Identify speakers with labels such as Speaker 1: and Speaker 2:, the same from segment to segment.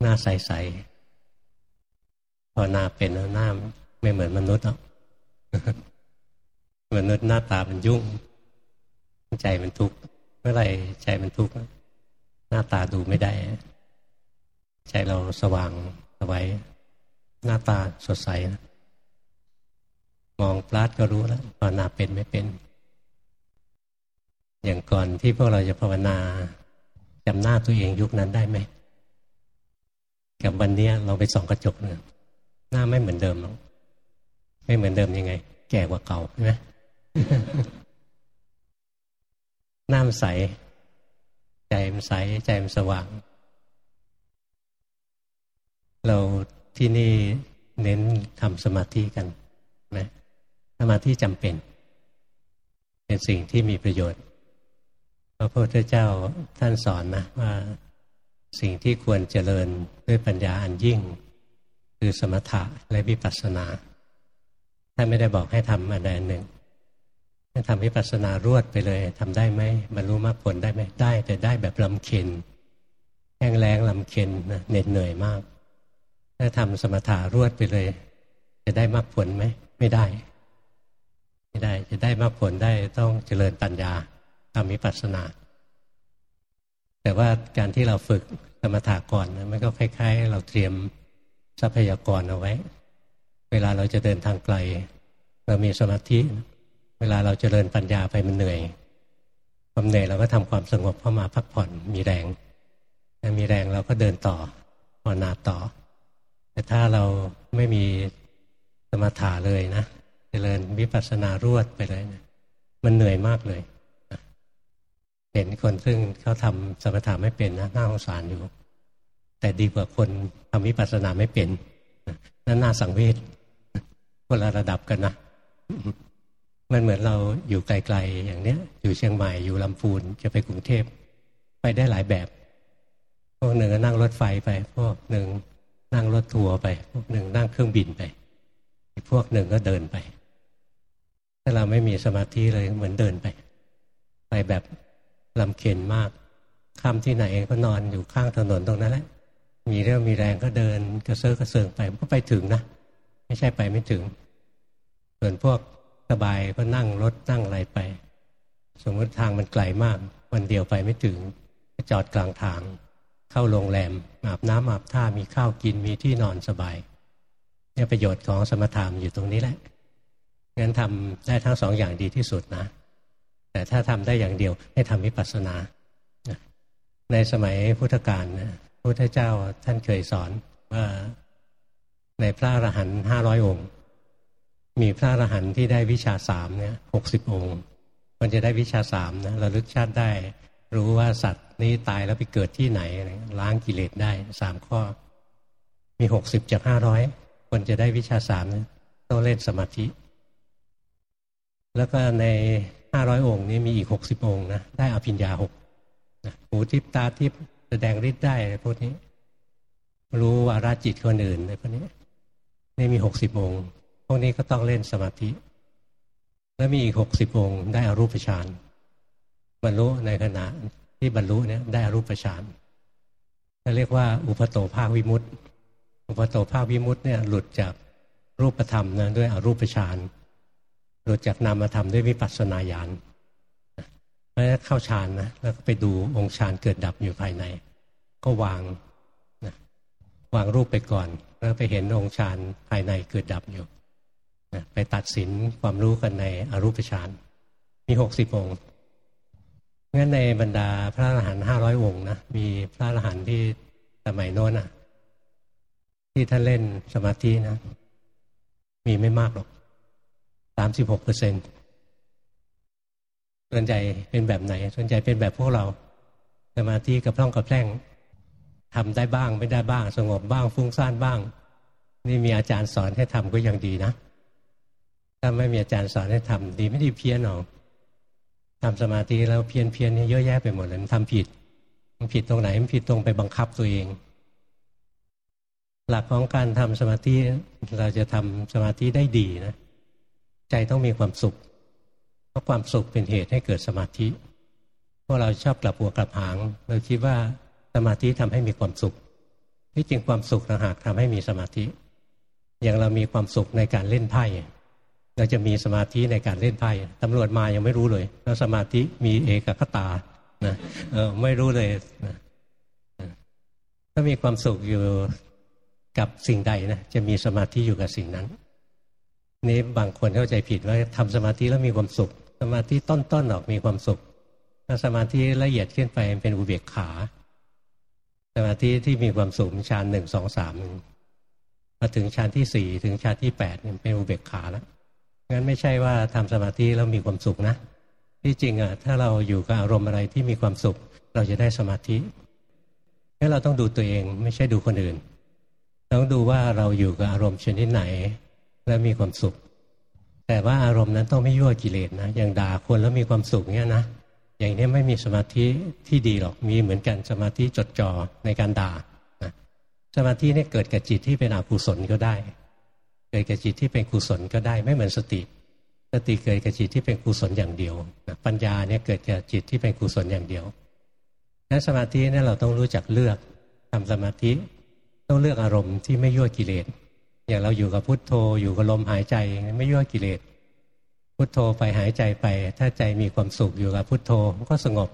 Speaker 1: หน้าใสๆพอหน้าเป็นแล้วหน้าไม่เหมือนมนุษย์หรอกมนุษย์หน้าตามันยุ่ง ใจมันทุกข์เมื่อไรใจมันทุกข์หน้าตาดูไม่ได้ ใจเราสว่างสวัยหน้าตาสดใสมองปลาดก็รู้แล้วภาวนาเป็นไม่เป็น อย่างก่อนที่พวกเราจะภาวนาจำหน้าตัวเองยุคนั้นได้ไหม กับวันนี้เราไปส่องกระจกเนี่ยหน้าไม่เหมือนเดิมหรอกไม่เหมือนเดิมยังไง แก่กว่าเก่าใช่ไหมหน้ามันใส ใจมันใส ใจมันสว่าง เราที่นี่เน้นทำสมาธิกันนะสมาธิจำเป็น เป็นสิ่งที่มีประโยชน์พระพุทธเจ้าท่านสอนนะว่า สิ่งที่ควรเจริญด้วยปัญญาอันยิ่ง คือสมถะและวิปัสสนาท่านไม่ได้บอกให้ทำอันใดหนึ่งให้ทำวิปัสสนารวดไปเลยทำได้ไหมบรรลุมรรคผลได้ไหมได้ แต่ได้แบบลำเค็นแห้งแรงลำเค็นนะเหน็ดเหนื่อยมาก ถ้าทำสมถารวดไปเลย จะได้มรรคผลไหมไม่ได้ ไม่ได้จะได้มรรคผลได้ต้องเจริญปัญญาทำวิปัสสนาแต่ว่าการที่เราฝึก สมถะก่อนนะมันก็คล้ายๆ เราเตรียมทรัพยากรเอาไว้ เวลาเราจะเดินทางไกล เรามีสมาธิ เวลาเราจเจริญปัญญาไปมันเหนื่อยความเหนื่อยเราก็ทำความสงบเข้ามาพักผ่อนมีแรงมีแรงเราก็เดินต่อภาวนาต่อ แต่ถ้าเราไม่มีสมถะเลยนะเจริญวิปัสสนารวดไปเลยนะมันเหนื่อยมากเลย เห็นคนซึ่งเขาทำสมถะไม่เป็นนะน่าสงสารอยู่ แต่ดีกว่าคนทำวิปัสสนาไม่เป็นนั่นน่าสังเวชคนละระดับกันนะมันเหมือนเราอยู่ไกลๆอย่างเนี้ย อยู่เชียงใหม่อยู่ลำพูนจะไปกรุงเทพ ไปได้หลายแบบ พวกหนึ่งนั่งรถไฟไป พวกหนึ่งนั่งรถทัวร์ไป พวกหนึ่งนั่งเครื่องบินไปอีกพวกหนึ่งก็เดินไป ถ้าเราไม่มีสมาธิเลยเหมือนเดินไป ไปแบบ ลำเค็นมากค่ำที่ไหนก็นอนอยู่ข้างถนนตรงนั้นแหละมีเรื่องมีแรงก็เดินกระเซาะกระเซิงไปก็ไปถึงนะ ไม่ใช่ไปไม่ถึง ส่วนพวกสบายก็นั่งรถนั่งอะไรไป สมมติทางมันไกลมากวันเดียวไปไม่ถึงจอดกลางทาง เข้าโรงแรมอาบน้ำอาบท่ามีข้าวกินมีที่นอนสบายเนี่ยประโยชน์ของสมถะอยู่ตรงนี้แหละงั้นทำได้ทั้งสองอย่างดีที่สุดนะ แต่ถ้าทำได้อย่างเดียวให้ทำวิปัสสนา ในสมัยพุทธกาลนะพุทธเจ้าท่านเคยสอนว่าในพระอรหันต์ห้าร้อยองค์ มีพระอรหันต์ที่ได้วิชาสามเนี่ยหกสิบองค์คนจะได้วิชาสามนะระลึกชาติได้ รู้ว่าสัตว์นี้ตายแล้วไปเกิดที่ไหน ล้างกิเลสได้สามข้อ มีหกสิบจากห้าร้อยคนจะได้วิชาสามต้องเล่นสมาธิ แล้วก็ใน ห้าร้อยองค์นี้มีอีกหกสิบองค์นะได้อภิญญาหกหูทิพตาทิพแสดงฤทธิ์ได้พวกนี้ รู้ว่าราจิตคนอื่นในพวกนี้นี่มีหกสิบองค์พวกนี้ก็ต้องเล่นสมาธิ แล้วมีอีกหกสิบองค์ได้อรูปฌานบรรลุในขณะที่บรรลุเนี่ยได้อรูปฌานเรียกว่าอุปโตภาควิมุตติ อุปโตภาควิมุตติเนี่ยหลุดจากรูปธรรมนะด้วยอรูปฌาน หลุดจากนามธรรมด้วยวิปัสสนาญาณแล้วเข้าฌานนะแล้วก็ไปดูองค์ฌานเกิดดับอยู่ภายใน ก็วางนะวางรูปไปก่อน แล้วไปเห็นองค์ฌานภายในเกิดดับอยู่นะไปตัดสินความรู้กันในอรูปฌานมีหกสิบองค์งั้นในบรรดาพระอรหันต์ห้าร้อยองค์นะมีพระอรหันต์ที่สมัยโน้นอะ ที่ท่านเล่นสมาธินะ มีไม่มากหรอก สามสิบหกเปอร์เซ็นต์ส่วนใหญ่เป็นแบบไหน ส่วนใหญ่เป็นแบบพวกเราสมาธิกับพร่องกับแพร่งทำได้บ้างไม่ได้บ้าง สงบบ้าง ฟุ้งซ่านบ้าง นี่มีอาจารย์สอนให้ทำก็ยังดีนะ ถ้าไม่มีอาจารย์สอนให้ทำดีไม่ดีเพี้ยนหรอกทำสมาธิแล้วเพี้ยนเพี้ยนนี่เยอะแยะไปหมดเลยมันทำผิด มันผิดตรงไหนมันผิดตรงไปบังคับตัวเอง หลักของการทำสมาธิเราจะทำสมาธิได้ดีนะ ใจต้องมีความสุข เพราะความสุขเป็นเหตุให้เกิดสมาธิพวกเราชอบกลับหัวกลับหางเราคิดว่าสมาธิทำให้มีความสุข ที่จริงความสุขต่างหากทำให้มีสมาธิ อย่างเรามีความสุขในการเล่นไพ่เราจะมีสมาธิในการเล่นไพ่ตำรวจมายังไม่รู้เลยแล้วสมาธิมีเอกคตานะเออไม่รู้เลยนะถ้ามีความสุขอยู่กับสิ่งใดนะจะมีสมาธิอยู่กับสิ่งนั้น นี้บางคนเข้าใจผิดว่าทำสมาธิแล้วมีความสุข สมาธิต้นๆออกมีความสุข ถ้าสมาธิละเอียดขึ้นไปเป็นอุเบกขา สมาธิที่มีความสุขฌานหนึ่งสองสามมาถึงฌานที่สี่ถึงฌานที่แปดเป็นอุเบกขาแล้วงั้นไม่ใช่ว่าทำสมาธิแล้วมีความสุขนะ ที่จริงอะถ้าเราอยู่กับอารมณ์อะไรที่มีความสุข เราจะได้สมาธิงั้นเราต้องดูตัวเองไม่ใช่ดูคนอื่น ต้องดูว่าเราอยู่กับอารมณ์ชนิดไหน แล้วมีความสุข แต่ว่าอารมณ์นั้นต้องไม่ยั่วกิเลสนะอย่างด่าคนแล้วมีความสุขเนี้ยนะอย่างนี้ไม่มีสมาธิที่ดีหรอกมีเหมือนกันสมาธิจดจ่อในการด่านะสมาธินี่เกิดกับจิตที่เป็นอกุศลก็ได้ เกิดกับจิตที่เป็นกุศลก็ได้ไม่เหมือนสติ สติเกิดกับจิตที่เป็นกุศลอย่างเดียวนะปัญญาเนี่ยเกิดกับจิตที่เป็นกุศลอย่างเดียวนั้นสมาธิเนี่ยเราต้องรู้จักเลือกทำสมาธิ ต้องเลือกอารมณ์ที่ไม่ยั่วกิเลส อย่างเราอยู่กับพุทโธอยู่กับลมหายใจไม่ยั่วกิเลสพุทโธไปหายใจไป ถ้าใจมีความสุขอยู่กับพุทโธก็สงบ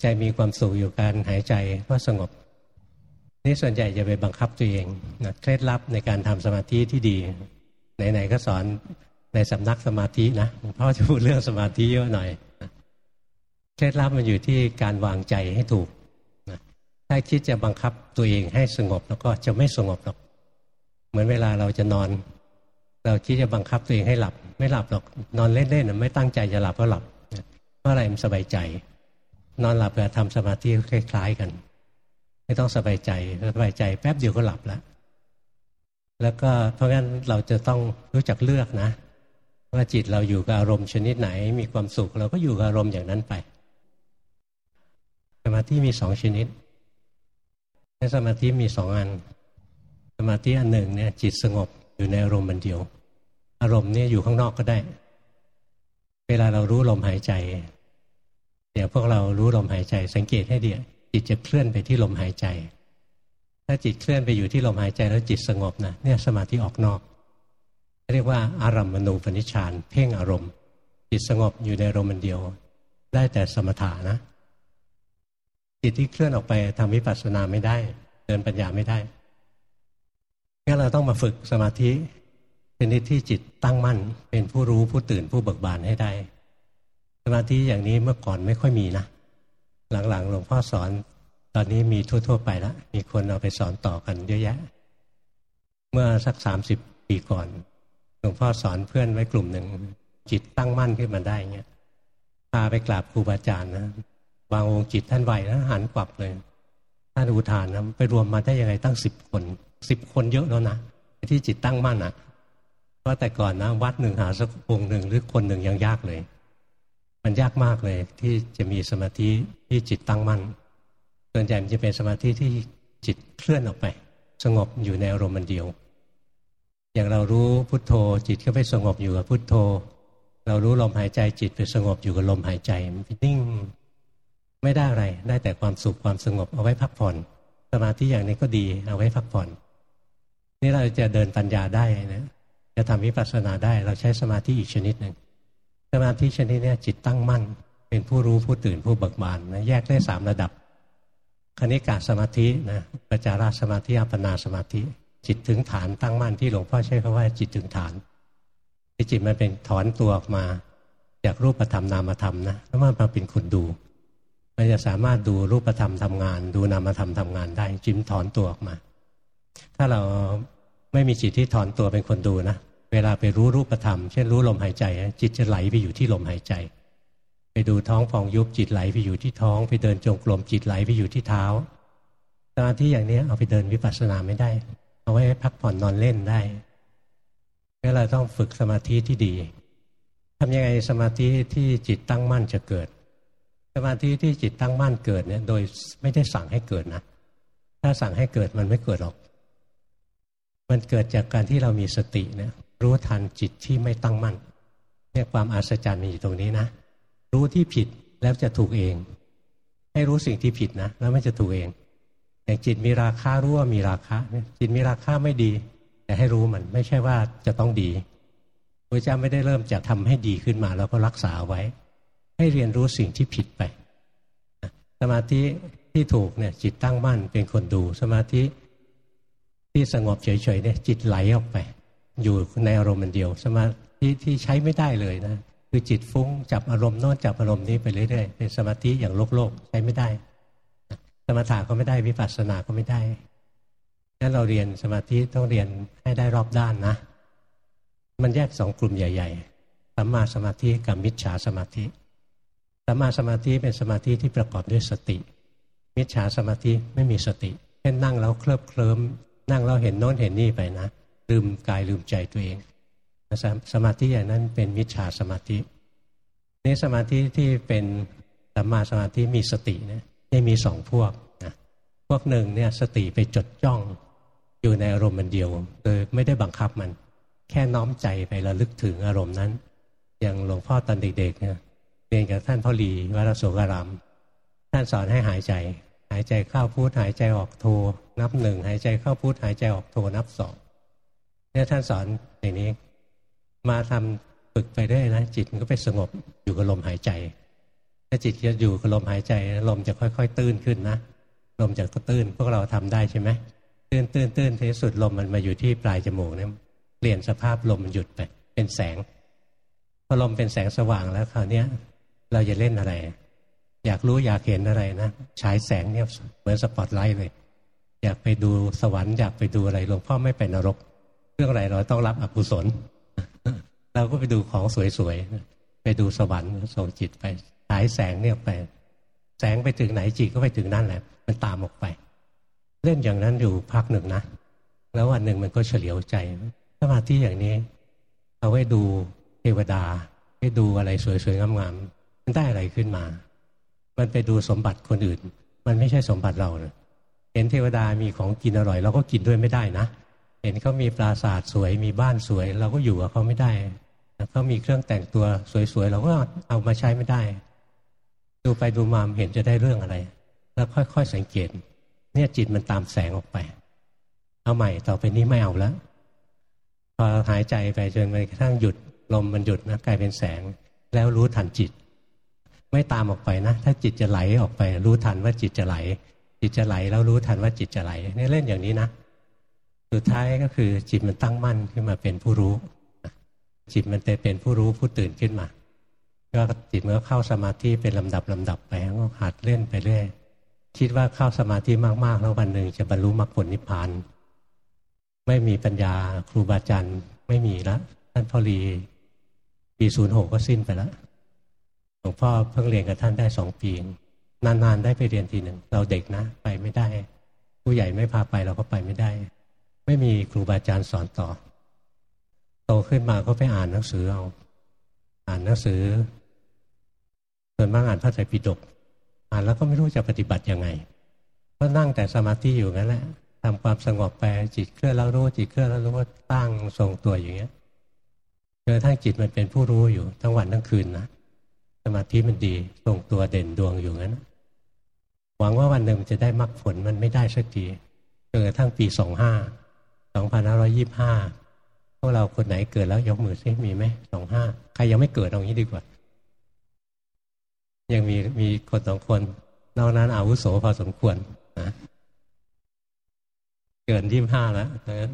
Speaker 1: ใจมีความสุขอยู่การหายใจก็สงบ นี่ส่วนใหญ่จะไปบังคับตัวเองนะเคล็ดลับในการทำสมาธิที่ดีไหนๆก็สอนในสำนักสมาธินะพ่อจะพูดเรื่องสมาธิเยอะหน่อยเคล็ดลับมันอยู่ที่การวางใจให้ถูกถ้าคิดจะบังคับตัวเองให้สงบแล้วก็จะไม่สงบหรอก เหมือนเวลาเราจะนอน เราคิดจะบังคับตัวเองให้หลับ ไม่หลับหรอกนอนเล่นๆไม่ตั้งใจจะหลับก็หลับเพราะอะไรมันสบายใจ นอนหลับกับทำสมาธิคล้ายๆกัน ไม่ต้องสบายใจสบายใจ แป๊บเดียวก็หลับแล้วแล้วก็เพราะงั้นเราจะต้องรู้จักเลือกนะ ว่าจิตเราอยู่กับอารมณ์ชนิดไหน มีความสุขเราก็อยู่กับอารมณ์อย่างนั้นไป สมาธิมีสองชนิดสมาธิมีสองอัน สมาธิอันหนึ่งเนี่ยจิตสงบอยู่ในอารมณ์มันเดียว อารมณ์เนี่ยอยู่ข้างนอกก็ได้ เวลาเรารู้ลมหายใจเดี๋ยวพวกเรารู้ลมหายใจ สังเกตให้ดีจิตจะเคลื่อนไปที่ลมหายใจ ถ้าจิตเคลื่อนไปอยู่ที่ลมหายใจแล้วจิตสงบนะเนี่ยสมาธิออกนอก เรียกว่าอารัมมณูปนิชานเพ่งอารมณ์ จิตสงบอยู่ในอารมณ์เดียว ได้แต่สมถานะจิตที่เคลื่อนออกไปทำวิปัสสนาไม่ได้ เดินปัญญาไม่ได้ งั้นเราต้องมาฝึกสมาธิเป็นนิที่จิตตั้งมั่น เป็นผู้รู้ผู้ตื่นผู้เบิกบานให้ได้ สมาธิอย่างนี้เมื่อก่อนไม่ค่อยมีนะ หลังๆหลวงพ่อสอนตอนนี้มีทั่ว ๆ ไปแล้วมีคนเอาไปสอนต่อกันเยอะแยะ เมื่อสักสามสิบปีก่อนหลวงพ่อสอนเพื่อนไว้กลุ่มหนึ่ง จิตตั้งมั่นขึ้นมาได้เงี้ยพาไปกราบครูบาอาจารย์นะบางองค์จิตท่านไหวนะหันกลับเลย ท่านอุทานนะไปรวมมาได้ยังไงตั้งสิบคน สิบคนเยอะแล้วนะที่จิตตั้งมั่นอะเพราะแต่ก่อนนะ วัดหนึ่งหาสักองค์หนึ่งหรือคนหนึ่งยังยากเลย มันยากมากเลย ที่จะมีสมาธิที่จิตตั้งมั่นส่วนใหญ่มันจะเป็นสมาธิที่จิตเคลื่อนออกไป สงบอยู่ในอารมณ์มันเดียว อย่างเรารู้พุทโธ จิตก็ไปสงบอยู่กับพุทโธ เรารู้ลมหายใจจิตไปสงบอยู่กับลมหายใจมันนิ่งไม่ได้อะไร ได้แต่ความสุขความสงบเอาไว้พักผ่อน สมาธิอย่างนี้ก็ดีเอาไว้พักผ่อน นี่เราจะเดินปัญญาได้นะจะทำวิปัสสนาได้ เราใช้สมาธิอีกชนิดหนึ่งสมาธิชนิดนี้จิตตั้งมั่น เป็นผู้รู้ผู้ตื่นผู้เบิกบานนะแยกได้สามระดับ คณิกาสมาธินะปจจาราสมาธิอัปนาสมาธิ จิตถึงฐานตั้งมั่นที่หลวงพ่อใช้คำว่าจิตถึงฐานที่จิตมันเป็นถอนตัวออกมา จากรูปธรรมนามธรรมนะแล้วมันมาเป็นคนดูมันจะสามารถดูรูปธรรมทำงาน ดูนามธรรมทำงานได้จิมถอนตัวออกมา ถ้าเราไม่มีจิตที่ถอนตัวเป็นคนดูนะ เวลาไปรู้รูปธรรม เช่นรู้ลมหายใจ จิตจะไหลไปอยู่ที่ลมหายใจ ไปดูท้องฟองยุบจิตไหลไปอยู่ที่ท้อง ไปเดินจงกรมจิตไหลไปอยู่ที่เท้าสมาธิอย่างนี้เอาไปเดินวิปัสสนาไม่ได้ เอาไว้พักผ่อนนอนเล่นได้งั้นเราต้องฝึกสมาธิที่ดีทำยังไงสมาธิที่จิตตั้งมั่นจะเกิด สมาธิที่จิตตั้งมั่นเกิดเนี่ย โดยไม่ได้สั่งให้เกิดนะ ถ้าสั่งให้เกิดมันไม่เกิดหรอก มันเกิดจากการที่เรามีสติเนี่ยรู้ทันจิตที่ไม่ตั้งมั่นเนี่ยความอัศจรรย์มีอยู่ตรงนี้นะ รู้ที่ผิดแล้วจะถูกเอง ให้รู้สิ่งที่ผิดนะ แล้วไม่จะถูกเองอย่างจิตมีราคารู้ว่ามีราคาจิตมีราคาไม่ดี แต่ให้รู้มันไม่ใช่ว่าจะต้องดีพระเจ้าไม่ได้เริ่มจากทำให้ดีขึ้นมา แล้วก็รักษาไว้ ให้เรียนรู้สิ่งที่ผิดไป สมาธิที่ถูกเนี่ยจิตตั้งมั่นเป็นคนดู สมาธิ ที่สงบเฉยๆเนี่ยจิตไหลออกไป อยู่ในอารมณ์มันเดียว สมาธิที่ใช้ไม่ได้เลยนะคือจิตฟุ้งจับอารมณ์โน้นจับอารมณ์นี้ไปเรื่อยๆเป็นสมาธิอย่างโลกโลกใช้ไม่ได้ สมถะก็ไม่ได้วิปัสสนาก็ไม่ได้งั้นเราเรียนสมาธิต้องเรียนให้ได้รอบด้านนะ มันแยกสองกลุ่มใหญ่ๆสัมมาสมาธิกับมิจฉาสมาธิสัมมาสมาธิเป็นสมาธิที่ประกอบด้วยสติ มิจฉาสมาธิไม่มีสติเช่นนั่งแล้วเคลิบเคลิ้ม นั่งแล้วเห็นโน้นเห็นนี่ไปนะ ลืมกายลืมใจตัวเอง สมาธิอย่างนั้นเป็นมิจฉาสมาธินี่สมาธิที่เป็นสัมมาสมาธิมีสติเนี่ยนี่มีสองพวกนะพวกหนึ่งเนี่ยสติไปจดจ้องอยู่ในอารมณ์มันเดียวโดยไม่ได้บังคับมัน แค่น้อมใจไประลึกถึงอารมณ์นั้น อย่างหลวงพ่อตอนเด็กๆเนี่ยเรียนกับท่านพ่อหลีวัดโสกรามท่านสอนให้หายใจ หายใจเข้าพูดหายใจออกโท นับหนึ่งหายใจเข้าพูดหายใจออกโทนับสองเนี่ยท่านสอนอย่างนี้ มาทำฝึกไปได้นะ จิตมันก็ไปสงบอยู่กับลมหายใจ ถ้าจิตจะอยู่กับลมหายใจ ลมจะค่อยๆ ตื้นขึ้นนะลมจะก็ตื้นพวกเราทำได้ใช่ไหมตื้นตื้นตื้นที่สุดลมมันมาอยู่ที่ปลายจมูกเนี่ยเปลี่ยนสภาพลมมันหยุดไป เป็นแสงพอลมเป็นแสงสว่างแล้วคราวนี้ยเราจะเล่นอะไร อยากรู้อยากเห็นอะไรนะฉายแสงเนี่ยเหมือนสปอตไลท์เลย อยากไปดูสวรรค์อยากไปดูอะไรหลวงพ่อไม่ไปนรก เรื่องอะไรเราต้องรับอกุศล เราก็ไปดูของสวยๆ ไปดูสวรรค์ส่งจิตไปฉายแสงเนี่ยไป แสงไปถึงไหนจิตก็ไปถึงนั่นแหละ มันตามออกไป เล่นอย่างนั้นอยู่พักหนึ่งนะ แล้ววันหนึ่งมันก็เฉลียวใจสมาธิอย่างนี้ เอาไว้ดูเทวดาให้ดูอะไรสวยๆงามๆมันได้อะไรขึ้นมา มันไปดูสมบัติคนอื่น มันไม่ใช่สมบัติเราเลย ห็นเทวดามีของกินอร่อยเราก็กินด้วยไม่ได้นะ เห็นเขามีปราสาทสวยมีบ้านสวย เราก็อยู่กับเขาไม่ได้เขามีเครื่องแต่งตัวสวยๆเราก็เอามาใช้ไม่ได้ ดูไปดูมาเห็นจะได้เรื่องอะไร แล้วค่อยๆสังเกต เนี่ยจิตมันตามแสงออกไป เอาใหม่ต่อไปนี้ไม่เอาแล้วพอหายใจไปจนกระทั่งหยุดลมมันหยุดนะกลายเป็นแสง แล้วรู้ทันจิต ไม่ตามออกไปนะ ถ้าจิตจะไหลออกไป รู้ทันว่าจิตจะไหล จิตจะไหลแล้วรู้ทันว่าจิตจะไหลนี่เล่นอย่างนี้นะสุดท้ายก็คือจิตมันตั้งมั่นขึ้นมาเป็นผู้รู้ จิตมันจะเป็นผู้รู้ผู้ตื่นขึ้นมา ก็จิตมันก็เข้าสมาธิเป็นลำดับลำดับไปก็หัดเล่นไปเรื่อยคิดว่าเข้าสมาธิมากๆ แล้ววันหนึ่งจะบรรลุมรรคผลนิพพานไม่มีปัญญาครูบาอาจารย์ไม่มีละท่านพ่อรีปีศูนย์หกก็สิ้นไปแล้วหลวงพ่อเพิ่งเรียนกับท่านได้สองปี นานๆได้ไปเรียนทีหนึ่งเราเด็กนะไปไม่ได้ ผู้ใหญ่ไม่พาไปเราก็ไปไม่ได้ ไม่มีครูบาอาจารย์สอนต่อ โตขึ้นมาก็ไปอ่านหนังสือเอาอ่านหนังสือส่วนมากอ่านพระไตรปิฎกอ่านแล้วก็ไม่รู้จะปฏิบัติยังไงก็นั่งแต่สมาธิอยู่งั้นแหละทำความสงบไปจิตเคลื่อนแล้วรู้จิตเคลื่อนแล้วรู้ว่าตั้งทรงตัวอย่างเงี้ยจนทั้งจิตมันเป็นผู้รู้อยู่ทั้งวันทั้งคืนนะสมาธิมันดีทรงตัวเด่นดวงอยู่งั้น หวังว่าวันหนึ่งจะได้มรรคผลมันไม่ได้สักทีจนกระทั่งปีสองห้า2525พวกเราคนไหนเกิดแล้วยกมือซิมีไหมสองห้าใครยังไม่เกิดเอางี้ดีกว่า ยังมีมีคนสองคนนอกนั้นอาวุโสพอสมควรนะเกินยี่ห้าแล้วนะ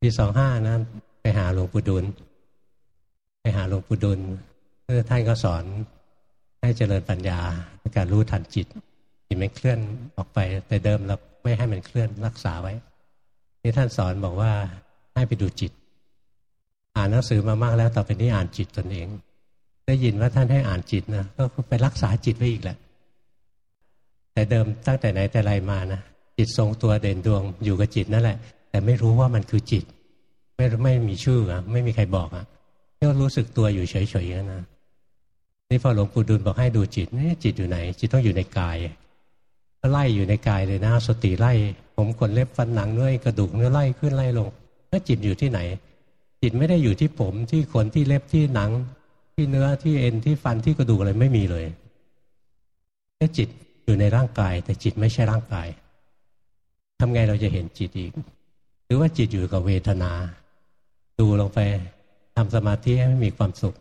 Speaker 1: ปีสองห้านั้นไปหาหลวงปู่ดุล ไปหาหลวงปู่ดุลท่านก็สอน ให้เจริญปัญญาในการรู้ทันจิตจิตไม่เคลื่อนออกไปแต่เดิมเราไม่ให้มันเคลื่อนรักษาไว้ นี่ท่านสอนบอกว่าให้ไปดูจิต อ่านหนังสือมามากแล้วต่อไปนี้อ่านจิตตนเอง ได้ยินว่าท่านให้อ่านจิตนะก็ไปรักษาจิตไว้อีกแหละ แต่เดิมตั้งแต่ไหนแต่ไรมานะจิตทรงตัวเด่นดวงอยู่กับจิตนั่นแหละ แต่ไม่รู้ว่ามันคือจิต ไม่ไม่มีชื่ออะไม่มีใครบอกอะก็รู้สึกตัวอยู่เฉยๆนะ นี่พอหลวงปู่ดูลบอกให้ดูจิตนี่จิตอยู่ไหน จิตต้องอยู่ในกายก็ไล่อยู่ในกายเลยนะสติไล่ ผมขนเล็บฟันหนังเนื้อกระดูกเนื้อไล่ขึ้นไล่ลงแล้วจิตอยู่ที่ไหน จิตไม่ได้อยู่ที่ผมที่ขนที่เล็บที่หนัง ที่เนื้อที่เอ็นที่ฟันที่กระดูกอะไรไม่มีเลยแค่จิตอยู่ในร่างกาย แต่จิตไม่ใช่ร่างกายทำไงเราจะเห็นจิตอีก หรือว่าจิตอยู่กับเวทนา ดูลงไปทำสมาธิให้มีความสุข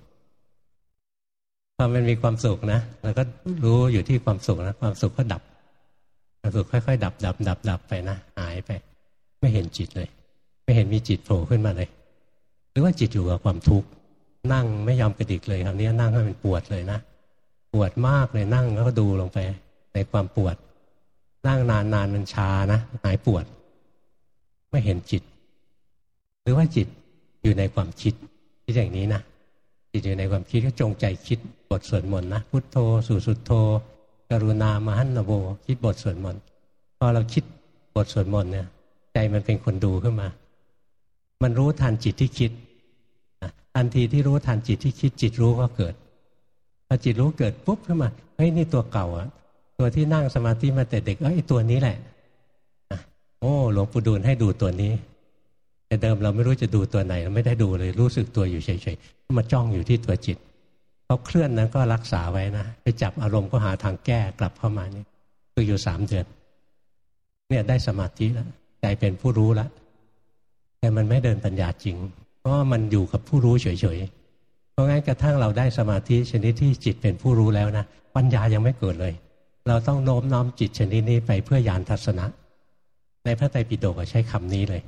Speaker 1: พอมันมีความสุขนะเราก็รู้อยู่ที่ความสุขนะ ความสุขก็ดับความสุขค่อยๆ ดับดับดับดับไปนะหายไป ไม่เห็นจิตเลย ไม่เห็นมีจิตโผล่ขึ้นมาเลย หรือว่าจิตอยู่กับความทุกข์นั่งไม่ยอมกระดิกเลยคราวนี้นั่งให้มันปวดเลยนะปวดมากเลยนั่งแล้วก็ดูลงไป ในความปวด นั่งนานนานมันชานะหายปวด ไม่เห็นจิต หรือว่าจิตอยู่ในความคิดที่อย่างนี้นะ จิตอยู่ในความคิดก็จงใจคิดบทสวดมนต์นะพุทโธสุสุโธกรุณามหันนโวคิดบทสวดมนต์พอเราคิดบทสวดมนต์เนี่ย ใจมันเป็นคนดูขึ้นมา มันรู้ทันจิตที่คิดทันทีที่รู้ทันจิตที่คิดจิตรู้ก็เกิดพอจิตรู้เกิดปุ๊บขึ้นมาเฮ้ยนี่ตัวเก่าอะตัวที่นั่งสมาธิมาแต่เด็กเอ้ยตัวนี้แหละโอ้หลวงปู่ดูลให้ดูตัวนี้ แต่เดิมเราไม่รู้จะดูตัวไหนเราไม่ได้ดูเลยรู้สึกตัวอยู่เฉยๆมาจ้องอยู่ที่ตัวจิตพอเคลื่อนนั้นก็รักษาไว้นะไปจับอารมณ์ก็หาทางแก้กลับเข้ามานี่คืออยู่สามเดือน เนี่ยได้สมาธิแล้วใจเป็นผู้รู้แล้วแต่มันไม่เดินปัญญาจริง เพราะมันอยู่กับผู้รู้เฉยๆเพราะงั้นกระทั่งเราได้สมาธิชนิดที่จิตเป็นผู้รู้แล้วนะปัญญายังไม่เกิดเลย เราต้องโน้มน้อมจิตชนิดนี้ไปเพื่อยานทัศนะ ในพระไตรปิฎกใช้คำนี้เลย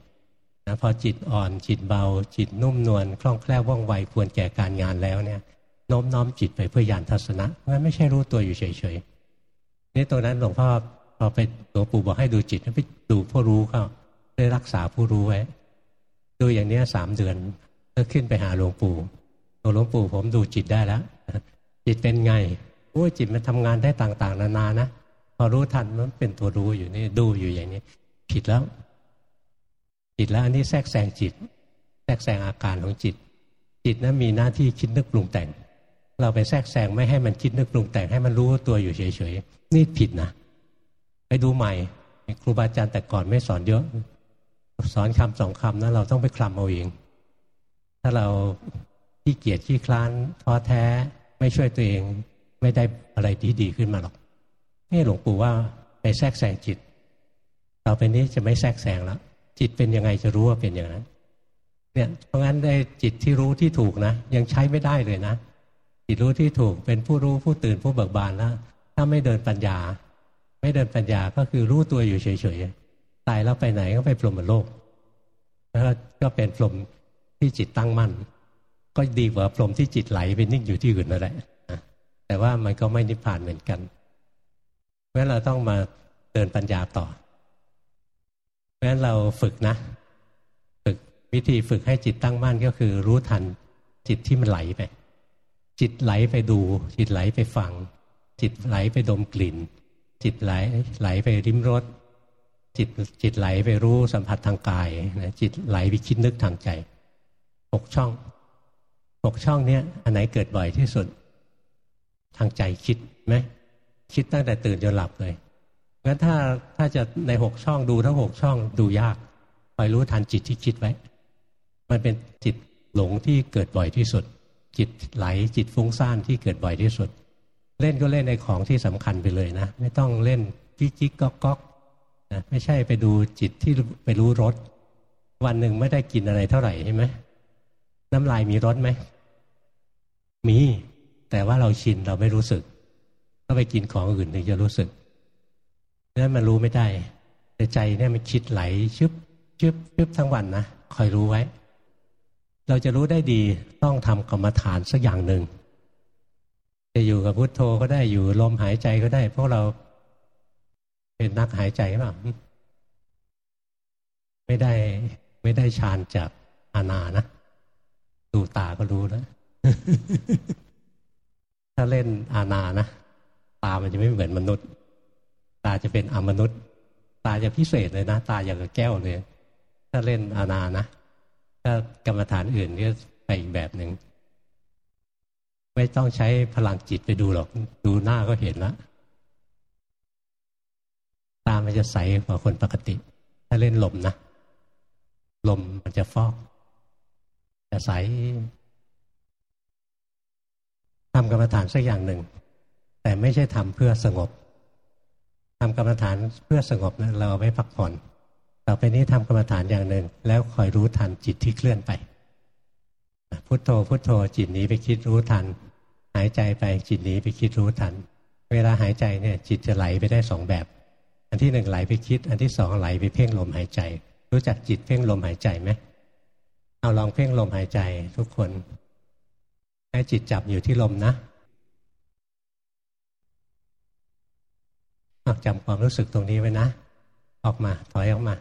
Speaker 1: นะพอจิตอ่อนจิตเบา จิตนุ่มนวลคล่องแคล่วว่องไวควรแก่การงานแล้วเนี่ยโน้มน้อมจิตไปเพื่อยานทัศนะเพราะงั้นไม่ใช่รู้ตัวอยู่เฉยๆนี่ตรงนั้นหลวงพ่อพอไปหลวงปู่บอกให้ดูจิตให้ไปดูผู้รู้เขาได้รักษาผู้รู้ไว้ดูอย่างนี้สามเดือนก็ขึ้นไปหาหลวงปู่หลวงปู่ผมดูจิตได้แล้วจิตเป็นไงโอ้จิตมันทำงานได้ต่างๆ นานานะพอรู้ทันมันเป็นตัวรู้อยู่นี่ดูอยู่อย่างนี้ ผิดแล้ว ผิดแล้วอันนี้แทรกแซงจิต แทรกแซงอาการของจิต จิตนั้นมีหน้าที่คิดนึกปรุงแต่ง เราไปแทรกแซงไม่ให้มันคิดนึกปรุงแต่งให้มันรู้ตัวอยู่เฉยๆนี่ผิดนะไปดูใหม่ครูบาอาจารย์แต่ก่อนไม่สอนเยอะ สอนคำสองคำนะเราต้องไปคลำเอาเอง ถ้าเราขี้เกียจขี้คลานท้อแท้ไม่ช่วยตัวเอง ไม่ได้อะไรที่ดีขึ้นมาหรอกนี่หลวงปู่ว่าไปแทรกแซงจิต ต่อไปนี้จะไม่แทรกแซงแล้ว จิตเป็นยังไงจะรู้ว่าเป็นอย่างนั้นเนี่ยเพราะงั้นได้จิตที่รู้ที่ถูกนะ ยังใช้ไม่ได้เลยนะ จิตรู้ที่ถูกเป็นผู้รู้ผู้ตื่นผู้เบิกบานแล้วถ้าไม่เดินปัญญา ไม่เดินปัญญาก็คือรู้ตัวอยู่เฉยๆตายแล้วไปไหนก็ไปพรหมโลกแล้วก็เป็นพรหมที่จิตตั้งมั่น ก็ดีกว่าพรหมที่จิตไหลไปนิ่งอยู่ที่อื่นนั่นแหละแต่ว่ามันก็ไม่นิพพานเหมือนกันเพราะฉะนั้นเราต้องมาเดินปัญญาต่อ ราะฉะนั้นเราฝึกนะฝึกวิธีฝึกให้จิตตั้งมั่นก็คือรู้ทันจิตที่มันไหลไป จิตไหลไปดู จิตไหลไปฟัง จิตไหลไปดมกลิ่น จิตไหลไหลไปริมรสจิตจิตไหลไปรู้สัมผัสทางกายนะจิตไหลไปคิดนึกทางใจหกช่องหกช่องเนี้ยอันไหนเกิดบ่อยที่สุด ทางใจคิดไหมคิดตั้งแต่ตื่นจนหลับเลย งั้นถ้าถ้าจะในหกช่องดูทั้งหกช่องดูยากคอยรู้ทันจิตที่คิดไว้ มันเป็นจิตหลงที่เกิดบ่อยที่สุด จิตไหลจิตฟุ้งซ่านที่เกิดบ่อยที่สุด เล่นก็เล่นในของที่สำคัญไปเลยนะ ไม่ต้องเล่นจิ๊กจิ๊กก๊อกก๊อกนะไม่ใช่ไปดูจิตที่ไปรู้รสวันหนึ่งไม่ได้กินอะไรเท่าไหร่ใช่ไหมน้ำลายมีรสไหมมี แต่ว่าเราชินเราไม่รู้สึก ต้องไปกินของอื่นถึงจะรู้สึก นั้นมันรู้ไม่ได้แต่ใจเนี่ยมันคิดไหลชึบชึบชึบทั้งวันนะคอยรู้ไว้ เราจะรู้ได้ดีต้องทำกรรมฐานสักอย่างหนึ่งจะอยู่กับพุทโธก็ได้อยู่ลมหายใจก็ได้พวกเราเป็นนักหายใจหรือเปล่าไม่ได้ไม่ได้ฌานจากอานานะดูตาก็รู้แล้วถ้าเล่นอานานะตามันจะไม่เหมือนมนุษย์ ตาจะเป็นอมนุษย์ ตาจะพิเศษเลยนะ ตาอย่างกับแก้วเลย ถ้าเล่นอานานะถ้ากรรมฐานอื่นก็ไปอีกแบบหนึ่งไม่ต้องใช้พลังจิตไปดูหรอก ดูหน้าก็เห็นล้วตามันจะใสกว่าคนปกติ ถ้าเล่นลมนะ ลมมันจะฟอก จะใสทำกรรมฐานสักอย่างหนึ่ง แต่ไม่ใช่ทำเพื่อสงบ ทำกรรมฐานเพื่อสงบนะเราเอาไว้พักผ่อน ต่อไปนี้ทำกรรมฐานอย่างหนึ่ง แล้วคอยรู้ทันจิตที่เคลื่อนไป พุโทโธพุโทโธจิตนี้ไปคิดรู้ทัน หายใจไปจิตนี้ไปคิดรู้ทัน เวลาหายใจเนี่ยจิตจะไหลไปได้สองแบบ อันที่หนึ่งไหลไปคิด อันที่สองไหลไปเพ่งลมหายใจ รู้จักจิตเพ่งลมหายใจไหมเอาลองเพ่งลมหายใจทุกคนให้จิตจับอยู่ที่ลมนะ จำความรู้สึกตรงนี้ไว้นะ ออกมาถอยออกมา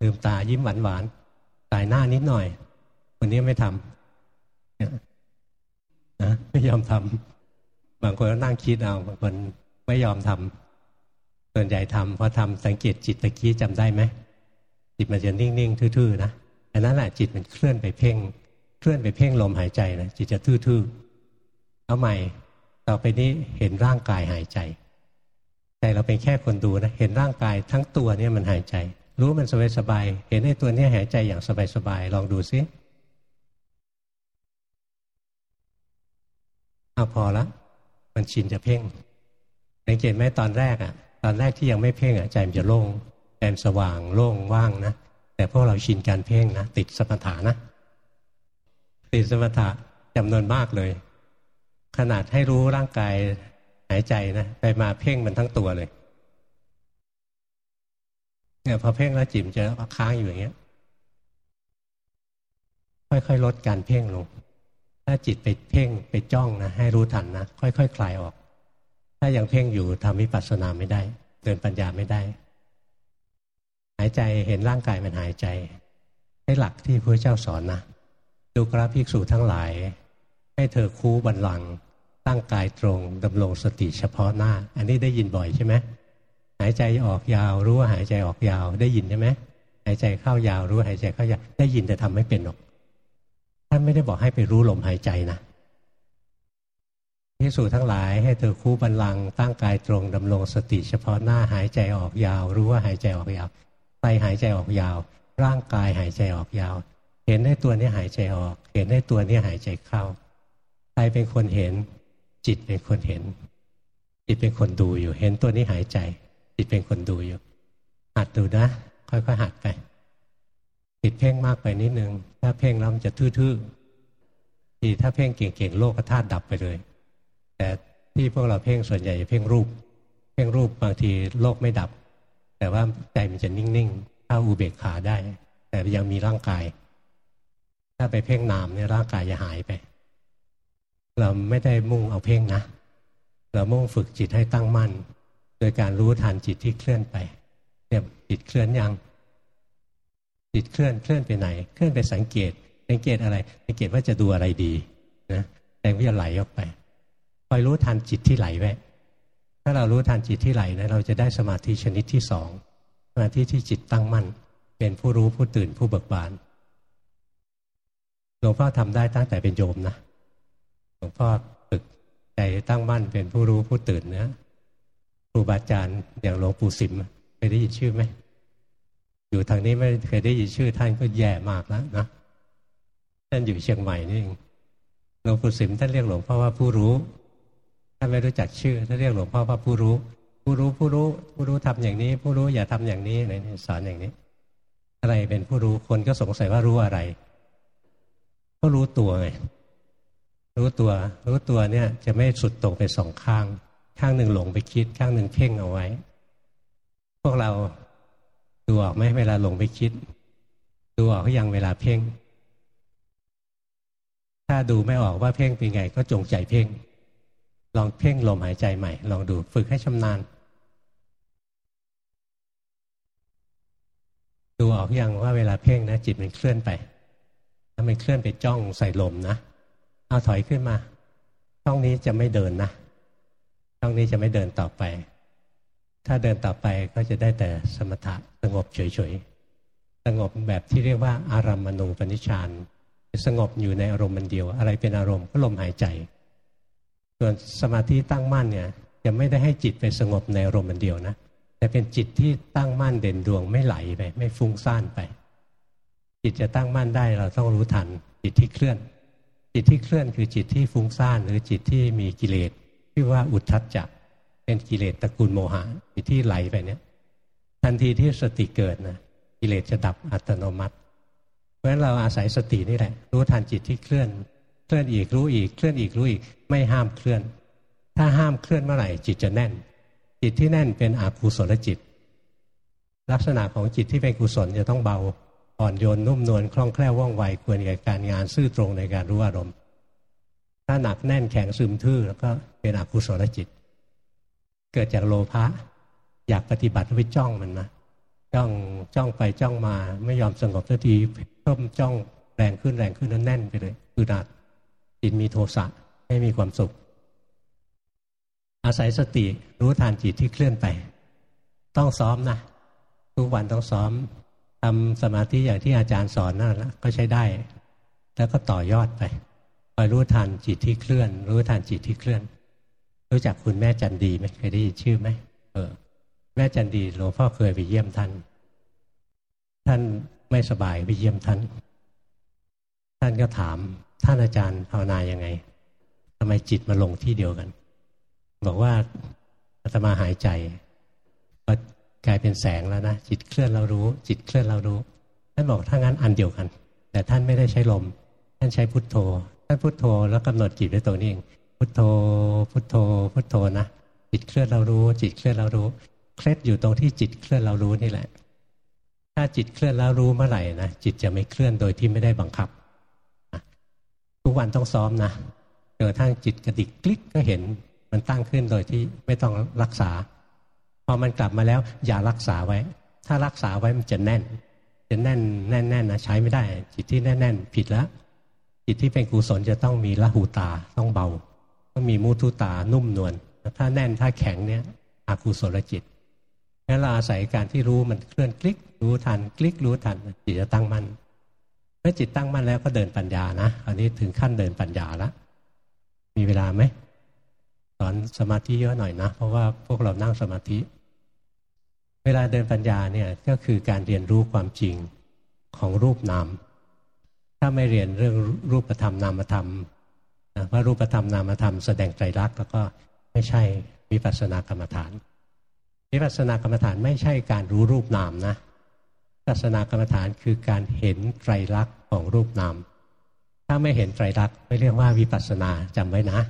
Speaker 1: ลืมตายิ้มหวานหวานสายหน้านิดหน่อยคนนี้ไม่ทำนะไม่ยอมทำบางคนก็นั่งคิดเอาบางคนไม่ยอมทำส่วนใหญ่ทำพอทำสังเกตจิตตะกี้จำได้ไหมจิตมันจะนิ่งๆทื่อๆนะอันนั้นแหละจิตมันเคลื่อนไปเพ่ง เคลื่อนไปเพ่งลมหายใจนะจิตจะทื่อๆเอาใหม่ ต่อไปนี้เห็นร่างกายหายใจ ใจเราเป็นแค่คนดูนะเห็นร่างกายทั้งตัวเนี่ยมันหายใจ รู้มันสบายสบายเห็นไอ้ตัวเนี้ยหายใจอย่างสบายสบายลองดูซิเอาพอละมันชินจะเพ่งสังเกตไหมตอนแรกอะ ตอนแรกที่ยังไม่เพ่งอะใจมันจะโล่งใจสว่างโล่งว่างนะแต่พวกเราชินการเพ่งนะติดสมถะนะติดสมถะจำนวนมากเลย ขนาดให้รู้ร่างกาย หายใจนะไปมาเพ่งมันทั้งตัวเลยเนี่ยพอเพ่งแล้วจิมจะค้างอยู่อย่างเงี้ย ค่อยๆลดการเพ่งลง ถ้าจิตไปเพ่งไปจ้องนะให้รู้ทันนะค่อยๆคคลายออก ถ้ายังเพ่งอยู่ทำวิปัสสนาไม่ได้ เดินปัญญาไม่ได้ หายใจเห็นร่างกายมันหายใจให้หลักที่พระเจ้าสอนนะดูกราภิกษุทั้งหลาย ให้เธอคูบันลัง ตั้งกายตรงดำรงสติเฉพาะหน้า อันนี้ได้ยินบ่อยใช่ไหมหายใจออกยาวรู้ว่าหายใจออกยาวได้ยินใช่ไหมหายใจเข้ายาวรู้หายใจเข้ายาวได้ยินแต่ทำไม่เป็นหรอกท่านไม่ได้บอกให้ไปรู้ลมหายใจนะพิสูจทั้งหลายให้เธอคู่บันลังตั้งกายตรงดำรงสติเฉพาะหน้าหายใจออกยาว รู้ว่าหายใจออกยาวไปหายใจออกยาว ร่างกายหายใจออกยาว เห็นได้ตัวนี้หายใจออก เห็นได้ตัวนี้หายใจเข้าใครเป็นคนเห็น จิตเป็นคนเห็น จิตเป็นคนดูอยู่ เห็นตัวนี้หายใจ จิตเป็นคนดูอยู่ หัดดูนะ ค่อยๆหัดไปจิตเพ่งมากไปนิดนึง ถ้าเพ่งแล้วมันจะทื่อๆทีถ้าเพ่งเก่งๆโลกธาตุดับไปเลย แต่ที่พวกเราเพ่งส่วนใหญ่จะเพ่งรูป เพ่งรูปบางทีโลกไม่ดับ แต่ว่าใจมันจะนิ่งๆเข้าอุเบกขาได้ แต่ยังมีร่างกาย ถ้าไปเพ่งนามเนี่ยร่างกายจะหายไป เราไม่ได้มุ่งเอาเพ่งนะ เรามุ่งฝึกจิตให้ตั้งมั่น โดยการรู้ทันจิตที่เคลื่อนไปเนี่ยจิตเคลื่อนยัง จิตเคลื่อนเคลื่อนไปไหน เคลื่อนไปสังเกต สังเกตอะไร สังเกตว่าจะดูอะไรดีนะแต่ก็จะไหลออกไปคอยรู้ทันจิตที่ไหลไว้ถ้าเรารู้ทันจิตที่ไหลนะเราจะได้สมาธิชนิดที่สองสมาธิที่จิตตั้งมั่น เป็นผู้รู้ผู้ตื่นผู้เบิกบานหลวงพ่อทำได้ตั้งแต่เป็นโยมนะ หลวงพ่อฝึกใจตั้งมั่นเป็นผู้รู้ผู้ตื่นนะครูบาอาจารย์อย่างหลวงปู่สิมเคยได้ยินชื่อไหมอยู่ทางนี้ไม่เคยได้ยินชื่อท่านก็แย่มากแล้วนะท่านอยู่เชียงใหม่นี่เองหลวงปู่สิมท่านเรียกหลวงพ่อว่าผู้รู้ท่านไม่รู้จักชื่อท่านเรียกหลวงพ่อว่าผู้รู้ ผู้รู้ผู้รู้ ผู้รู้ทำอย่างนี้ ผู้รู้อย่าทำอย่างนี้อะไรนี่สอนอย่างนี้ อะไรเป็นผู้รู้คนก็สงสัยว่ารู้อะไร ก็รู้ตัวไง รู้ตัวรู้ตัวเนี่ยจะไม่สุดตรงไปสองข้าง ข้างหนึ่งหลงไปคิด ข้างหนึ่งเพ่งเอาไว้ พวกเราดูออกไหมเวลาหลงไปคิด ดูออกก็ยังเวลาเพ่ง ถ้าดูไม่ออกว่าเพ่งเป็นไง ก็จงใจเพ่ง ลองเพ่งลมหายใจใหม่ ลองดูฝึกให้ชำนาญดูออกยังว่าเวลาเพ่งนะจิตมันเคลื่อนไป ถ้ามันเคลื่อนไปจ้องใส่ลมนะ เอาถอยขึ้นมาช่องนี้จะไม่เดินนะช่องนี้จะไม่เดินต่อไป ถ้าเดินต่อไปก็จะได้แต่สมถะสงบเฉยๆ สงบแบบที่เรียกว่าอารัมมณูปนิชานสงบอยู่ในอารมณ์มันเดียว อะไรเป็นอารมณ์ก็ลมหายใจ ส่วนสมาธิตั้งมั่นเนี่ยจะไม่ได้ให้จิตไปสงบในอารมณ์มันเดียวนะแต่เป็นจิตที่ตั้งมั่นเด่นดวงไม่ไหลไป ไม่ฟุ้งซ่านไป จิตจะตั้งมั่นได้เราต้องรู้ทันจิตที่เคลื่อน จิตที่เคลื่อนคือจิตที่ฟุ้งซ่านหรือจิตที่มีกิเลสที่ว่าอุทธัจจะเป็นกิเลสตระกูลโมหะจิตที่ไหลไปเนี่ยทันทีที่สติเกิดนะกิเลสจะดับอัตโนมัติ เพราะฉะนั้นเราอาศัยสตินี่แหละ รู้ทันจิตที่เคลื่อน เคลื่อนอีกรู้อีกเคลื่อนอีกรู้อีกไม่ห้ามเคลื่อน ถ้าห้ามเคลื่อนเมื่อไหร่จิตจะแน่น จิตที่แน่นเป็นอกุศลจิต ลักษณะของจิตที่เป็นกุศลจะต้องเบา อ่อนโยนนุ่มนวลคล่องแคล่วว่องไวควรแก่การงานซื่อตรงในการรู้อารมณ์ ถ้าหนักแน่นแข็งซึมทื่อแล้วก็เป็นอกุศลจิต เกิดจากโลภะอยากปฏิบัติไปจ้องมันนะจ้องจ้องไปจ้องมาไม่ยอมสงบสักทีเพิ่มจ้องแรงขึ้นแรงขึ้นนั้นแน่นไปเลยคือดัดจิตมีโทสะไม่มีความสุข อาศัยสติรู้ทานจิตที่เคลื่อนไป ต้องซ้อมนะทุกวันต้องซ้อม ทำสมาธิอย่างที่อาจารย์สอนนั่นแหละก็ใช้ได้ แล้วก็ต่อยอดไปคอยรู้ทันจิตที่เคลื่อน รู้ทันจิตที่เคลื่อน รู้จักคุณแม่จันดีไหมเคยได้ยินชื่อไหมเออ แม่จันดีหลวงพ่อเคยไปเยี่ยมท่าน ท่านไม่สบายไปเยี่ยมท่าน ท่านก็ถามท่านอาจารย์ภาวนายังไงทำไมจิตมาลงที่เดียวกัน บอกว่าอาตมาหายใจก็ กลายเป็นแสงแล้วนะจิตเคลื่อนเรารู้ จิตเคลื่อนเรารู้ท่านบอกถ้างั้นอันเดียวกัน แต่ท่านไม่ได้ใช้ลม ท่านใช้พุทโธ ท่านพุทโธแล้วกำหนดจิตไว้ตัวนี้เองพุทโธพุทโธพุทโธนะจิตเคลื่อนเรารู้ จิตเคลื่อนเรารู้เคล็ดอยู่ตรงที่จิตเคลื่อนเรารู้นี่แหละ ถ้าจิตเคลื่อนแล้วรู้เมื่อไหร่นะจิตจะไม่เคลื่อนโดยที่ไม่ได้บังคับทุกวันต้องซ้อมนะจนกระทั่งจิตกระดิกคลิกก็เห็นมันตั้งขึ้นโดยที่ไม่ต้องรักษา อมันกลับมาแล้วอย่ารักษาไว้ ถ้ารักษาไว้มันจะแน่น จะแน่นแน่นแน่นนะใช้ไม่ได้ จิตที่แน่นแน่นผิดแล้ว จิตที่เป็นกุศลจะต้องมีละหูตาต้องเบา ต้องมีมุทุตานุ่มนวลถ้าแน่นถ้าแข็งเนี่ยอกุศลจิตงั้นเราอาศัยการที่รู้มันเคลื่อนคลิก รู้ทันคลิกรู้ทันจิตจะตั้งมั่นเมื่อจิตตั้งมั่นแล้วก็เดินปัญญานะอันนี้ถึงขั้นเดินปัญญาแล้วมีเวลาไหมสอนสมาธิเยอะหน่อยนะ เพราะว่าพวกเรานั่งสมาธิ เวลาเดินปัญญาเนี่ยก็คือการเรียนรู้ความจริงของรูปนามถ้าไม่เรียนเรื่องรูปธรรมนามธรรมว่ารูปธรรมนามธรรมแสดงไตรลักษณ์แล้วก็ไม่ใช่วิปัสสนากรรมฐานวิปัสสนากรรมฐานไม่ใช่การรู้รูปนามนะวิปัสสนากรรมฐานคือการเห็นไตรลักษณ์ของรูปนาม ถ้าไม่เห็นไตรลักษณ์ไม่เรียกว่าวิปัสสนาจำไว้นะ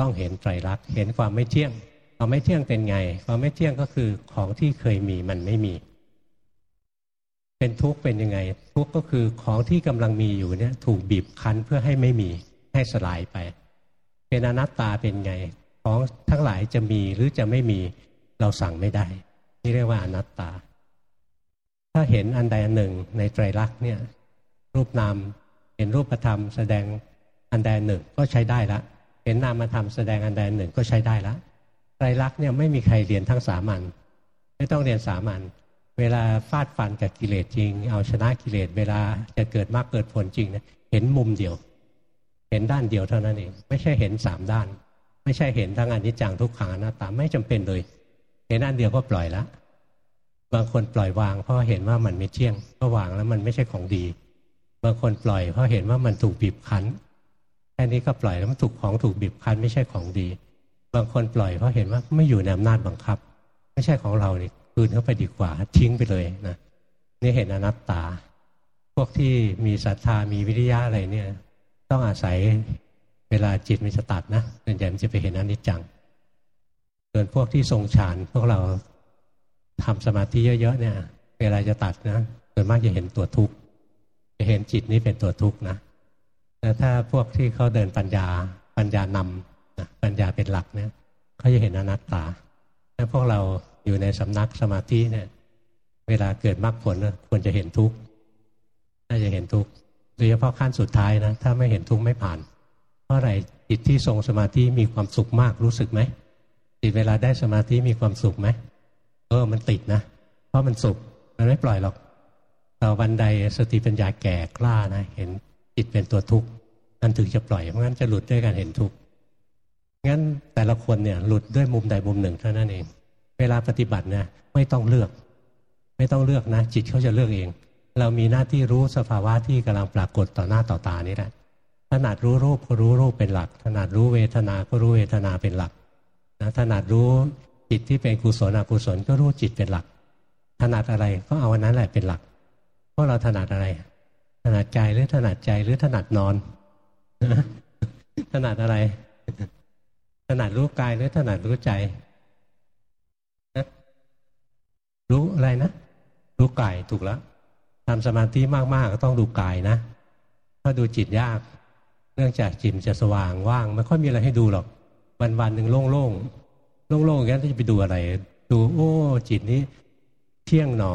Speaker 1: ต้องเห็นไตรลักษณ์เห็นความไม่เที่ยง ความไม่เที่ยงเป็นไง ความไม่เที่ยงก็คือของที่เคยมีมันไม่มี เป็นทุกข์เป็นยังไง ทุกข์ก็คือของที่กำลังมีอยู่เนี่ย ถูกบีบคั้นเพื่อให้ไม่มีให้สลายไป เป็นอนัตตาเป็นไง ของทั้งหลายจะมีหรือจะไม่มีเราสั่งไม่ได้ นี่เรียกว่าอนัตตา ถ้าเห็นอันใดอันหนึ่งในไตรลักษณ์เนี่ย รูปนามเห็นรูปธรรม แสดงอันใดหนึ่งก็ใช้ได้ละเห็นนามธรรมแสดงอันใดหนึ่งก็ใช้ได้ละ ไตรลักษณ์เนี่ยไม่มีใครเรียนทั้งสามัญไม่ต้องเรียนสามัญเวลาฟาดฟันกับกิเลสจริง เอาชนะกิเลสเวลาจะเกิดมากเกิดผลจริงเนี่ยเห็นมุมเดียว เห็นด้านเดียวเท่านั้นเอง ไม่ใช่เห็นสามด้าน ไม่ใช่เห็นทั้งอนิจจังทุกขังอนัตตาไม่จำเป็นเลย เห็นอันเดียวก็ปล่อยละบางคนปล่อยวางเพราะเห็นว่ามันไม่เที่ยงก็วางแล้วมันไม่ใช่ของดี บางคนปล่อยเพราะเห็นว่ามันถูกบีบคั้นแค่นี้ก็ปล่อยแล้วมันถูกของถูกบีบคั้นไม่ใช่ของดีางคนปล่อยเพราะเห็นว่าไม่อยู่ในอำนาจบังคับ ไม่ใช่ของเราเนี่ยคืนเข้าไปดีกว่า ทิ้งไปเลยนะนี่เห็นอนัตตา พวกที่มีศรัทธามีวิริยะอะไรเนี่ย ต้องอาศัยเวลาจิตมันจะตัดนะส่วนใหญ่มันจะไปเห็นอนิจจังส่วนพวกที่ทรงฌานพวกเราทำสมาธิเยอะๆเนี่ย เวลาจะตัดนะส่วนมากจะเห็นตัวทุกข์จะเห็นจิตนี้เป็นตัวทุกข์นะแต่ถ้าพวกที่เขาเดินปัญญาปัญญานำนะ ปัญญาเป็นหลักเนี่ยเขาจะเห็นอนัตตาถ้าพวกเราอยู่ในสำนักสมาธิเนี่ย เวลาเกิดมรรคผลควรจะเห็นทุกข์น่าจะเห็นทุกข์โดยเฉพาะขั้นสุดท้ายนะถ้าไม่เห็นทุกข์ไม่ผ่าน เพราะอะไรจิตที่ทรงสมาธิมีความสุขมากรู้สึกไหมจิตเวลาได้สมาธิมีความสุขไหมเออมันติดนะ เพราะมันสุขมันไม่ปล่อยหรอกต่อวันใดสติปัญญาแก่กล้านะ เห็นจิตเป็นตัวทุกข์นั่นถึงจะปล่อยเพราะงั้นจะหลุดด้วยการเห็นทุกข์ งั้นแต่ละคนเนี่ยหลุดด้วยมุมใดมุมหนึ่งเท่านั้นเอง เวลาปฏิบัติเนี่ยไม่ต้องเลือก ไม่ต้องเลือกนะ จิตเขาจะเลือกเอง เรามีหน้าที่รู้สภาวะที่กำลังปรากฏต่อหน้าต่อตานี่แหละถนัดรู้รูปก็รู้รูปเป็นหลักถนัดรู้เวทนาก็รู้เวทนาเป็นหลักนะถนัดรู้จิตที่เป็นกุศลอกุศลก็รู้จิตเป็นหลัก ถนัดอะไรก็เอาอันนั้นแหละเป็นหลักเพราะเราถนัดอะไร ถนัดกายหรือถนัดใจหรือถนัดนอนถนัดอะไร ถนัดรู้กายหรือถนัดรู้ใจนะรู้อะไรนะ รู้กายถูกแล้วทำสมาธิมากๆก็ต้องดูกายนะถ้าดูจิตยาก เนื่องจากจิตจะสว่างว่างไม่ค่อยมีอะไรให้ดูหรอก วันวันหนึ่งโล่งๆโล่งๆอย่างนั้นจะไปดูอะไร ดูโอ้ จิตนี้เที่ยงหนอ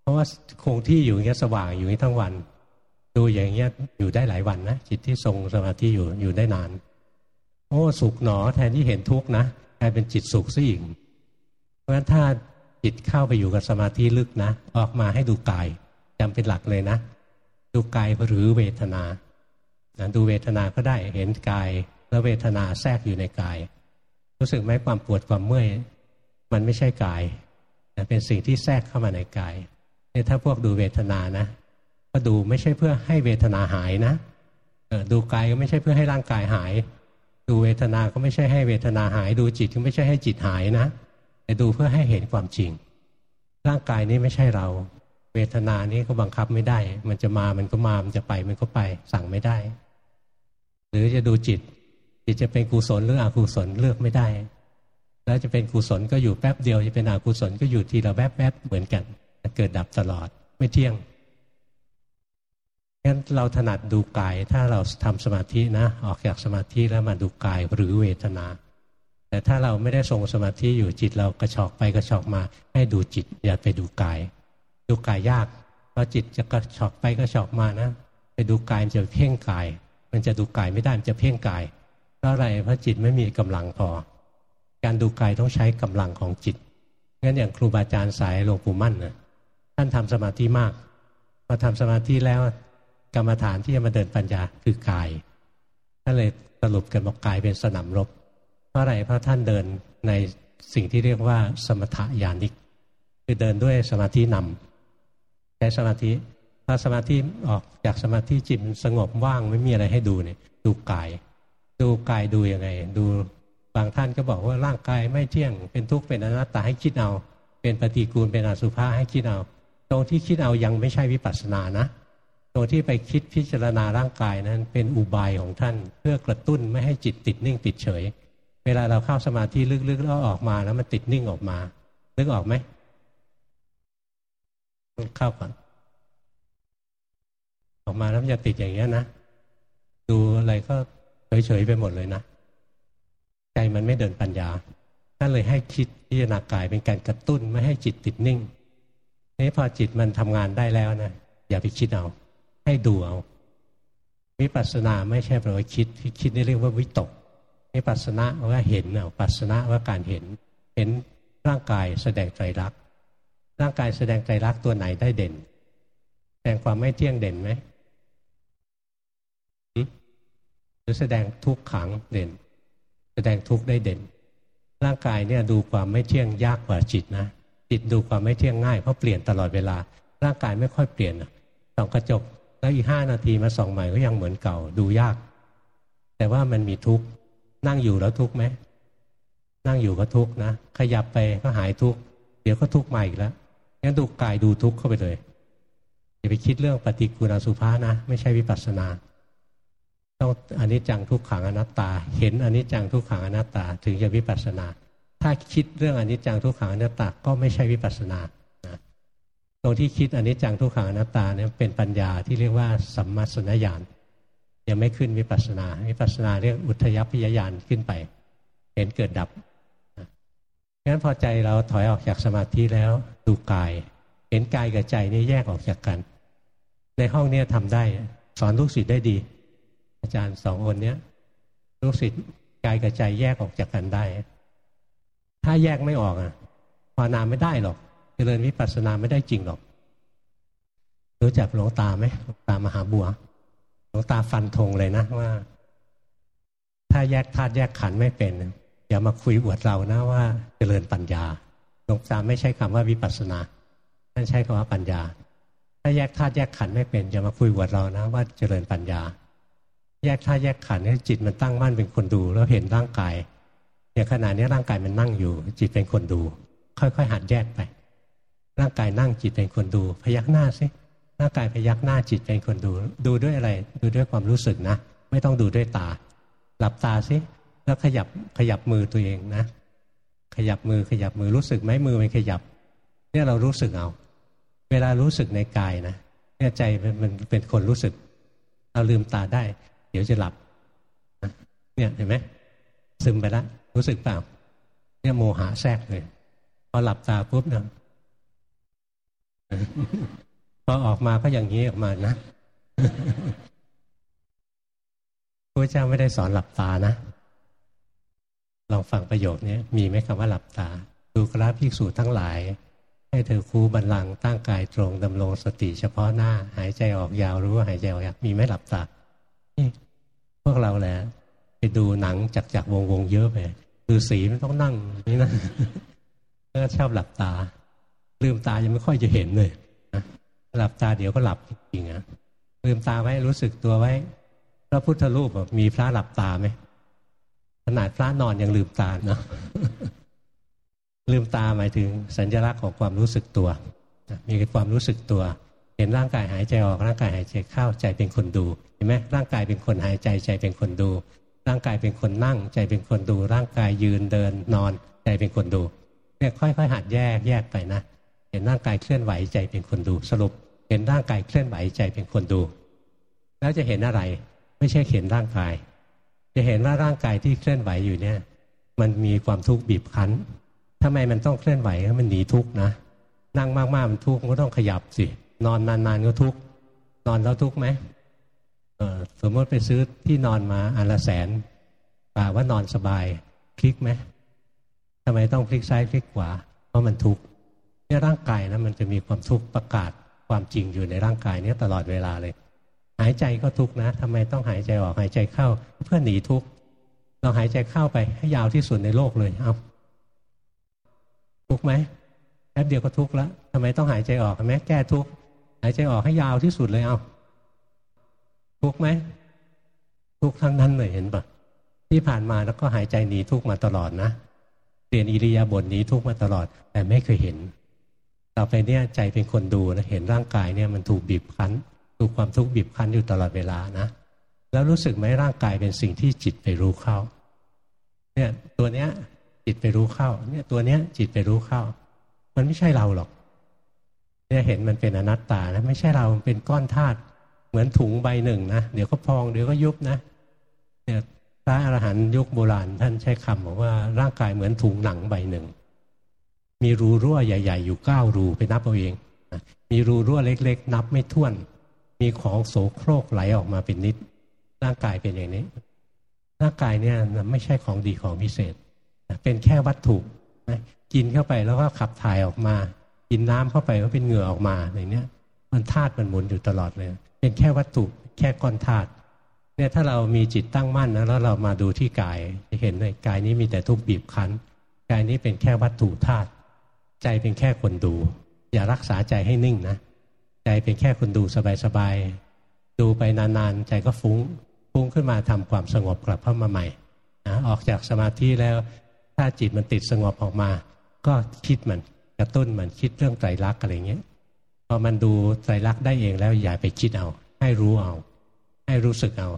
Speaker 1: เพราะว่าคงที่อยู่อย่างเงี้ยสว่างอยู่นี้ทั้งวัน ดูอย่างเงี้ยอยู่ได้หลายวันนะจิตที่ทรงสมาธิอยู่อยู่ได้นาน อ้สุขหนอ แทนที่เห็นทุกข์นะกลายเป็นจิตสุขซะอีกเพราะฉะนั้นถ้าจิตเข้าไปอยู่กับสมาธิลึกนะ ออกมาให้ดูกายจำเป็นหลักเลยนะ ดูกายหรือเวทนานะดูเวทนาก็ได้เห็นกาย แล้วเวทนาแทรกอยู่ในกาย รู้สึกไหมความปวดความเมื่อย มันไม่ใช่กายนะเป็นสิ่งที่แทรกเข้ามาในกายเนี่ยถ้าพวกดูเวทนานะ ก็ดูไม่ใช่เพื่อให้เวทนาหายนะดูกายก็ไม่ใช่เพื่อให้ร่างกายหาย ดูเวทนาก็ไม่ใช่ให้เวทนาหาย ดูจิตก็ไม่ใช่ให้จิตหายนะแต่ดูเพื่อให้เห็นความจริง ร่างกายนี้ไม่ใช่เรา เวทนานี้ก็บังคับไม่ได้ มันจะมามันก็มา มันจะไปมันก็ไป สั่งไม่ได้ หรือจะดูจิต จิตจะเป็นกุศลหรืออกุศลเลือกไม่ได้ แล้วจะเป็นกุศลก็อยู่แป๊บเดียว จะเป็นอกุศลก็อยู่ทีละแป๊บแป๊บเหมือนกัน เกิดดับตลอดไม่เที่ยง งั้นเราถนัดดูกาย ถ้าเราทำสมาธินะ ออกจากสมาธิแล้วมาดูกายหรือเวทนา แต่ถ้าเราไม่ได้ทรงสมาธิอยู่จิตเรากระชอกไปกระชอกมา ให้ดูจิตอย่าไปดูกาย ดูกายยากเพราะจิตจะกระชอกไปกระชอกมานะไปดูกายมันจะเพ่งกาย มันจะดูกายไม่ได้มันจะเพ่งกายเพราะอะไรเพราะจิตไม่มีกำลังพอ การดูกายต้องใช้กำลังของจิตงั้นอย่างครูบาอาจารย์สายหลวงปู่มั่นนะท่านทำสมาธิมากพอทำสมาธิแล้ว กรรมฐานที่จะมาเดินปัญญาคือกายท่านเลยสรุปกันบอกกายเป็นสนามรบ เพราะอะไรเพราะท่านเดินในสิ่งที่เรียกว่าสมถยานิก คือเดินด้วยสมาธินำใช้สมาธิถ้าสมาธิออกจากสมาธิจิตสงบว่างไม่มีอะไรให้ดูเนี่ยดูกาย ดูกายดูยังไง ดูบางท่านก็บอกว่าร่างกายไม่เที่ยง เป็นทุกข์เป็นอนัตตาให้คิดเอา เป็นปฏิกูลเป็นอสุภะให้คิดเอา ตรงที่คิดเอายังไม่ใช่วิปัสสนานะ ตรงที่ไปคิดพิจารณาร่างกายนั้น เป็นอุบายของท่าน เพื่อกระตุ้นไม่ให้จิตติดนิ่งติดเฉย เวลาเราเข้าสมาธิลึกๆแล้วออกมาแล้วมันติดนิ่งออกมา นึกออกไหมเข้าก่อน ออกมาแล้วมันจะติดอย่างเงี้ยนะ ดูอะไรก็เฉยๆไปหมดเลยนะ ใจมันไม่เดินปัญญาท่านเลยให้คิดพิจารณากายเป็นการกระตุ้นไม่ให้จิตติดนิ่งนี่พอจิตมันทำงานได้แล้วนะอย่าไปคิดเอา ให้ดูเอาวิปัสสนาไม่ใช่แปลว่าคิดคิดนี่เรียกว่าวิตกนี่ปัสนะว่าเห็นเอาปัสนะว่าการเห็น เห็นร่างกายแสดงใจรักร่างกายแสดงใจรักตัวไหนได้เด่น แสดงความไม่เที่ยงเด่นไหมหรือแสดงทุกขังเด่น แสดงทุกได้เด่น ร่างกายเนี่ยดูความไม่เที่ยงยากกว่าจิตนะจิตดูความไม่เที่ยงง่ายเพราะเปลี่ยนตลอดเวลา ร่างกายไม่ค่อยเปลี่ยนส่องกระจก แล้วอีกห้านาทีมาส่องใหม่ก็ยังเหมือนเก่า ดูยาก แต่ว่ามันมีทุกข์นั่งอยู่แล้วทุกข์ไหมนั่งอยู่ก็ทุกข์นะขยับไปก็หายทุกข์เดี๋ยวก็ทุกข์ใหม่อีกแล้วงั้นดูกายดูทุกข์เข้าไปเลยอย่าไปคิดเรื่องปฏิกูลสุภานะ ไม่ใช่วิปัสสนา ต้องอนิจจังทุกขังอนัตตา เห็นอนิจจังทุกขังอนัตตา ถึงจะวิปัสสนา ถ้าคิดเรื่องอนิจจังทุกขังอนัตตาก็ไม่ใช่วิปัสสนา ตรงที่คิดอนิจจังทุกขังอนัตตาเนี่ยเป็นปัญญาที่เรียกว่าสัมมาสนญาณยังไม่ขึ้นวิปัสนาวิปัสนาเรียกอุทยพยายานขึ้นไป เห็นเกิดดับงั้นพอใจเราถอยออกจากสมาธิแล้วดูกาย เห็นกายกับใจนี่แยกออกจากกัน ในห้องเนี้ทำได้ สอนลูกศิษย์ได้ดี อาจารย์สองคนเนี้ยลูกศิษย์กายกับใจแยกออกจากกันได้ ถ้าแยกไม่ออกอะภาวนาไม่ได้หรอก เจริญวิปัสสนาไม่ได้จริงหรอก รู้จักหลวงตาไหมหลวงตามหาบัวหลวงตาฟันธงเลยนะว่า ถ้าแยกธาตุแยกขันไม่เป็น อย่ามาคุยอวดเรานะว่าเจริญปัญญาหลวงตาไม่ใช้คำว่าวิปัสสนาท่านใช้คำว่าปัญญา ถ้าแยกธาตุแยกขันไม่เป็นอย่ามาคุยอวดเรานะว่าเจริญปัญญา แยกธาตุแยกขันให้จิตมันตั้งมั่นเป็นคนดู แล้วเห็นร่างกายอย่างขณะนี้ร่างกายมันนั่งอยู่ จิตเป็นคนดู ค่อยๆหัดแยกไป ร่างกายนั่งจิตเป็นคนดู พยักหน้าสิร่างกายพยักหน้าจิตเป็นคนดู ดูด้วยอะไร ดูด้วยความรู้สึกนะ ไม่ต้องดูด้วยตา หลับตาสิแล้วขยับขยับมือตัวเองนะ ขยับมือขยับมือรู้สึกไหมมือมันขยับ เนี่ยเรารู้สึกเอา เวลารู้สึกในกายนะเนี่ยใจมันเป็นคนรู้สึก เราลืมตาได้ เดี๋ยวจะหลับเนี่ยเห็นไหมซึมไปแล้วรู้สึกเปล่าเนี่ยโมหะแทรกเลย พอหลับตาปุ๊บเนี่ย พอออกมาก็อย่างนี้ออกมานะพระเจ้าไม่ได้สอนหลับตานะ ลองฟังประโยคนี้มีไหมคำว่าหลับตา ดูกราภิกษุทั้งหลาย ให้เธอคูบันลังตั้งกายตรงดำรงสติเฉพาะหน้า หายใจออกยาวรู้ว่าหายใจออกยาวมีไหมหลับตาพวกเราแหละไปดูหนังจักจักวงวงเยอะไปดูสีมันต้องนั่งนี่นะก็ชอบหลับตา ลืมตายังไม่ค่อยจะเห็นเลยนะหลับตาเดี๋ยวก็หลับจริงๆอะลืมตาไว้รู้สึกตัวไว้ พระพุทธรูปมีพระหลับตาไหมขนาดพระนอนยังลืมตาเนาะลืมตาหมายถึงสัญลักษณ์ของความรู้สึกตัว มีความรู้สึกตัว เห็นร่างกายหายใจออกร่างกายหายใจเข้าใจเป็นคนดูเห็นไหมร่างกายเป็นคนหายใจใจเป็นคนดู ร่างกายเป็นคนนั่ง ใจเป็นคนดู ร่างกายยืนเดินนอน ใจเป็นคนดูเนี่ยค่อยๆหัดแยกแยกไปนะ เห็นร่างกายเคลื่อนไหวใจเป็นคนดู สรุป เห็นร่างกายเคลื่อนไหวใจเป็นคนดู แล้วจะเห็นอะไร ไม่ใช่เห็นร่างกาย จะเห็นว่าร่างกายที่เคลื่อนไหวอยู่เนี่ย มันมีความทุกข์บีบคั้นทำไมมันต้องเคลื่อนไหวมันหนีทุกข์นะนั่งมากๆมันทุกข์ก็ต้องขยับสินอนนานๆก็ทุกข์นอนแล้วทุกข์ไหมสมมติไปซื้อที่นอนมาอันละแสนป่าว่านอนสบายคลิกไหมทำไมต้องคลิกซ้ายคลิกขวาเพราะมันทุกข์ เนี่ยร่างกายนะมันจะมีความทุกข์ประกาศความจริงอยู่ในร่างกายนี้ตลอดเวลาเลย หายใจก็ทุกข์นะทำไมต้องหายใจออกหายใจเข้า เพื่อหนีทุกข์เราหายใจเข้าไปให้ยาวที่สุดในโลกเลยเอาทุกข์ไหมแป๊บเดียวก็ทุกข์แล้วทำไมต้องหายใจออกไหมแก้ทุกข์หายใจออกให้ยาวที่สุดเลยเอาทุกข์ไหมทุกทั้งนั้นเลยเห็นปะที่ผ่านมาแล้วก็หายใจหนีทุกข์มาตลอดนะเปลี่ยนอิริยาบถหนีทุกข์มาตลอด แต่ไม่เคยเห็น ต่อไปเนี่ยใจเป็นคนดูนะเห็นร่างกายเนี่ยมันถูกบีบคั้น ถูกความทุกข์บีบคั้นอยู่ตลอดเวลานะ แล้วรู้สึกไหมร่างกายเป็นสิ่งที่จิตไปรู้เข้าเนี่ยตัวเนี้ยจิตไปรู้เข้าเนี่ยตัวเนี้ยจิตไปรู้เข้า มันไม่ใช่เราหรอกเนี่ยเห็นมันเป็นอนัตตานะไม่ใช่เราเป็นก้อนธาตุเหมือนถุงใบหนึ่งนะเดี๋ยวก็พองเดี๋ยวก็ยุบนะเนี่ยพระอรหันต์ยุคโบราณท่านใช้คำบอกว่าร่างกายเหมือนถุงหนังใบหนึ่ง มีรูรั่วใหญ่ ๆ อยู่เก้ารูไปนับเอาเอง มีรูรั่วเล็ก ๆ นับไม่ถ้วน มีของโสโครกไหลออกมาเป็นนิด ร่างกายเป็นอย่างนี้ ร่างกายเนี่ยไม่ใช่ของดีของพิเศษ เป็นแค่วัตถุกินเข้าไปแล้วก็ขับถ่ายออกมา กินน้ำเข้าไปก็เป็นเหงื่อออกมาอย่างเนี้ย มันธาตุมันหมุนอยู่ตลอดเลย เป็นแค่วัตถุแค่ก้อนธาตุเนี่ยถ้าเรามีจิตตั้งมั่นนะแล้วเรามาดูที่กายจะเห็นเลยกายนี้มีแต่ทุกข์บีบคั้น กายนี้เป็นแค่วัตถุธาตุ ใจเป็นแค่คนดู อย่ารักษาใจให้นิ่งนะ ใจเป็นแค่คนดูสบายๆ ดูไปนานๆ ใจก็ฟุ้ง ฟุ้งขึ้นมาทำความสงบกลับเข้ามาใหม่นะออกจากสมาธิแล้ว ถ้าจิตมันติดสงบออกมา ก็คิดมันกระตุ้นมันคิดเรื่องไตรลักษณ์อะไรเงี้ยพอมันดูไตรลักษณ์ได้เองแล้วอย่าไปคิดเอา ให้รู้เอา ให้รู้สึกเอา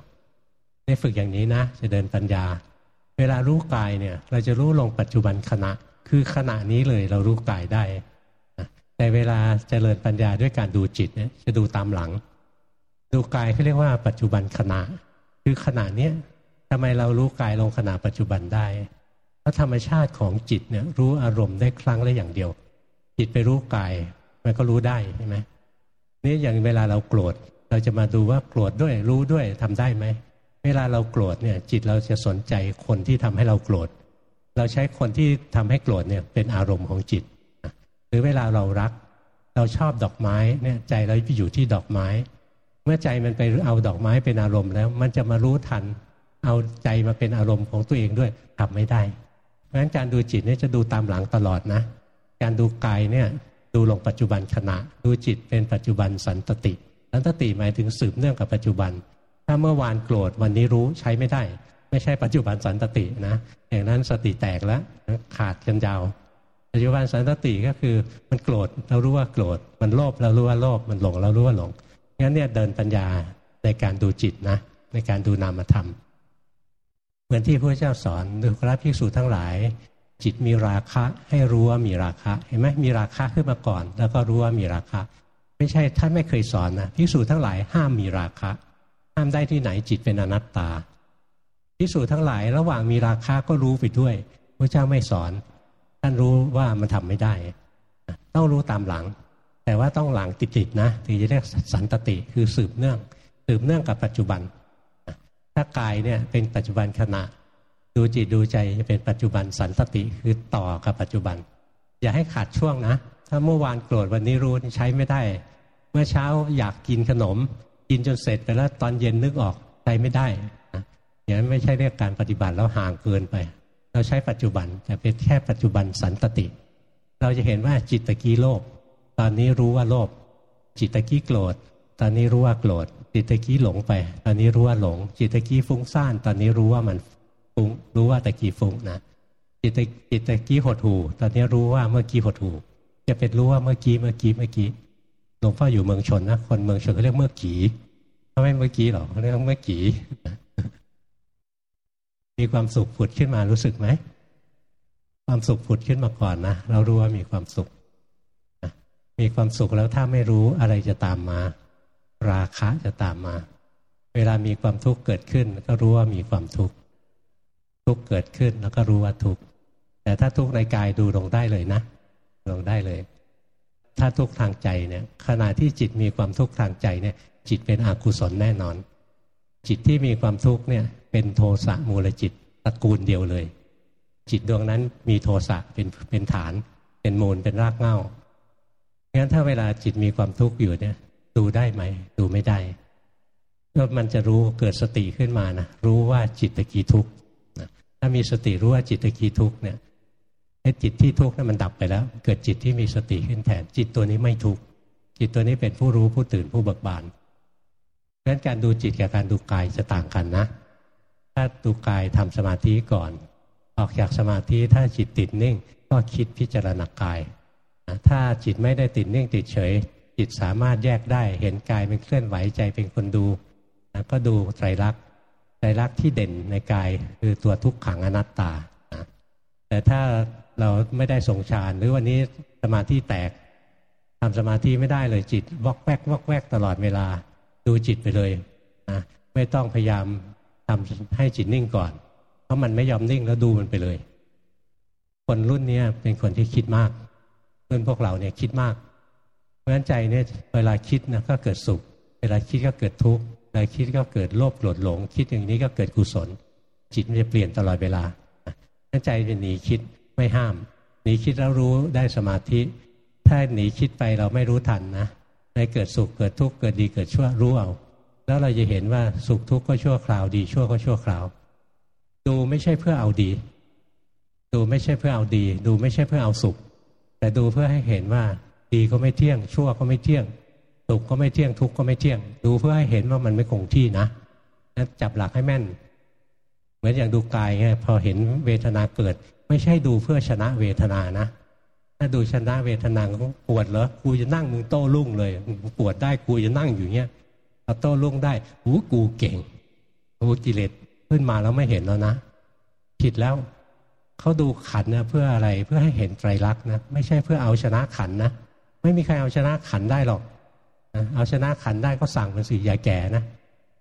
Speaker 1: ได้ฝึกอย่างนี้นะ จะเดินปัญญา เวลารู้กายเนี่ย เราจะรู้ลงปัจจุบันขณะ คือขณะนี้เลยเรารู้กายได้แต่เวลาเจริญปัญญาด้วยการดูจิตเนี่ยจะดูตามหลัง ดูกายเขาเรียกว่าปัจจุบันขณะ คือขณะเนี้ยทำไมเรารู้กายลงขณะปัจจุบันได้เพราะธรรมชาติของจิตเนี่ยรู้อารมณ์ได้ครั้งละอย่างเดียว จิตไปรู้กายมันก็รู้ได้ใช่ไหมนี่อย่างเวลาเราโกรธ เราจะมาดูว่าโกรธด้วยรู้ด้วยทำได้ไหมเวลาเราโกรธเนี่ยจิตเราจะสนใจคนที่ทำให้เราโกรธ เราใช้คนที่ทำให้โกรธเนี่ยเป็นอารมณ์ของจิต หรือเวลาเรารัก เราชอบดอกไม้เนี่ยใจเราไปอยู่ที่ดอกไม้ เมื่อใจมันไปเอาดอกไม้เป็นอารมณ์แล้ว มันจะมารู้ทัน เอาใจมาเป็นอารมณ์ของตัวเองด้วยทำไม่ได้ เพราะฉะนั้นการดูจิตเนี่ยจะดูตามหลังตลอดนะ การดูกายเนี่ยดูลงปัจจุบันขณะ ดูจิตเป็นปัจจุบันสันตติ สันตติหมายถึงสืบเนื่องกับปัจจุบัน ถ้าเมื่อวานโกรธวันนี้รู้ใช้ไม่ได้ ไม่ใช่ปัจจุบันสันตตินะอย่างนั้นสติแตกแล้วขาดกันยาวปัจจุบันสันตติก็คือมันโกรธเรารู้ว่าโกรธมันโลภเรารู้ว่าโลภมันหลงเรารู้ว่าหลงงั้นเนี่ยเดินปัญญาในการดูจิตนะในการดูนามธรรม เหมือนที่พระเจ้าสอนดูพระภิกษุทั้งหลาย จิตมีราคะให้รู้ว่ามีราคะเห็นไหมมีราคะขึ้นมาก่อน แล้วก็รู้ว่ามีราคะ ไม่ใช่ท่านไม่เคยสอนนะภิกษุทั้งหลายห้ามมีราคะ ห้ามได้ที่ไหนจิตเป็นอนัตตา ภิกษุทั้งหลายระหว่างมีราคะก็รู้ไปด้วยพระเจ้าไม่สอน ท่านรู้ว่ามันทำไม่ได้ ต้องรู้ตามหลัง แต่ว่าต้องหลังติดๆนะถึงจะเรียกสันตติคือสืบเนื่อง สืบเนื่องกับปัจจุบัน ถ้ากายเนี่ยเป็นปัจจุบันขณะ ดูจิตดูใจจะเป็นปัจจุบันสันสติคือต่อกับปัจจุบัน อย่าให้ขาดช่วงนะ ถ้าเมื่อวานโกรธวันนี้รู้ใช้ไม่ได้ เมื่อเช้าอยากกินขนม กินจนเสร็จไปแล้วตอนเย็นนึกออกใช้ไม่ได้ อย่างนั้นไม่ใช่เรียกการปฏิบัติแล้วห่างเกินไป เราใช้ปัจจุบันจะเป็นแค่ปัจจุบันสันตติ เราจะเห็นว่าจิตตะกี้โลภตอนนี้รู้ว่าโลภจิตตะกี้โกรธตอนนี้รู้ว่าโกรธจิตตะกี้หลงไป ตอนนี้รู้ว่าหลง จิตตะกี้ฟุ้งซ่าน ตอนนี้รู้ว่ามันฟุ้งรู้ว่าตะกี้ฟุ้งนะจิตตะจิตตะกี้หดหูตอนนี้รู้ว่าเมื่อกี้หดหูจะเป็นรู้ว่าเมื่อกี้เมื่อกี้เมื่อกี้หลวงพ่ออยู่เมืองชนนะคนเมืองชนเขาเรียกเมื่อกี้เขาไม่เมื่อกี้หรอกเขาเรียกเมื่อกี้ มีความสุขผุดขึ้นมารู้สึกไหมความสุขผุดขึ้นมาก่อนนะเรารู้ว่ามีความสุขมีความสุขแล้วถ้าไม่รู้อะไรจะตามมา ราคะจะตามมา เวลามีความทุกข์เกิดขึ้น ก็รู้ว่ามีความทุกข์ทุกข์เกิดขึ้นแล้วก็รู้ว่าทุกข์แต่ถ้าทุกข์ในกายดูลงได้เลยนะลงได้เลย ถ้าทุกข์ทางใจเนี่ยขณะที่จิตมีความทุกข์ทางใจเนี่ยจิตเป็นอกุศลแน่นอน จิตที่มีความทุกข์เนี่ยเป็นโทสะมูลจิตตระกูลเดียวเลย จิตดวงนั้นมีโทสะเป็นเป็นฐาน เป็นมูลเป็นรากเหง้างั้นถ้าเวลาจิตมีความทุกข์อยู่เนี่ยดูได้ไหมดูไม่ได้ก็มันจะรู้เกิดสติขึ้นมานะรู้ว่าจิตตะกี้ทุกข์ถ้ามีสติรู้ว่าจิตตะกี้ทุกข์เนี่ยไอ้จิตที่ทุกข์นั้นมันดับไปแล้ว เกิดจิตที่มีสติขึ้นแทนจิตตัวนี้ไม่ทุกข์จิตตัวนี้เป็นผู้รู้ผู้ตื่นผู้เบิกบาน เพราะฉะนั้นการดูจิตกับการดูกายจะต่างกันนะ ถ้าดูกายทำสมาธิก่อน ออกจากสมาธิถ้าจิตติดนิ่ง ก็คิดพิจารณากายถ้าจิตไม่ได้ติดนิ่งติดเฉย จิตสามารถแยกได้เห็นกายเป็นเคลื่อนไหวใจเป็นคนดูนะก็ดูไตรลักษณ์ไตรลักษณ์ที่เด่นในกายคือตัวทุกขังอนัตตานะแต่ถ้าเราไม่ได้ทรงฌานหรือวันนี้สมาธิแตกทำสมาธิไม่ได้เลยจิตวอกแวกวอกแวกตลอดเวลา ดูจิตไปเลยนะไม่ต้องพยายามทำให้จิตนิ่งก่อน เพราะมันไม่ยอมนิ่งแล้วดูมันไปเลย คนรุ่นนี้เป็นคนที่คิดมากรุ่นพวกเราเนี่ยคิดมาก เพราะฉะนั้นใจเนี่ยเวลาคิดนะก็เกิดสุข เวลาคิดก็เกิดทุกข์เวลาคิดก็เกิดโลภโกรธหลง คิดอย่างนี้ก็เกิดกุศล จิตมันจะเปลี่ยนตลอดเวลาถ้าใจเป็นหนีคิดไม่ห้ามหนีคิดแล้วรู้ได้สมาธิ ถ้าหนีคิดไปเราไม่รู้ทันนะ ในเกิดสุขเกิดทุกข์เกิดดีเกิดชั่วรู้เอาแล้วเราจะเห็นว่าสุขทุกข์ก็ชั่วคราวดีชั่วก็ชั่วคราว ดูไม่ใช่เพื่อเอาดี ดูไม่ใช่เพื่อเอาดี ดูไม่ใช่เพื่อเอาสุข แต่ดูเพื่อให้เห็นว่า ดีก็ไม่เที่ยง ชั่วก็ไม่เที่ยงสุขก็ไม่เที่ยงทุกข์ก็ไม่เที่ยง ดูเพื่อให้เห็นว่ามันไม่คงที่นะจับหลักให้แม่น เหมือนอย่างดูกายไงพอเห็นเวทนาเกิด ไม่ใช่ดูเพื่อชนะเวทนานะ ถ้าดูชนะเวทนาก็ปวดเหรอกูจะนั่งมึงโต้รุ่งเลยปวดได้กูจะนั่งอยู่เงี้ยพอโต้รุ่งได้หูกูเก่งหูกิเลสขึ้นมาแล้วไม่เห็นแล้วนะผิดแล้วเขาดูขันนะเพื่ออะไรเพื่อให้เห็นไตรลักษณ์นะไม่ใช่เพื่อเอาชนะขันนะไม่มีใครเอาชนะขันได้หรอกเอาชนะขันได้ก็สั่งมันสิอย่าแก่นะ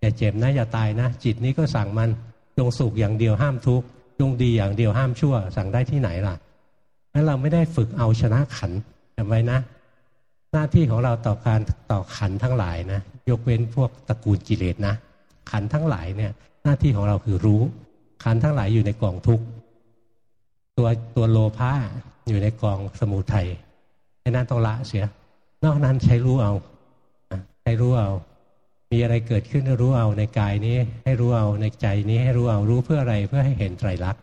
Speaker 1: อย่าเจ็บนะอย่าตายนะ จิตนี้ก็สั่งมันจงสุขอย่างเดียวห้ามทุกข์จงดีอย่างเดียวห้ามชั่ว สั่งได้ที่ไหนล่ะ นั้นเราไม่ได้ฝึกเอาชนะขันจำไว้นะ หน้าที่ของเราต่อการต่อขันทั้งหลายนะ ยกเว้นพวกตระกูลกิเลสนะ ขันทั้งหลายเนี่ย หน้าที่ของเราคือรู้ ขันทั้งหลายอยู่ในกองทุกตัวตัวโลภะอยู่ในกองสมุทัยไอ้นั่นต้องละเสีย นอกนั้นใช้รู้เอาใช้รู้เอา มีอะไรเกิดขึ้นให้รู้เอาในกายนี้ ให้รู้เอาในใจนี้ให้รู้เอารู้เพื่ออะไรเพื่อให้เห็นไตรลักษณ์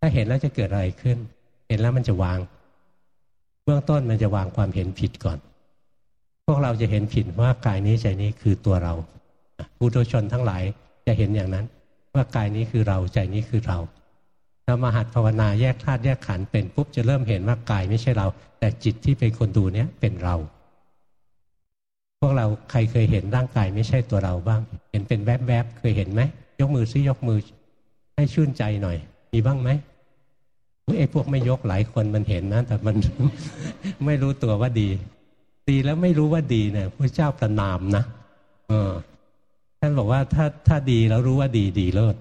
Speaker 1: ถ้าเห็นแล้วจะเกิดอะไรขึ้น เห็นแล้วมันจะวาง เบื้องต้นมันจะวางความเห็นผิดก่อน พวกเราจะเห็นผิดว่ากายนี้ใจนี้คือตัวเราผู้ทุชนทั้งหลายจะเห็นอย่างนั้น ว่ากายนี้คือเราใจนี้คือเราถ้ามาหัดภาวนาแยกธาตุแยกขันธ์เป็นปุ๊บจะเริ่มเห็นว่ากายไม่ใช่เรา แต่จิตที่เป็นคนดูเนี้ยเป็นเรา พวกเราใครเคยเห็นร่างกายไม่ใช่ตัวเราบ้าง เห็นเป็นแวบๆเคยเห็นไหมยกมือซิยกมือให้ชื่นใจหน่อย มีบ้างไหม ไอ้พวกไม่ยกหลายคนมันเห็นนะ แต่มันไม่รู้ตัวว่าดี ดีแล้วไม่รู้ว่าดีเนี่ยพระเจ้าประนามนะเออท่านบอกว่าถ้าถ้าดีแล้วรู้ว่าดีดีเลิศ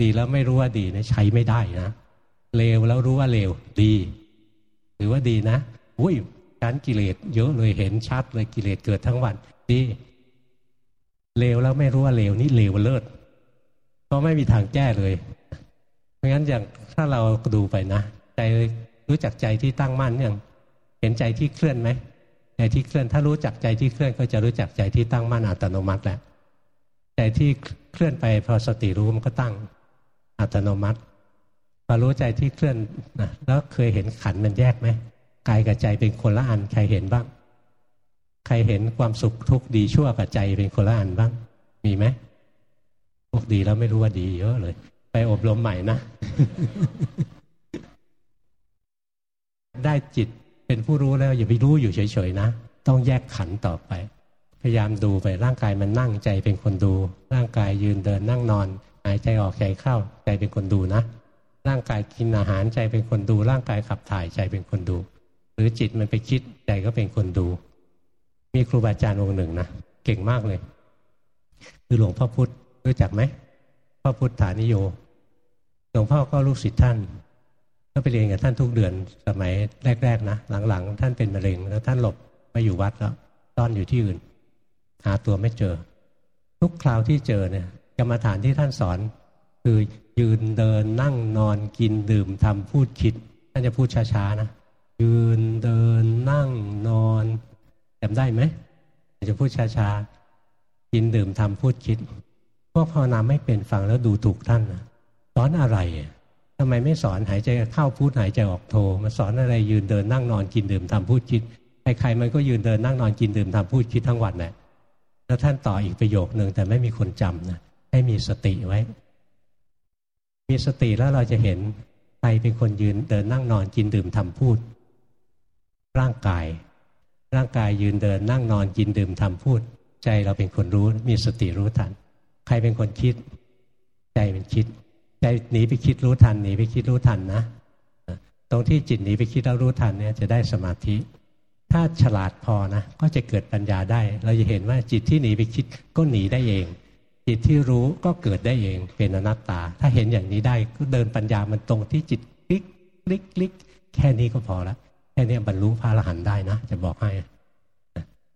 Speaker 1: ดีแล้วไม่รู้ว่าดีเนี่ยใช้ไม่ได้นะเลวแล้วรู้ว่าเลวดี หรือว่าดีนะอุ้ยการกิเลสเยอะเลยเห็นชัดเลยกิเลสเกิดทั้งวันดีเลวแล้วไม่รู้ว่าเลวนี่เลวเลิศก็ไม่มีทางแก้เลย เพราะงั้นอย่าง ถ้าเราดูไปนะใจรู้จักใจที่ตั้งมั่นยังเห็นใจที่เคลื่อนไหมใจที่เคลื่อนถ้ารู้จักใจที่เคลื่อนก็จะรู้จักใจที่ตั้งมั่นอัตโนมัติแหละใจที่เคลื่อนไปพอสติรู้มันก็ตั้งอัตโนมัติพอรู้ใจที่เคลื่อนนะแล้วเคยเห็นขันมันแยกไหมกายกับใจเป็นคนละอันใครเห็นบ้าง ใครเห็นความสุขทุกข์ดีชั่วกับใจเป็นคนละอันบ้าง มีไหมพวกดีแล้วไม่รู้ว่าดีเยอะเลย ไปอบรมใหม่นะ ได้จิตเป็นผู้รู้แล้ว อย่าไปรู้อยู่เฉยๆนะ ต้องแยกขันต่อไป พยายามดูไปร่างกายมันนั่งใจเป็นคนดู ร่างกายยืนเดินนั่งนอน หายใจออกใจเข้าใจเป็นคนดูนะ ร่างกายกินอาหารใจเป็นคนดู ร่างกายขับถ่ายใจเป็นคนดู หรือจิตมันไปคิดใจก็เป็นคนดู มีครูบาอาจารย์องค์หนึ่งนะเก่งมากเลย คือหลวงพ่อพุธรู้จักไหม พ่อพุทธานิโยหลวงพ่อก็ลูกศิษย์ท่าน ก็ไปเรียนกับท่านทุกเดือนสมัยแรก ๆ นะ หลังๆ ท่านเป็นมะเร็งแล้วท่านหลบมาอยู่วัดแล้วต้อนอยู่ที่อื่น หาตัวไม่เจอ ทุกคราวที่เจอเนี่ยกรรมฐานที่ท่านสอน คือยืนเดินนั่งนอนกินดื่มทำพูดคิด ท่านจะพูดช้าๆนะยืนเดินนั่งนอนจำได้ไหมจะพูดช้าๆกินดื่มทำพูดคิด พวกภาวนาไม่เป็นฟังแล้วดูถูกท่านนะสอนอะไรทำไมไม่สอนหายใจเข้าพูดหายใจออกโทมาสอนอะไรยืนเดินนั่งนอนกินดื่มทำพูดคิดใครๆมันก็ยืนเดินนั่งนอนกินดื่มทำพูดคิดทั้งวันแหละแล้วท่านต่ออีกประโยคหนึ่งแต่ไม่มีคนจำนะให้มีสติไว้ มีสติแล้วเราจะเห็นใครเป็นคนยืนเดินนั่งนอนกินดื่มทำพูด ร่างกาย ร่างกายยืนเดินนั่งนอนกินดื่มทำพูด ใจเราเป็นคนรู้มีสติรู้ทัน ครเป็นคนคิด ใจเป็นคิด ใจหนีไปคิดรู้ทันหนีไปคิดรู้ทันนะตรงที่จิตหนีไปคิดแล้วรู้ทันเนี่ยจะได้สมาธิ ถ้าฉลาดพอนะก็จะเกิดปัญญาได้ เราจะเห็นว่าจิตที่หนีไปคิดก็หนีได้เอง จิตที่รู้ก็เกิดได้เองเป็นอนัตตา ถ้าเห็นอย่างนี้ได้ก็เดินปัญญามันตรงที่จิตคลิกคลิกคลิกแค่นี้ก็พอละแค่นี้บรรลุพระอรหันต์ได้นะ จะบอกให้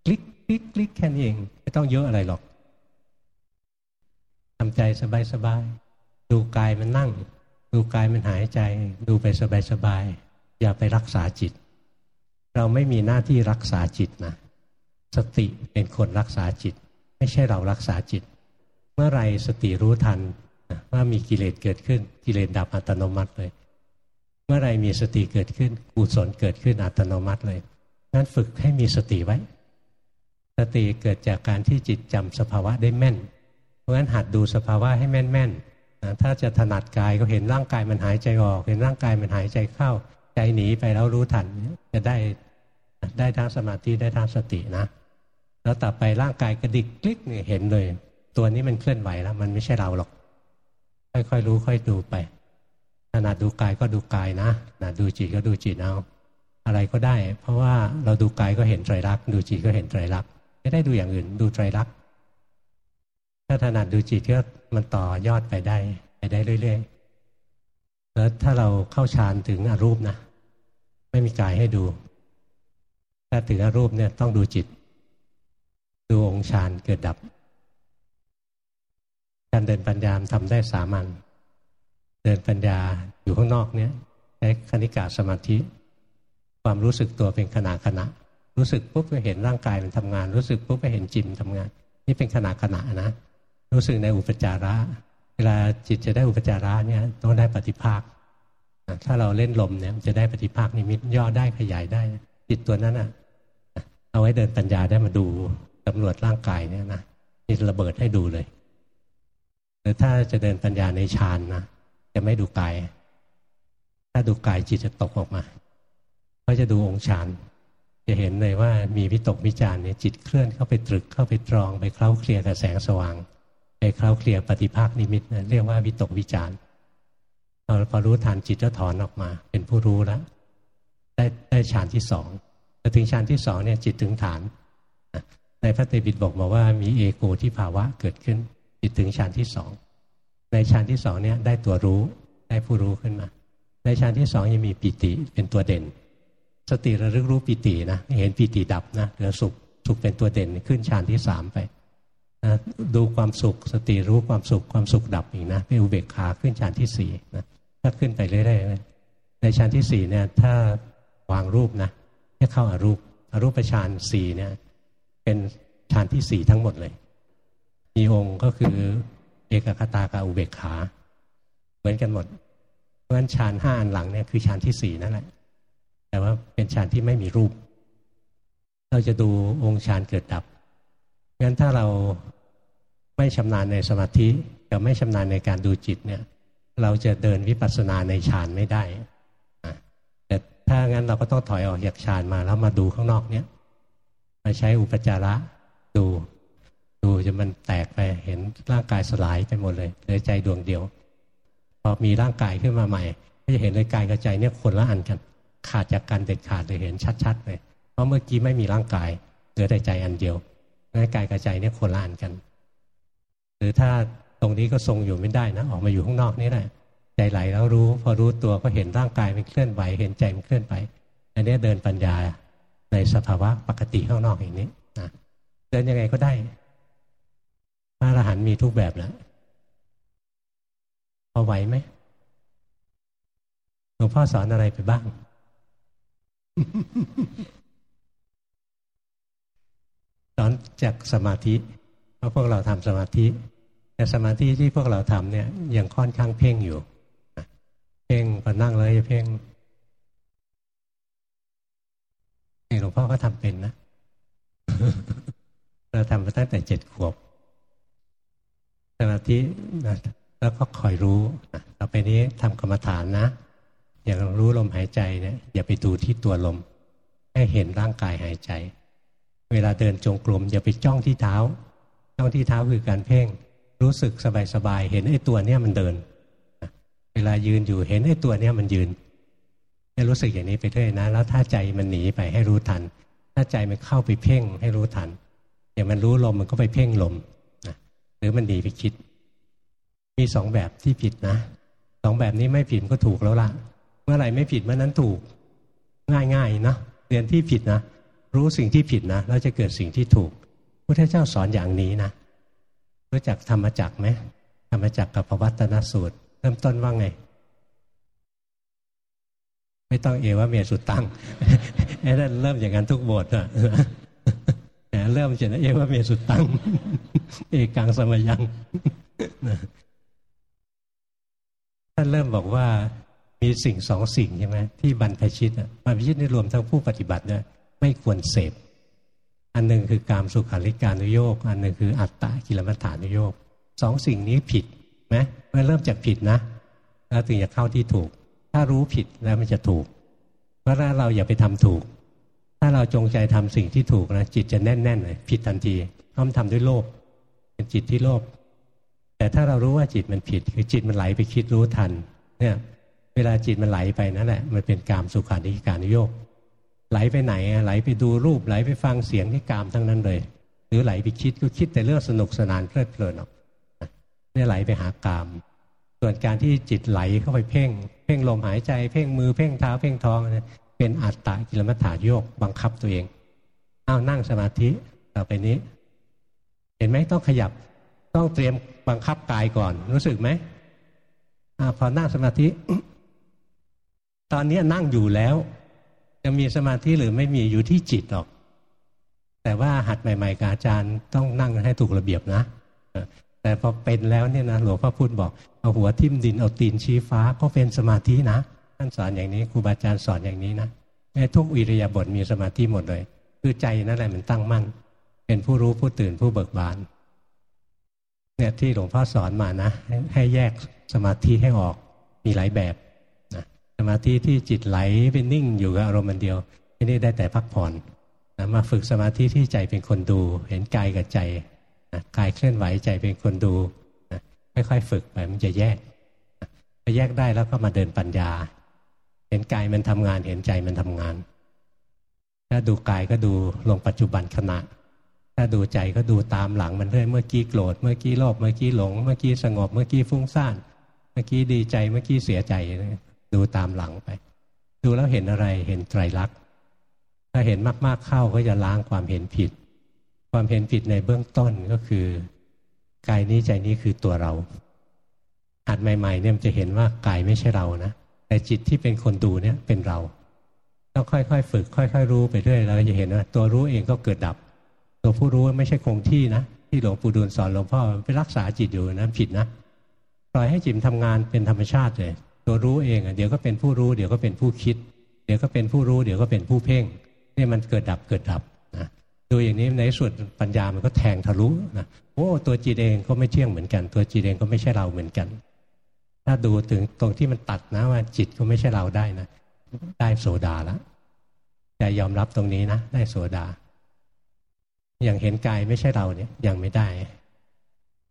Speaker 1: คลิกคลิกคลิกแค่นี้เองไม่ต้องเยอะอะไรหรอก ทำใจสบายสบายดูกายมันนั่ง ดูกายมันหายใจ ดูไปสบายสบายอย่าไปรักษาจิต เราไม่มีหน้าที่รักษาจิตนะสติเป็นคนรักษาจิต ไม่ใช่เรารักษาจิต เมื่อไรสติรู้ทันว่ามีกิเลสเกิดขึ้น กิเลสดับอัตโนมัติเลย เมื่อไรมีสติเกิดขึ้นกุศลเกิดขึ้นอัตโนมัติเลยงั้นฝึกให้มีสติไว้ สติเกิดจากการที่จิตจำสภาวะได้แม่น เพราะฉะนั้นหัดดูสภาวะให้แม่นแม่นถ้าจะถนัดกายก็เห็นร่างกายมันหายใจออก เห็นร่างกายมันหายใจเข้า ใจหนีไปแล้วรู้ทันจะได้ได้ทั้งสมาธิได้ทั้งสตินะ แล้วต่อไปร่างกายกระดิกคลิกเนี่ยเห็นเลย ตัวนี้มันเคลื่อนไหวแล้ว มันไม่ใช่เราหรอก ค่อยๆรู้ ค่อยดูไปขนาดดูกายก็ดูกายนะขนาดดูจิตก็ดูจิตเอาอะไรก็ได้ เพราะว่าเราดูกายก็เห็นไตรลักษณ์ดูจิตก็เห็นไตรลักษณ์ไม่ได้ดูอย่างอื่นดูไตรลักษณ์ ถ้าถนัดดูจิตก็มันต่อยอดไปได้ไปได้เรื่อยๆ แล้วถ้าเราเข้าฌานถึงอรูปนะ ไม่มีกายให้ดู ถ้าถึงอรูปเนี่ยต้องดูจิต ดูองค์ฌานเกิดดับ การเดินปัญญาทำได้สามัญเดินปัญญาอยู่ข้างนอกเนี้ยใช้คณิกาสมาธิ ความรู้สึกตัวเป็นขณะขณะ รู้สึกปุ๊บก็เห็นร่างกายมันทำงาน รู้สึกปุ๊บก็เห็นจิตทำงาน นี่เป็นขณะขณะนะ รู้สึกในอุปจาระ เวลาจิตจะได้อุปจาระเนี่ยต้องได้ปฏิภาคถ้าเราเล่นลมเนี่ยจะได้ปฏิภาคนิมิตย่อได้ขยายได้ จิตตัวนั้นอะเอาไว้เดินปัญญาได้มาดูตำรวจร่างกายเนี่ยนะนี่ระเบิดให้ดูเลยหรือถ้าจะเดินปัญญาในฌานนะจะไม่ดูกาย ถ้าดูกายจิตจะตกออกมาก็จะดูองค์ฌานจะเห็นเลยว่ามีวิตกวิจารเนี่ยจิตเคลื่อนเข้าไปตรึกเข้าไปตรองไปเคล้าเคลียกับแสงสว่าง เคล้าเคลียปฏิภาคนิมิตนะเรียกว่าวิตกวิจารพอพอรู้ทันจิตก็ถอนออกมา เป็นผู้รู้แล้วได้ได้ฌานที่สองพอถึงฌานที่สองเนี่ยจิตถึงฐานในพระเตปิฎกบอกมาว่ามีเอโกที่ภาวะเกิดขึ้น จิตถึงฌานที่สองในฌานที่สองเนี่ยได้ตัวรู้ได้ผู้รู้ขึ้นมา ในฌานที่สองยังมีปิติเป็นตัวเด่น สติระลึกรู้ปิตินะเห็นปิติดับนะเหลือสุขสุขเป็นตัวเด่นขึ้นฌานที่สามไป นะดูความสุขสติรู้ความสุขความสุขดับอีกนะเป็นอุเบกขาขึ้นฌานที่สี่นะถ้าขึ้นไปเรื่อยๆในฌานที่สี่เนี่ยถ้าวางรูปนะให้เข้าอารูปอรูปฌานสี่เนี่ยเป็นฌานที่สี่ทั้งหมดเลย มีองค์ก็คือเอกคตากับอุเบกขา เหมือนกันหมด เพราะฉะนั้นฌานห้าอันหลังเนี่ยคือฌานที่สี่นั่นแหละ แต่ว่าเป็นฌานที่ไม่มีรูป เราจะดูองค์ฌานเกิดดับงั้นถ้าเรา ไม่ชำนาญในสมาธิกับไม่ชำนาญในการดูจิตเนี่ย เราจะเดินวิปัสสนาในฌานไม่ได้แต่ถ้างั้นเราก็ต้องถอยออกจากฌานมาแล้วมาดูข้างนอกเนี้ยมาใช้อุปจาระดู ดูจะมันแตกไปเห็นร่างกายสลายไปหมดเลยเหลือใจดวงเดียว พอมีร่างกายขึ้นมาใหม่ ก็จะเห็นเลยกายกับใจเนี่ยคนละอันกัน ขาดจากกันเด็ดขาดเลยเห็นชัด ๆ เลย เพราะเมื่อกี้ไม่มีร่างกายเหลือแต่ใจอันเดียวงั้นกายกับใจเนี่ยคนละอันกัน รือถ้าตรงนี้ก็ทรงอยู่ไม่ได้นะ ออกมาอยู่ข้างนอกนี่แหละใจไหลแล้วรู้ พอรู้ตัวก็เห็นร่างกายมันเคลื่อนไหว เห็นใจมันเคลื่อนไปอันนี้เดินปัญญาในสภาวะปกติข้างนอกอย่างนี้นะเดินยังไงก็ได้พระอรหันต์มีทุกแบบแล้วพอไหวไหมหลวงพ่อสอนอะไรไปบ้าง สอนจากสมาธิ เพราะพวกเราทำสมาธิ แต่สมาธิที่พวกเราทำเนี่ยยังค่อนข้างเพ่งอยู่ เพ่งพอนั่งเลยเพ่งหลวงพ่อก็ทำเป็นนะ เราทำมาตั้งแต่เจ็ดขวบ สมาธินะแล้วก็คอยรู้ต่อไปนี้ทำกรรมฐานนะ อย่างรู้ลมหายใจเนี่ยอย่าไปดูที่ตัวลม ให้เห็นร่างกายหายใจ เวลาเดินจงกรมอย่าไปจ้องที่เท้า จ้องที่เท้าคือการเพ่ง รู้สึกสบายๆเห็นไอ้ตัวเนี้ยมันเดิน เวลายืนอยู่เห็นไอ้ตัวเนี้ยมันยืนให้รู้สึกอย่างนี้ไปด้วยนะ แล้วถ้าใจมันหนีไปให้รู้ทัน ถ้าใจมันเข้าไปเพ่งให้รู้ทันอย่างมันรู้ลมมันก็ไปเพ่งลมนะหรือมันหนีไปคิด มีสองแบบที่ผิดนะสองแบบนี้ไม่ผิดก็ถูกแล้วล่ะ เมื่อไหร่ไม่ผิดเมื่อนั้นถูก ง่ายๆนะเรียนที่ผิดนะ รู้สิ่งที่ผิดนะแล้วจะเกิดสิ่งที่ถูกพระเจ้าสอนอย่างนี้นะ รู้จักธรรมจักไหมธรรมจักกับปวัตนสูตร เริ่มต้นว่าไง ไม่ต้องเอว่าเมียสุดตังไอ้นั่นเริ่มอย่างนั้นทุกบทอะเริ่มจากเอว่าเมียสุดตังเอกังสมัยยังท่านเริ่มบอกว่ามีสิ่งสองสิ่งใช่ไหมที่บรรพชิตบรรพชิตนี่รวมทั้งผู้ปฏิบัติเนี่ยไม่ควรเสพ อันหนึ่งคือการสุขาริการนุโยกอันหนึ่งคืออัตตะกิลมัฏฐานุโยกสองสิ่งนี้ผิดไหมเมื่อเริ่มจากผิดนะแล้วถึงจะเข้าที่ถูก ถ้ารู้ผิดแล้วมันจะถูก เพราะเราอย่าไปทำถูก ถ้าเราจงใจทำสิ่งที่ถูกนะจิตจะแน่นๆเลยผิดทันทีเพราะมันทำด้วยโลภเป็นจิตที่โลภแต่ถ้าเรารู้ว่าจิตมันผิด คือจิตมันไหลไปคิดรู้ทันเนี่ยเวลาจิตมันไหลไปนั่นแหละมันเป็นกามสุขานิการนิโยก ไหลไปไหนไหลไปดูรูปไหลไปฟังเสียงที่กามทั้งนั้นเลย หรือไหลไปคิดก็คิดแต่เรื่องสนุกสนานเพลิดเพลินออกนี่ยไหลไปหากาม ส่วนการที่จิตไหลเข้าไปเพ่ง เพ่งลมหายใจ เพ่งมือเพ่งเท้าเพ่งท้องเป็นอัตตากิลมัฏฐานโยกบังคับตัวเองอ้าวนั่งสมาธิต่อไปนี้ เห็นไหมต้องขยับต้องเตรียมบังคับกายก่อน รู้สึกไหมอพอนั่งสมาธิ ตอนนี้นั่งอยู่แล้ว จะมีสมาธิหรือไม่มีอยู่ที่จิตหรอก แต่ว่าหัดใหม่ ๆกับอาจารย์ต้องนั่งให้ถูกระเบียบนะ แต่พอเป็นแล้วเนี่ยนะหลวงพ่อพูดบอกเอาหัวทิ่มดินเอาตีนชี้ฟ้าก็เป็นสมาธินะท่านสอนอย่างนี้ครูบาอาจารย์สอนอย่างนี้นะในทุกวิริยาบทมีสมาธิหมดเลย คือใจนั่นแหละมันตั้งมั่น เป็นผู้รู้ผู้ตื่นผู้เบิกบานเนี่ยที่หลวงพ่อสอนมานะ ให้แยกสมาธิให้ออกมีหลายแบบ มาธิที่จิตไหลเป็นนิ่งอยู่กับอารมณ์มันเดียวที่นี่ได้แต่พักผ่อนนะมาฝึกสมาธิที่ใจเป็นคนดู เห็นกายกับใจนะกายเคลื่อนไหวใจเป็นคนดูนะค่อยๆฝึกไปมันจะแยกพอแยกได้แล้วก็มาเดินปัญญา เห็นกายมันทำงาน เห็นใจมันทำงาน ถ้าดูกายก็ดูลงปัจจุบันขณะ ถ้าดูใจก็ดูตามหลังมันเรื่อยเมื่อกี้โกรธเมื่อกี้โลภเมื่อกี้หลง เมื่อกี้สงบเมื่อกี้ฟุ้งซ่าน เมื่อกี้ดีใจเมื่อกี้เสียใจ ดูตามหลังไป ดูแล้วเห็นอะไรเห็นไตรลักษณ์ถ้าเห็นมากๆเข้าก็จะล้างความเห็นผิด ความเห็นผิดในเบื้องต้นก็คือกายนี้ใจนี้คือตัวเราหัดใหม่ ๆ เนี่ยมันจะเห็นว่ากายไม่ใช่เรานะแต่จิตที่เป็นคนดูเนี่ยเป็นเราต้องค่อยๆฝึก ค่อย ๆ รู้ไปเรื่อยเราจะเห็นว่าตัวรู้เองก็เกิดดับ ตัวผู้รู้ไม่ใช่คงที่นะที่หลวงปู่ดูลสอนหลวงพ่อไปรักษาจิตอยู่นะผิดนะปล่อยให้จิตทำงานเป็นธรรมชาติเลย ตัวรู้เองอะเดี๋ยวก็เป็นผู้รู้ เดี๋ยวก็เป็นผู้คิด เดี๋ยวก็เป็นผู้รู้ เดี๋ยวก็เป็นผู้เพ่งนี่มันเกิดดับเกิดดับนะดูอย่างนี้ในส่วนปัญญามันก็แทงทะลุนะโอ้ตัวจิตเองก็ไม่เที่ยงเหมือนกัน ตัวจิตเองก็ไม่ใช่เราเหมือนกัน ถ้าดูถึงตรงที่มันตัดนะว่าจิตก็ไม่ใช่เราได้นะ ได้โสดาแล้วแต่ยอมรับตรงนี้นะ ได้โสดา อย่างเห็นกายไม่ใช่เราเนี่ยยังไม่ได้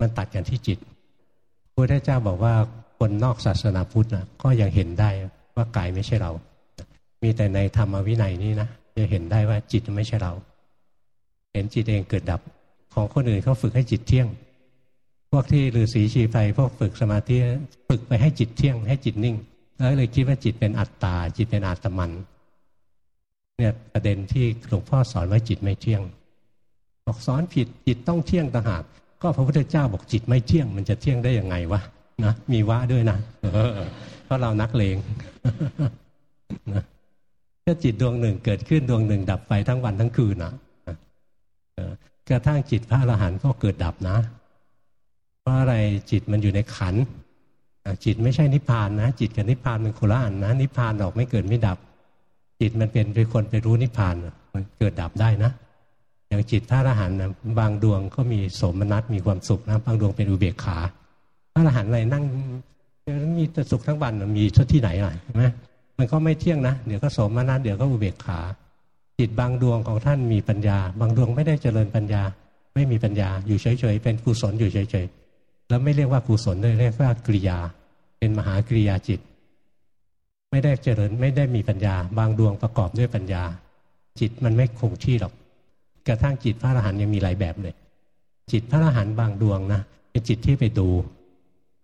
Speaker 1: มันตัดกันที่จิตพระพุทธเจ้าบอกว่า คนนอกศาสนาพุทธนะก็ยังเห็นได้ว่ากายไม่ใช่เรา มีแต่ในธรรมวินัยนี้นะจะเห็นได้ว่าจิตไม่ใช่เรา เห็นจิตเองเกิดดับของคนอื่นเขาฝึกให้จิตเที่ยง พวกที่ฤาษีชีไฟพวกฝึกสมาธิฝึกไปให้จิตเที่ยง ให้จิตนิ่ง แล้วเลยคิดว่าจิตเป็นอัตตา จิตเป็นอาตมัน เนี่ยประเด็นที่หลวงพ่อสอนว่าจิตไม่เที่ยง บอกสอนผิดจิตต้องเที่ยงต่างหากก็พระพุทธเจ้าบอกจิตไม่เที่ยง มันจะเที่ยงได้ยังไงวะ นะมีวะด้วยนะเพราะเรานักเลงนะถ้าจิตดวงหนึ่งเกิดขึ้นดวงหนึ่งดับไปทั้งวันทั้งคืนนะกระทั่งจิตพระอรหันต์ก็เกิดดับนะ เพราะอะไรจิตมันอยู่ในขันจิตไม่ใช่นิพพานนะ จิตกับนิพพานเป็นโคละอันนะ นิพพานออกไม่เกิดไม่ดับ จิตมันเป็นเป็นคนไปรู้นิพพานมันเกิดดับได้นะ อย่างจิตพระอรหันต์นะบางดวงก็มีสมนัตมีความสุขนะบางดวงเป็นอุเบกขา พระอรหันต์อะไรนั่งมีแต่สุขทั้งวันมีที่ไหนอะใช่ไหมมันก็ไม่เที่ยงนะเดี๋ยวก็สมนัตเดี๋ยวก็อุเบกขาจิตบางดวงของท่านมีปัญญา บางดวงไม่ได้เจริญปัญญา ไม่มีปัญญาอยู่เฉยๆเป็นกุศลอยู่เฉยๆแล้วไม่เรียกว่ากุศลเลยเรียกว่ากริยา เป็นมหากริยาจิต ไม่ได้เจริญไม่ได้มีปัญญา บางดวงประกอบด้วยปัญญา จิตมันไม่คงที่หรอก กระทั่งจิตพระอรหันต์ยังมีหลายแบบเลย จิตพระอรหันต์บางดวงนะเป็นจิตที่ไปดู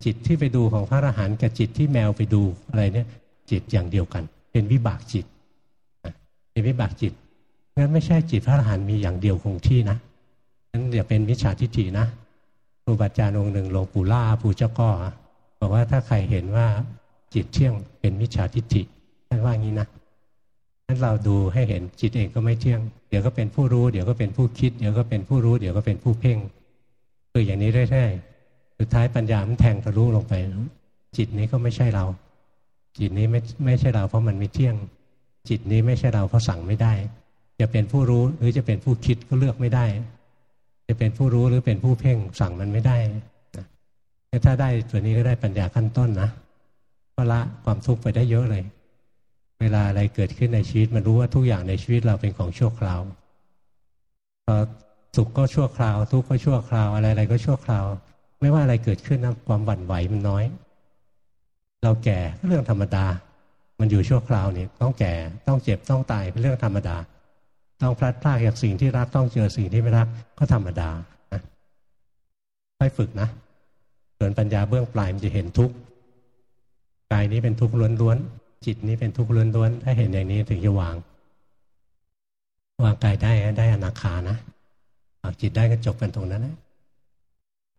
Speaker 1: จิตที่ไปดูของพระอรหันต์กับจิตที่แมวไปดูอะไรเนี่ย จิตอย่างเดียวกัน เป็นวิบากจิตเป็นวิบากจิตงั้นไม่ใช่จิตพระอรหันต์มีอย่างเดียวคงที่นะนั้นอย่าเป็นมิจฉาทิฏฐินะครูบาอาจารย์องค์หนึ่งหลวงปู่ล่าปู่เจ้าก้อบอกว่าถ้าใครเห็นว่าจิตเที่ยงเป็นมิจฉาทิฏฐิท่านว่างี้นะนั้นเราดูให้เห็นจิตเองก็ไม่เที่ยง เดี๋ยวก็เป็นผู้รู้ เดี๋ยวก็เป็นผู้คิด เดี๋ยวก็เป็นผู้รู้ เดี๋ยวก็เป็นผู้เพ่งคืออย่างนี้เรื่อยๆ สุดท้ายปัญญามันแทงทะลุลงไป จิตนี้ก็ไม่ใช่เรา จิตนี้ไม่ไม่ใช่เราเพราะมันไม่เที่ยง จิตนี้ไม่ใช่เราเพราะสั่งไม่ได้ จะเป็นผู้รู้หรือจะเป็นผู้คิดก็เลือกไม่ได้ จะเป็นผู้รู้หรือเป็นผู้เพ่งสั่งมันไม่ได้ถ้าได้ตัวนี้ก็ได้ปัญญาขั้นต้นนะก็ละความทุกข์ไปได้เยอะเลย เวลาอะไรเกิดขึ้นในชีวิต มันรู้ว่าทุกอย่างในชีวิตเราเป็นของชั่วคราวพอสุขก็ชั่วคราว ทุกข์ก็ชั่วคราวอะไรอะไรก็ชั่วคราว ไม่ว่าอะไรเกิดขึ้นนะความหวั่นไหวมันน้อย เราแก่ก็เรื่องธรรมดา มันอยู่ชั่วคราวนี่ต้องแก่ต้องเจ็บต้องตายเป็นเรื่องธรรมดา ต้องพลัดพรากจากสิ่งที่รักต้องเจอสิ่งที่ไม่รักก็ธรรมดาค่อยฝึกนะส่วนปัญญาเบื้องปลายมันจะเห็นทุกข์กายนี้เป็นทุกข์ล้วนๆจิตนี้เป็นทุกข์ล้วนๆถ้าเห็นอย่างนี้ถึงจะวาง วางกายได้ได้อนาคานะวางจิตได้ก็จบกันตรงนั้นนะ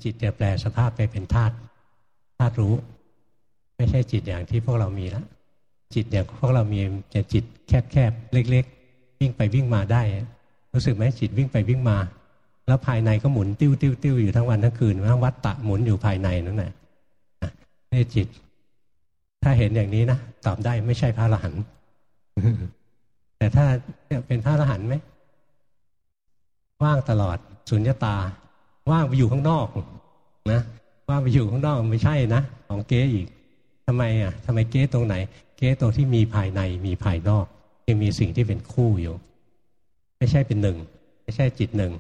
Speaker 1: จิตจะแปลสภาพไปเป็นธาตุธาตุรู้ ไม่ใช่จิตอย่างที่พวกเรามีแล้วจิตอย่างพวกเรามีจะจิตแคบๆ เล็ก ๆ วิ่งไปวิ่งมาได้ รู้สึกไหมจิตวิ่งไปวิ่งมา แล้วภายในก็หมุนติ้วติ้วติ้วอยู่ทั้งวันทั้งคืนว่าวัดตะหมุนอยู่ภายในนั่นแหละนี่จิต ถ้าเห็นอย่างนี้นะตอบได้ไม่ใช่พระอรหันต์แต่ถ้าเป็นพระอรหันต์ไหมว่างตลอดสุญญตา ว่างไปอยู่ข้างนอกนะว่าไปอยู่ข้างนอกไม่ใช่นะของเก๊อีกทำไมอะทำไมเก๊ตรงไหน เก๊ตรงที่มีภายในมีภายนอกยังมีสิ่งที่เป็นคู่อยู่ ไม่ใช่เป็นหนึ่ง ไม่ใช่จิตหนึ่ง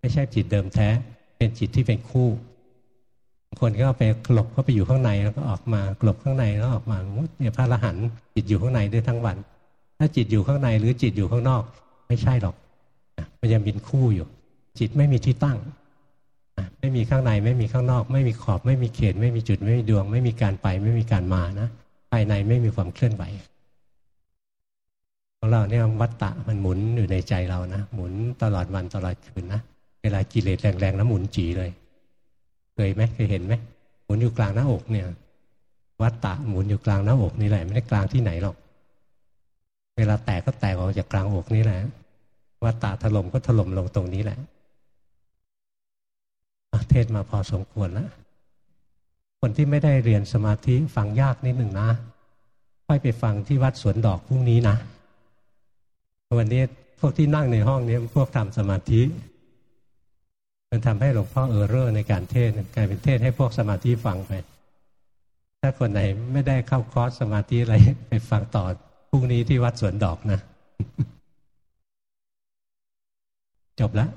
Speaker 1: ไม่ใช่จิตเดิมแท้ เป็นจิตที่เป็นคู่ คนก็ไปกลบเข้าไปอยู่ข้างในแล้วก็ออกมากลบข้างในแล้วออกมาเนี่ยพระอรหันต์จิตอยู่ข้างในได้ทั้งวัน ถ้าจิตอยู่ข้างในหรือจิตอยู่ข้างนอก ไม่ใช่หรอกมันยังเป็นคู่อยู่ จิตไม่มีที่ตั้ง ไม่มีข้างในไม่มีข้างนอก ไม่มีขอบไม่มีเขต ไม่มีจุดไม่มีดวง ไม่มีการไปไม่มีการมานะภายในไม่มีความเคลื่อนไหวของเราเนี่ยวัตตะมันหมุนอยู่ในใจเรานะหมุนตลอดวันตลอดคืนนะเวลากิเลสแรงๆแล้วหมุนจีเลยเคยไหมเคยเห็นไหมหมุนอยู่กลางหน้าอกเนี่ย วัตตะหมุนอยู่กลางหน้าอกนี่แหละไม่ได้กลางที่ไหนหรอกเวลาแตกก็แตกออกจากกลางอกนี่แหละวัตตะถล่มก็ถล่มลงตรงนี้แหละ เทศมาพอสมควรแล้วคนที่ไม่ได้เรียนสมาธิฟังยากนิดหนึ่งนะค่อยไปฟังที่วัดสวนดอกพรุ่งนี้นะ วันนี้พวกที่นั่งในห้องนี้พวกทำสมาธิ มันทำให้หลวงพ่อเออเรอร์ในการเทศกลายเป็นเทศให้พวกสมาธิฟังไป ถ้าคนไหนไม่ได้เข้าคอร์สสมาธิอะไรไปฟังต่อพรุ่งนี้ที่วัดสวนดอกนะ จบแล้ว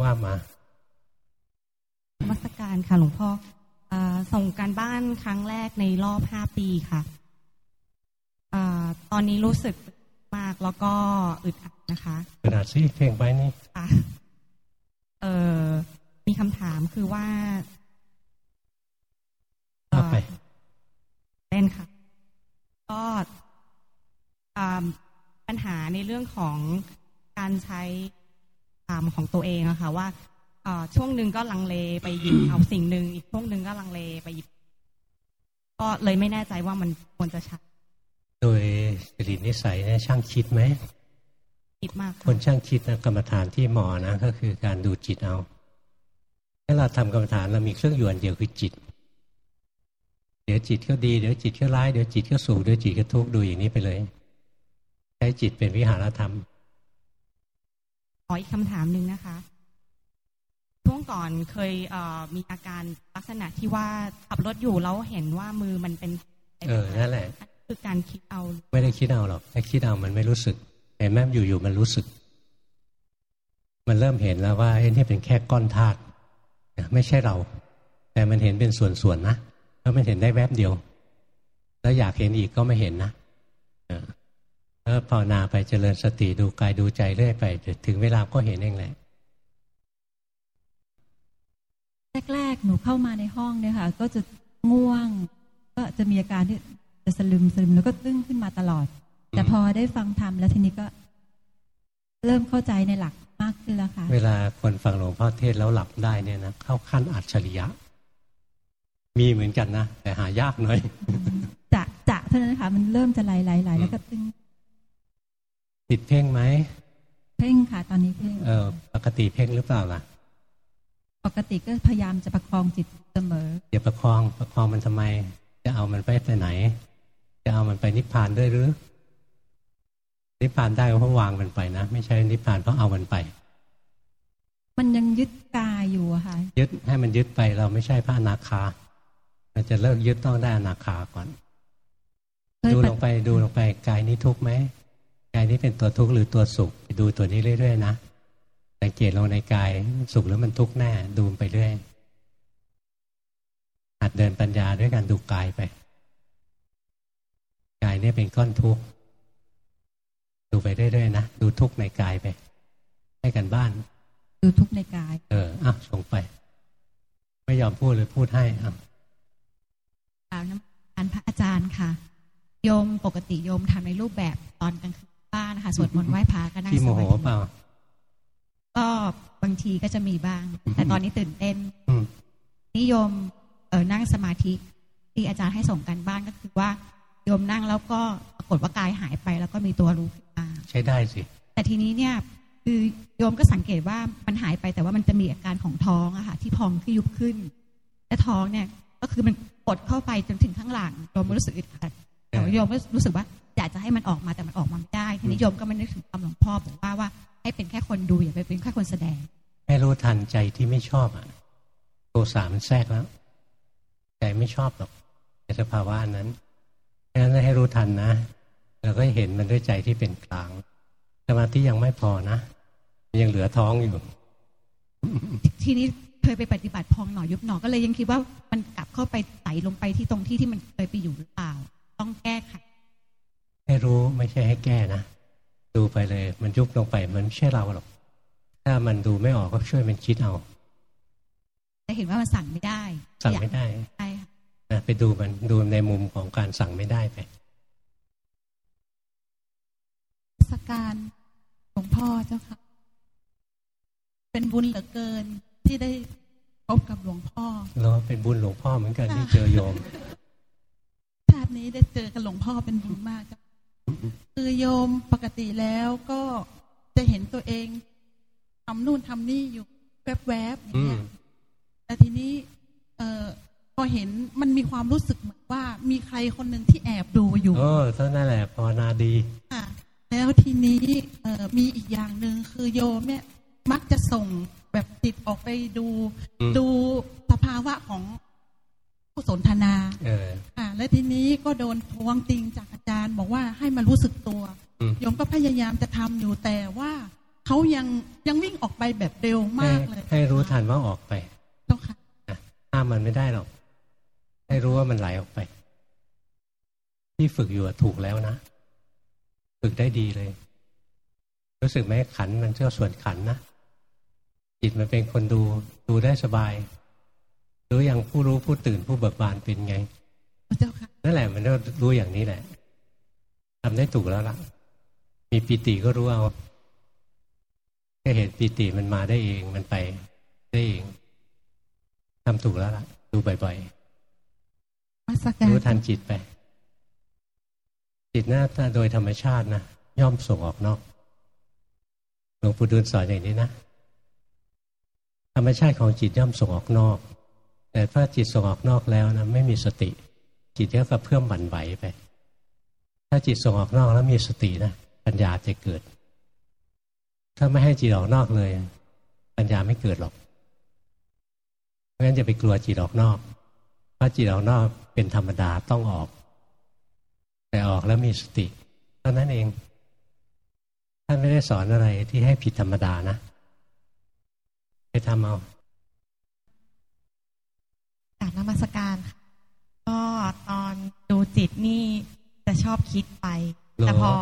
Speaker 1: ว่ามา
Speaker 2: มัสการค่ะหลวงพ่อส่งการบ้านครั้งแรกในรอบห้าปีค่ะอตอนนี้รู้สึกมากแล้วก็อึดอัดนะคะ
Speaker 1: อึดอัดสิเพลงไปนี่
Speaker 2: ค่ะเออมีคำถามคือว่า
Speaker 1: ไป
Speaker 2: เต้นค่ะ ก็ปัญหาในเรื่องของการใช้ ตามของตัวเองอะค่ะว่าช่วงหนึ่งก็ลังเลไปหยิบเอาสิ่งหนึ่งอีกช่วงหนึ่งก็ลังเลไปหยิบ ก็เลยไม่แน่ใจว่ามันควรจะใช้
Speaker 1: โดยสรินิสัยเนี่ยช่างคิดไหม
Speaker 2: คิดมาก
Speaker 1: คนช่างคิดนะกรรมฐานที่หมอนะ ก็คือการดูจิตเอาถ้าเราทำกรรมฐานเรามีเครื่องอยู่อันเดียวคือจิต เดี๋ยวจิตก็ดีเดี๋ยวจิตก็ร้ายเดี๋ยวจิตก็สูงเดี๋ยวจิตก็ทุกข์ดูอย่างนี้ไปเลย ใช้จิตเป็นวิหารธรรม
Speaker 2: ขออีกคำถามหนึ่งนะคะช่วงก่อนเคยเมีอาการลักษณะที่ว่าขับรถอยู่แล้วเห็นว่ามือมันเป็น
Speaker 1: เออนั่นแหละ
Speaker 2: คือการคิดเอา
Speaker 1: ไม่ได้คิดเอาหรอกถ้าคิดเอามันไม่รู้สึกแต่แม่อยู่ๆมันรู้สึก มันเริ่มเห็นแล้วว่าไอ้นี่เป็นแค่ก้อนธาตุไม่ใช่เรา แต่มันเห็นเป็นส่วนๆนะแล้วมันเห็นได้แวบเดียว แล้วอยากเห็นอีกก็ไม่เห็นนะ แล้วภาวนาไปเจริญสติดูกายดูใจเรื่อยไปถึงเวลาก็เห็นเองแหละ
Speaker 3: แรกๆหนูเข้ามาในห้องเนี่ยค่ะ ก็จะง่วง ก็จะมีอาการที่จะสลึมสลึมแล้วก็ตึ้งขึ้นมาตลอด แต่พอได้ฟังธรรมแล้วทีนี้ก็ เริ่มเข้าใจในหลักมากขึ้นแล้วค่ะ
Speaker 1: เวลาคนฟังหลวงพ่อเทศแล้วหลับได้เนี่ยนะเข้าขั้นอัจฉริยะ มีเหมือนกันนะแต่หายากหน่อย
Speaker 3: จะจะเท่านั้นนะคะมันเริ่มจะไหลไหลไหลแล้วก็ตึ้ง
Speaker 1: ติดเพ่งไหม
Speaker 3: เพ่งค่ะ ตอนนี้เพ่ง
Speaker 1: เออปกติเพ่งหรือเปล่าล่ะ
Speaker 3: ปกติก็พยายามจะประคองจิตเสมอ
Speaker 1: อย่าประคองประคองมันทำไม จะเอามันไปไปไหน จะเอามันไปนิพพานด้วยหรือ นิพพานได้ก็เพราะวางมันไปนะ ไม่ใช่นิพพานเพราะเอามันไป
Speaker 3: มันยังยึดกายอยู่อะค่ะ
Speaker 1: ยึดให้มันยึดไปเราไม่ใช่พระอนาคามันจะเลิกยึดต้องได้อนาคาก่อน ดูลงไปดูลงไปกายนี้ทุกไหม กายนี้เป็นตัวทุกข์หรือตัวสุขไปดูตัวนี้เรื่อยๆนะสังเกตลงในกายสุขแล้วมันทุกข์แน่ดูไปเรื่อยหัดเดินปัญญาด้วยการดูกายไป กายนี่เป็นก้อนทุกข์ดูไปเรื่อยๆนะดูทุกข์ในกายไป ให้กันบ้าน
Speaker 3: ดูทุกข์ในกาย
Speaker 1: เอออะส่งไป ไม่ยอมพูดเลยพูดให้อะ
Speaker 4: กล่าวน้ำอันพระอาจารย์ค่ะ โยมปกติโยมทำในรูปแบบตอนกลางคืน บ้านนะคะสวดมนต์ไหว้พระก็นั่ง
Speaker 1: สมาธิเปล่า
Speaker 4: ก็บางทีก็จะมีบ้าง แต่ตอนนี้ตื่นเต้นนิยมเออนั่งสมาธิที่อาจารย์ให้ส่งกันบ้านก็คือว่าโยมนั่งแล้วก็ปรากฏว่ากายหายไปแล้วก็มีตัวรู้ขึ้นมา
Speaker 1: ใช้ได้สิ
Speaker 4: แต่ทีนี้เนี่ยคือโยมก็สังเกตว่ามันหายไปแต่ว่ามันจะมีอาการของท้องอะค่ะ ที่พองที่ยุบขึ้น และท้องเนี่ย ก็คือมันกดเข้าไปจนถึงข้างหลังโยมรู้สึกอึดอัดแต่โยมก็รู้สึกว่า อยากจะให้มันออกมาแต่มันออกมาไม่ได้ทีนี้โยมก็ไม่นึกถึงคำหลวงพ่อบอกว่าว่าให้เป็นแค่คนดูอย่าไปเป็นแค่คนแสดง
Speaker 1: ให้รู้ทันใจที่ไม่ชอบอะสะมันแทรกแล้วใจไม่ชอบหรอกในสภาวะนั้นดังนั้นให้รู้ทันนะเราก็เห็นมันด้วยใจที่เป็นกลางสมาธิยังไม่พอนะยังเหลือท้องอยู่
Speaker 4: ทีนี้เคยไปปฏิบัติพองหนอยุบหนอก็เลยยังคิดว่ามันกลับเข้าไปไต่ลงไปที่ตรงที่ที่มันเคยไปอยู่หรือเปล่า ต้องแก้ไข
Speaker 1: ให้รู้ไม่ใช่ให้แก้นะ ดูไปเลย มันยุบลงไปมันไม่ใช่เราหรอก ถ้ามันดูไม่ออกก็ช่วยมันคิดเอา
Speaker 4: แต่เห็นว่ามันสั่งไม่ได้
Speaker 1: สั่งไม่ได้
Speaker 4: ใช่ค่ะ
Speaker 1: นะไปดูมันดูในมุมของการสั่งไม่ได้ไป
Speaker 5: สการหลวงพ่อเจ้าค่ะ เป็นบุญเหลือเกินที่ได้พบกับหลวงพ่อ
Speaker 1: เราเป็นบุญหลวงพ่อเหมือนกันที่เจอโยม
Speaker 5: ชาตินี้ได้เจอกับหลวงพ่อเป็นบุญมากเจ้า คือโยมปกติแล้วก็จะเห็นตัวเองทำนู่นทำนี่อยู่แวบๆอย่างเงี้ย
Speaker 1: อืม
Speaker 5: แต่ทีนี้ เออพอเห็นมันมีความรู้สึกเหมือนว่ามีใครคนหนึ่งที่แอบดูอยู่
Speaker 1: โอ้เท่านั้นแหละภาวนาดี
Speaker 5: ค่ะแล้วทีนี้เอ่อมีอีกอย่างหนึ่งคือโยมเนี่ยมักจะส่งแบบติดออกไปดู
Speaker 1: อืม
Speaker 5: ดูสภาวะของผู้ สนทนา
Speaker 1: เออ
Speaker 5: ค่ะและทีนี้ก็โดนทวงติงจากอาจารย์ บอกว่าให้มารู้สึกตัว
Speaker 1: อืม
Speaker 5: โยมก็พยายามจะทำอยู่แต่ว่าเขายังยังวิ่งออกไปแบบเร็ว
Speaker 1: ให้
Speaker 5: มากเลย
Speaker 1: ให้รู้ทันว่าออกไป
Speaker 5: เจ้าค่ะ
Speaker 1: นะห้ามมันไม่ได้หรอก ให้รู้ว่ามันไหลออกไป ที่ฝึกอยู่อะถูกแล้วนะ ฝึกได้ดีเลย รู้สึกไหมขันมันเจ้าส่วนขันนะจิตมันเป็นคนดูดูได้สบาย รู้อย่างผู้รู้ผู้ตื่นผู้เบิกบานเป็นไง
Speaker 5: เจ้าค่ะ
Speaker 1: นั่นแหละมันก็รู้อย่างนี้แหละทำได้ถูกแล้วล่ะ มีปีติก็รู้เอาแค่เห็นปีติมันมาได้เองมันไปได้เองทำถูกแล้วล่ะ ดูบ่อย
Speaker 5: มาสการ
Speaker 1: ๆรู้ทันจิตไป จิตนะถ้าโดยธรรมชาตินะย่อมส่งออกนอกหลวงปู่ดูลสอนอย่างนี้นะธรรมชาติของจิตย่อมส่งออกนอก แต่ถ้าจิตส่งออกนอกแล้วนะไม่มีสติ จิตก็กระเพื่อมหวั่นไหวไป ถ้าจิตส่งออกนอกแล้วมีสตินะปัญญาจะเกิด ถ้าไม่ให้จิตออกนอกเลย ปัญญาไม่เกิดหรอกเพราะฉะนั้นอย่ไปกลัวจิตออกนอกเพราะจิตออกนอกเป็นธรรมดาต้องออก แต่ออกแล้วมีสติเท่านั้นเองท่านไม่ได้สอนอะไรที่ให้ผิดธรรมดานะ ไปทำเอา
Speaker 6: นมัสการค่ะก็ตอนดูจิตนี่จะชอบคิดไป
Speaker 1: เหรอ
Speaker 6: แต่พอ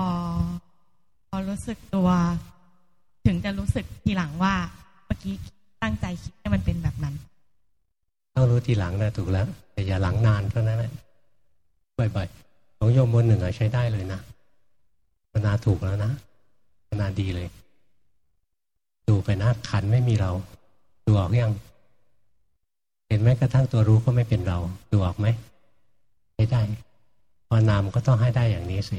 Speaker 6: พอรู้สึกตัว ถึงจะรู้สึกทีหลังว่าเมื่อกี้ตั้งใจคิดให้มันเป็นแบบนั้น
Speaker 1: ต้องรู้ทีหลังนะถูกแล้วแต่อย่าหลังนานเท่านั้นแหละบ่อยๆของโยมบนหนึ่งอะใช้ได้เลยนะภาวนาถูกแล้วนะภาวนาดีเลย ดูไปนะขันไม่มีเรา ดูออกยังเห็นไหมกระทั่งตัวรู้ก็ไม่เป็นเราดูออกไหมไม่ได้ภาวนามก็ต้องให้ได้อย่างนี้สิ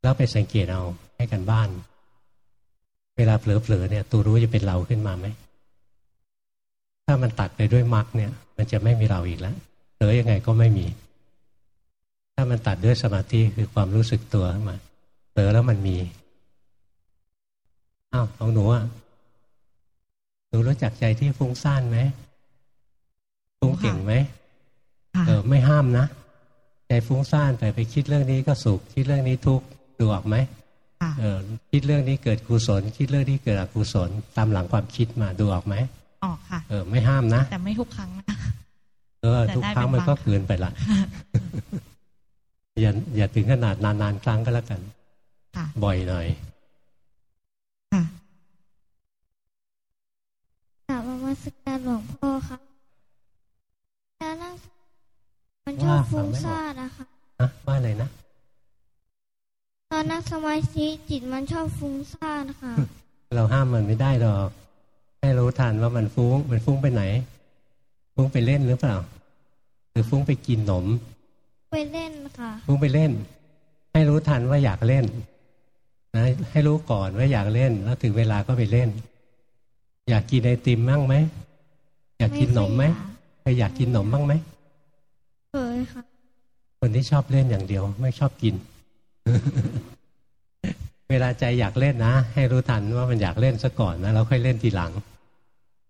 Speaker 1: แล้วไปสังเกตเอาให้กันบ้าน เวลาเผลอๆเนี่ย ตัวรู้จะเป็นเราขึ้นมาไหมถ้ามันตัดไปด้วยมรรคเนี่ย มันจะไม่มีเราอีกแล้วเผลอยังไงก็ไม่มี ถ้ามันตัดด้วยสมาธิคือความรู้สึกตัวขึ้นมาเผลอแล้วมันมีอ้าวของหนูอะ หนูรู้จักใจที่ฟุ้งซ่านไหมฟุ้งเก่งไหม
Speaker 6: ค่ะ
Speaker 1: เออไม่ห้ามนะ ใจฟุ้งซ่านไปไปคิดเรื่องนี้ก็สุข คิดเรื่องนี้ทุกข์ดูออกไหม
Speaker 6: ค่ะ
Speaker 1: เออคิดเรื่องนี้เกิดกุศล คิดเรื่องนี้เกิดอกุศล ตามหลังความคิดมาดูออกไหม
Speaker 6: ออกค่ะ
Speaker 1: เออ ไม่ห้ามนะ
Speaker 6: แต่ไม่ทุกครั้งนะ
Speaker 1: เออ
Speaker 6: แต่
Speaker 1: ทุก
Speaker 6: ได้
Speaker 1: ครั้ง
Speaker 6: เป็น
Speaker 1: มันก็
Speaker 6: บาง
Speaker 1: เกินไปละอย่าอย่าถึงขนาดนานๆครั้งก็แล้วกัน
Speaker 6: ค่ะ
Speaker 1: บ่อยหน่อย
Speaker 6: ค่ะ
Speaker 7: กราบน มัสการหลวงพ่อครับแล้วนั่งมันช
Speaker 1: ว่า
Speaker 7: อบ
Speaker 1: ฟั
Speaker 7: ฟุ้
Speaker 1: ง
Speaker 7: ง
Speaker 1: ไม่ออก
Speaker 7: ซ่านนะคะ
Speaker 1: นะว่าอะไรนะ
Speaker 7: ตอนนั่งสมาธิจิตมันชอบฟุ้งซ่านค่ะ
Speaker 1: เราห้ามมันไม่ได้หรอกให้รู้ทันว่ามันฟุ้ง มันฟุ้งไปไหน ฟุ้งไปเล่นหรือเปล่า หรือฟุ้งไปกินขนม
Speaker 7: ไปเล่นค่ะ
Speaker 1: ฟุ้งไปเล่น ให้รู้ทันว่าอยากเล่นนะให้รู้ก่อนว่าอยากเล่น แล้วถึงเวลาก็ไปเล่น อยากกินไอติมบ้างไหม อยากกินขนมไหมใครอยากกินขนมบ้างไหม
Speaker 7: เคยค่ะ
Speaker 1: คนที่ชอบเล่นอย่างเดียว ไม่ชอบกิน เวลาใจอยากเล่นนะ ให้รู้ทันว่ามันอยากเล่นซะก่อนนะแล้วค่อยเล่นทีหลัง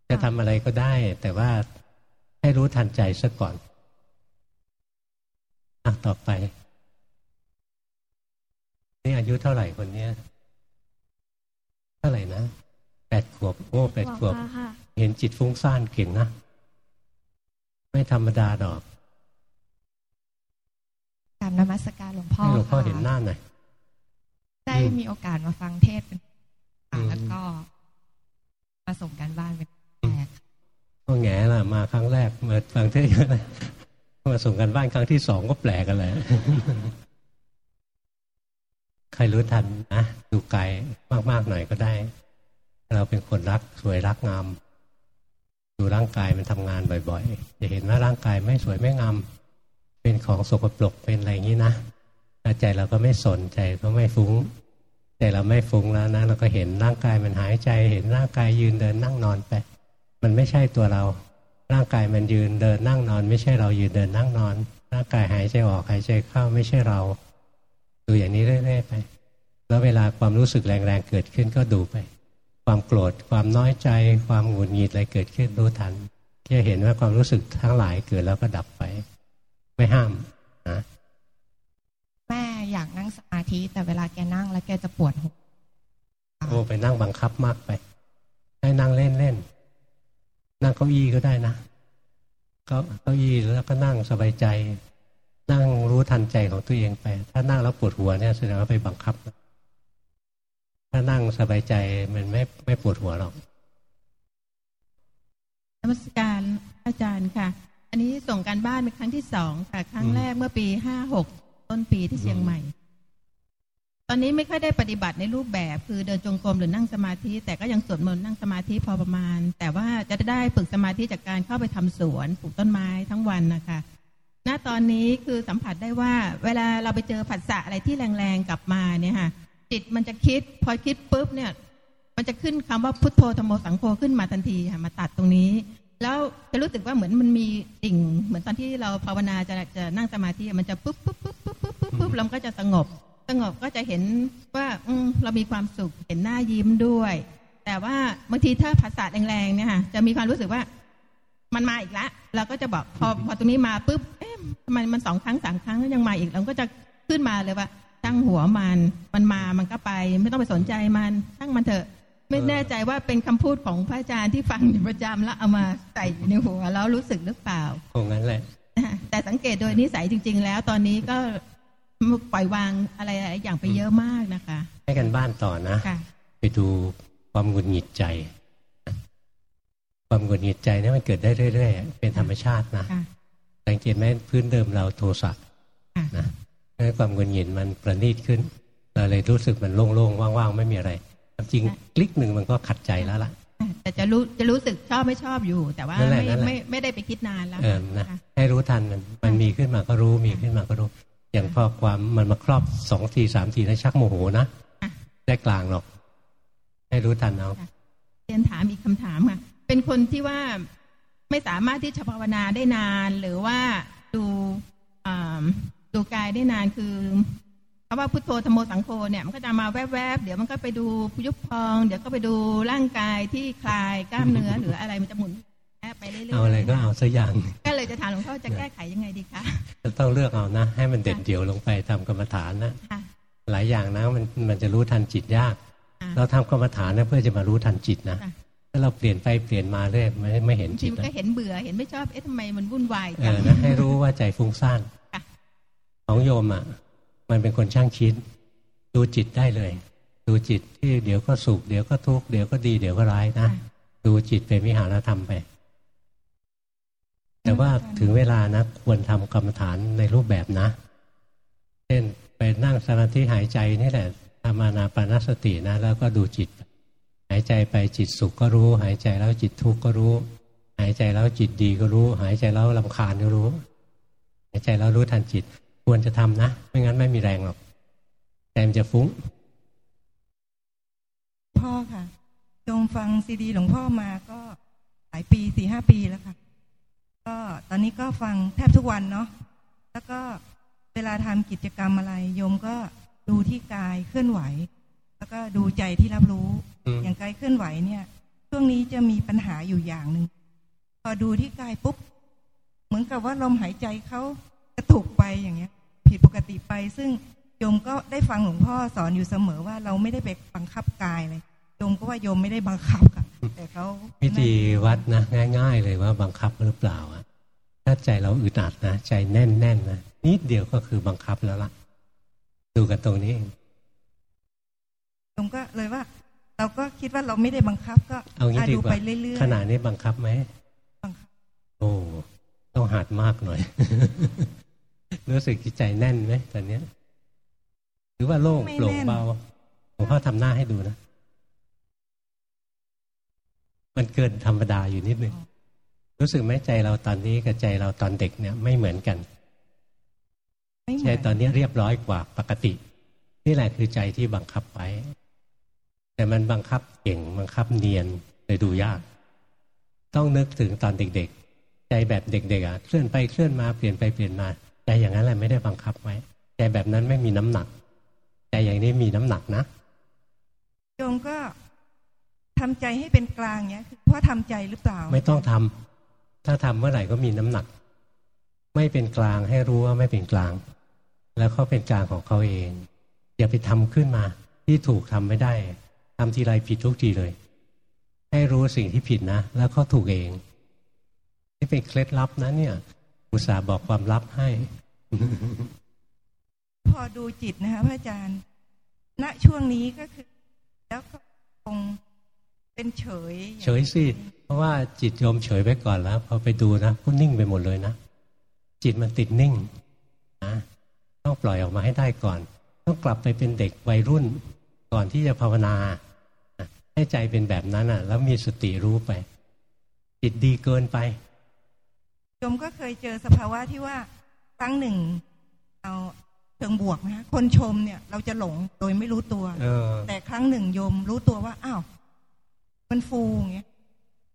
Speaker 1: จะทำอะไรก็ได้ แต่ว่าให้รู้ทันใจซะก่อนอะต่อไป นี่อายุเท่าไหร่คนเนี้ย เท่าไหร่นะ แปดขวบโอ้แปดขวบ
Speaker 7: บอกค่ะ
Speaker 1: เห็นจิตฟุ้งซ่านเก่งนะ ไม่ธรรมดาดอก
Speaker 6: กรารนมัสการหลวงพ่อ
Speaker 1: ให้หลวงพ่อ
Speaker 6: ค่ะ
Speaker 1: เห็นหน้าหน่อย
Speaker 6: ได้
Speaker 1: อืม
Speaker 6: มีโอกาสมาฟังเทศน์เป็น
Speaker 1: อืม
Speaker 6: แล้วก็มาส่งการบ้านเป็นแรก
Speaker 1: ก็แง่ล่ะ มาครั้งแรกมาฟังเทศน์นะมาส่งกันบ้านครั้งที่สองก็แปลกันเลยใครรู้ทันนะดูไกลมากๆหน่อยก็ได้ เราเป็นคนรักสวยรักงามดูร่างกายมันทำงานบ่อยๆจะเห็นว่าร่างกายไม่สวยไม่งามเป็นของสกปรกเป็นอะไรอย่างนี้นะใจเราก็ไม่สนใจก็ไม่ฟุ้งใจเราไม่ฟุ้งแล้วนะเราก็เห็นร่างกายมันหายใจ เห็นร่างกายยืนเดินนั่งนอนไป มันไม่ใช่ตัวเรา ร่างกายมันยืนเดินนั่งนอน ไม่ใช่เรายืนเดินนั่งนอน ร่างกายหายใจออกหายใจเข้าไม่ใช่เราดูอย่างนี้เรื่อยๆไป แล้วเวลาความรู้สึกแรงๆเกิดขึ้นก็ดูไป ความโกรธ ความน้อยใจ ความหงุดหงิดอะไรเกิดขึ้นรู้ทันแค่เห็นว่าความรู้สึกทั้งหลายเกิดแล้วก็ดับไป ไม่ห้ามนะ
Speaker 6: แม่อยากนั่งสมาธิ แต่เวลาแกนั่งแล้วแกจะปวดหัว
Speaker 1: โอ้ไปนั่งบังคับมากไป ให้นั่งเล่นเล่นๆนั่งเก้าอี้ก็ได้นะก็เก้าอี้แล้วก็นั่งสบายใจ นั่งรู้ทันใจของตัวเองไป ถ้านั่งแล้วปวดหัวเนี่ยแสดงว่าไปบังคับ ถ้านั่งสบายใจมันไม่ไม่ปวดหัวหรอก
Speaker 8: นมัสการอาจารย์ค่ะ อันนี้ส่งการบ้านเป็นครั้งที่สองค่ะครั้ง
Speaker 1: อืม
Speaker 8: แรกเมื่อปีห้าหกต้นปีที่เชียงใหม่ ตอนนี้ไม่ค่อยได้ปฏิบัติในรูปแบบ คือเดินจงกรมหรือนั่งสมาธิ แต่ก็ยังสวดมนต์นั่งสมาธิพอประมาณ แต่ว่าจะได้ฝึกสมาธิจากการเข้าไปทำสวนปลูกต้นไม้ทั้งวันนะคะณตอนนี้คือสัมผัสได้ว่า เวลาเราไปเจอผัสสะอะไรที่แรงๆกลับมาเนี่ยค่ะ จิตมันจะคิด พอคิดปุ๊บเนี่ย มันจะขึ้นคำว่าพุทโธธรรมโมสังโฆขึ้นมาทันทีค่ะมาตัดตรงนี้ แล้วจะรู้สึกว่าเหมือนมันมีดิ่ง เหมือนตอนที่เราภาวนาจะจะนั่งสมาธิมันจะปุ๊บปุ๊บปุ๊บปุ๊บปุ๊บปุ๊บปุ๊บแล้วก็จะสงบ สงบก็จะเห็นว่าอืมเรามีความสุขเห็นหน้ายิ้มด้วย แต่ว่าบางทีถ้าภาษาแรงๆเนี่ยค่ะจะมีความรู้สึกว่ามันมาอีกแล้วเราก็จะบอกพอพอตรงนี้มาปุ๊บเอ๊ะทำไมมันสองครั้งสามครั้งแล้วยังมาอีกเราก็จะขึ้นมาเลยว่า ตั้งหัวมัน มันมามันก็ไป ไม่ต้องไปสนใจมันตั้งมันเถอะ ไม่แน่ใจว่าเป็นคำพูดของพระอาจารย์ที่ฟังอยู่ประจำแล้วเอามาใส่อยู่ในหัวแล้วรู้สึกหรือเปล่า
Speaker 1: คงงั้นแหละ
Speaker 8: แต่สังเกตโดยนิสัยจริง ๆ แล้วตอนนี้ก็ปล่อยวางอะไรหลายอย่างไปเยอะมากนะคะ
Speaker 1: ให้กันบ้านต่อนะ
Speaker 8: ค่ะ
Speaker 1: ไปดูความหงุดหงิดใจ ความหงุดหงิดใจเนี่ยมันเกิดได้เรื่อยๆเป็นธรรมชาตินะ
Speaker 8: ค่ะ
Speaker 1: สังเกตไหมพื้นเดิมเราโทสะ
Speaker 8: ค่ะ
Speaker 1: นะ เพราะฉะนั้นความหงุดหงิดมันประณีตขึ้นเราเลยรู้สึกมันโล่งๆว่างๆไม่มีอะไรความจริงคลิกหนึ่งมันก็ขัดใจแล้วล่ะ
Speaker 8: แต่จะรู้จะรู้สึกชอบไม่ชอบอยู่ แต่ว่า
Speaker 1: นั่นแหละ
Speaker 8: ไม่
Speaker 1: นั่นแหละ
Speaker 8: ไม่ไม่ได้ไปคิดนานแล้ว
Speaker 1: เออนะ
Speaker 8: ค่ะ
Speaker 1: ให้รู้ทันมันมันมีขึ้นมาก็รู้มีขึ้นมาก็รู้ อย่างพอความมันมาครอบสองทีสามทีแล้วชักโมโหนะ
Speaker 8: ค่ะ
Speaker 1: ได้กลางหรอก ให้รู้ทันเอา
Speaker 8: เรียนถามอีกคำถามค่ะเป็นคนที่ว่าไม่สามารถที่จะภาวนาได้นานหรือว่าดูอ่า ดูกายได้นานคือคำว่าพุทโธธรรมโมสังโฆเนี่ยมันก็จะมาแวบๆ เดี๋ยวมันก็ไปดูยุบพอง เดี๋ยวก็ไปดูร่างกายที่คลายกล้ามเนื้อหรืออะไรมันจะหมุนไปเรื่อยๆ
Speaker 1: เอาอะไรก็เอาสักอย่าง
Speaker 8: ก็เลยจะถามหลวงพ่อจะแก้ไขยังไงดีคะ
Speaker 1: จะต้องเลือกเอานะ ให้มันเด่นเดี่ยวลงไปทำกรรมฐานนะ
Speaker 8: ค่ะ
Speaker 1: หลายอย่างนะมันมันจะรู้ทันจิตยาก
Speaker 8: ค่ะ
Speaker 1: เราทำกรรมฐานนะเพื่อจะมารู้ทันจิตนะ
Speaker 8: ค่ะ
Speaker 1: ถ้าเราเปลี่ยนไปเปลี่ยนมาเรื่อยไม่ไม่เห็น
Speaker 8: บาง
Speaker 1: จิ
Speaker 8: ที
Speaker 1: ต
Speaker 8: มัน
Speaker 1: นะ
Speaker 8: ก็เห็นเบื่อเห็นไม่ชอบเอ๊ะทำไมมันวุ่นวาย
Speaker 1: เอ
Speaker 8: จัง
Speaker 1: อนะให้รู้ว่าใจฟุ้งซ่าน
Speaker 8: ค่ะ
Speaker 1: ของโยมอะ มันเป็นคนช่างคิด ดูจิตได้เลย ดูจิตที่เดี๋ยวก็สุขเดี๋ยวก็ทุกข์เดี๋ยวก็ดีเดี๋ยวก็ร้ายนะดูจิตเป็นวิหารธรรมไป แต่ว่าถึงเวลานะควรทำกรรมฐานในรูปแบบนะ เช่นไปนั่งสมาธิหายใจนี่แหละทำอานาปานสตินะ แล้วก็ดูจิต หายใจไปจิตสุขก็รู้ หายใจแล้วจิตทุกข์ก็รู้ หายใจแล้วจิตดีก็รู้ หายใจแล้วลำคาญก็รู้ หายใจแล้วรู้ทันจิต ควรจะทำนะ ไม่งั้นไม่มีแรงหรอกใจมันจะฟุ้ง
Speaker 9: พ่อค่ะโยมฟังซีดีหลวงพ่อมาก็หลายปีสี่ห้าปีแล้วค่ะ ก็ตอนนี้ก็ฟังแทบทุกวันเนาะแล้วก็เวลาทำกิจกรรมอะไร โยมก็ดูที่กายเคลื่อนไหว แล้วก็ดูใจที่รับรู้
Speaker 1: อืม
Speaker 9: อย่างกายเคลื่อนไหวเนี่ยช่วงนี้จะมีปัญหาอยู่อย่างหนึ่งพอดูที่กายปุ๊บ เหมือนกับว่าลมหายใจเขากระตุกไปอย่างเงี้ย ผิดปกติไป ซึ่งโยมก็ได้ฟังหลวงพ่อสอนอยู่เสมอว่าเราไม่ได้ไปบังคับกายเลยโยมก็ว่าโยมไม่ได้บังคับค่ะแต่เขา
Speaker 1: วิธีวัดนะง่าย ๆ เลยว่าบังคับหรือเปล่าอะถ้าใจเราอึดอัดนะใจแน่นๆนนะนิดเดียวก็คือบังคับแล้วล่ะ ดูกันตรงนี้เอง
Speaker 9: โยมก็เลยว่า เราก็คิดว่าเราไม่ได้บังคับก็
Speaker 1: เอางี้ะดี
Speaker 9: ดู
Speaker 1: กว่า
Speaker 9: ไปเรื่อยๆ
Speaker 1: ขณะนี้บังคับไหม
Speaker 9: บังคับ
Speaker 1: โอ้ต้องหัดมากหน่อย รู้สึกจิตใจแน่นไหมตอนเนี้ยหรือว่าโล่งโปร่งเบาหลวงพ่อทำหน้าให้ดูนะ มันเกินธรรมดาอยู่นิดนึงรู้สึกไหมใจเราตอนนี้กับใจเราตอนเด็กเนี่ยไม่เหมือนกัน
Speaker 9: ไม่เห
Speaker 1: ใจ
Speaker 9: มือน
Speaker 1: ตอนนี้เรียบร้อยกว่าปกติ นี่แหละคือใจที่บังคับไว้แต่มันบังคับเก่งบังคับเนียนเลยดูยาก ต้องนึกถึงตอนเด็กๆ ใจแบบเด็กๆอะเคลื่อนไปเคลื่อนมาเปลี่ยนไปเปลี่ยนมา ใจอย่างนั้นแหละไม่ได้บังคับไว้ ใจแบบนั้นไม่มีน้ำหนัก ใจอย่างนี้มีน้ำหนักนะ
Speaker 9: โยมก็ทำใจให้เป็นกลางเนี้ยคือเพราะทำใจหรือเปล่า
Speaker 1: ไม่ต้องทำถ้าทำเมื่อไหร่ก็มีน้ำหนัก ไม่เป็นกลางให้รู้ว่าไม่เป็นกลาง แล้วเขาเป็นกลางของเขาเองอย่าไปทำขึ้นมา ที่ถูกทำไม่ได้ทำทีไรผิดทุกทีเลย ให้รู้สิ่งที่ผิดนะ แล้วเขาถูกเอง นี่เป็นเคล็ดลับนะเนี่ย อุตส่าห์บอกความลับให้
Speaker 9: พอดูจิตนะคะพระอาจารย์ ณช่วงนี้ก็คือ แล้วก็คงเป็นเฉย
Speaker 1: เฉยสิ เพราะว่าจิตโยมเฉยไปก่อนแล้ว พอไปดูนะก็นิ่งไปหมดเลยนะ จิตมันติดนิ่งนะต้องปล่อยออกมาให้ได้ก่อน ต้องกลับไปเป็นเด็กวัยรุ่น ก่อนที่จะภาวนานะให้ใจเป็นแบบนั้นอะ แล้วมีสติรู้ไป จิตดีเกินไป
Speaker 9: โยมก็เคยเจอสภาวะที่ว่าครั้งหนึ่งเอาเชิงบวกนะคะคนชมเนี่ย เราจะหลงโดยไม่รู้ตัว
Speaker 1: เออ
Speaker 9: แต่ครั้งหนึ่งโยมรู้ตัวว่าอ้าวมันฟูอย่างเงี้ย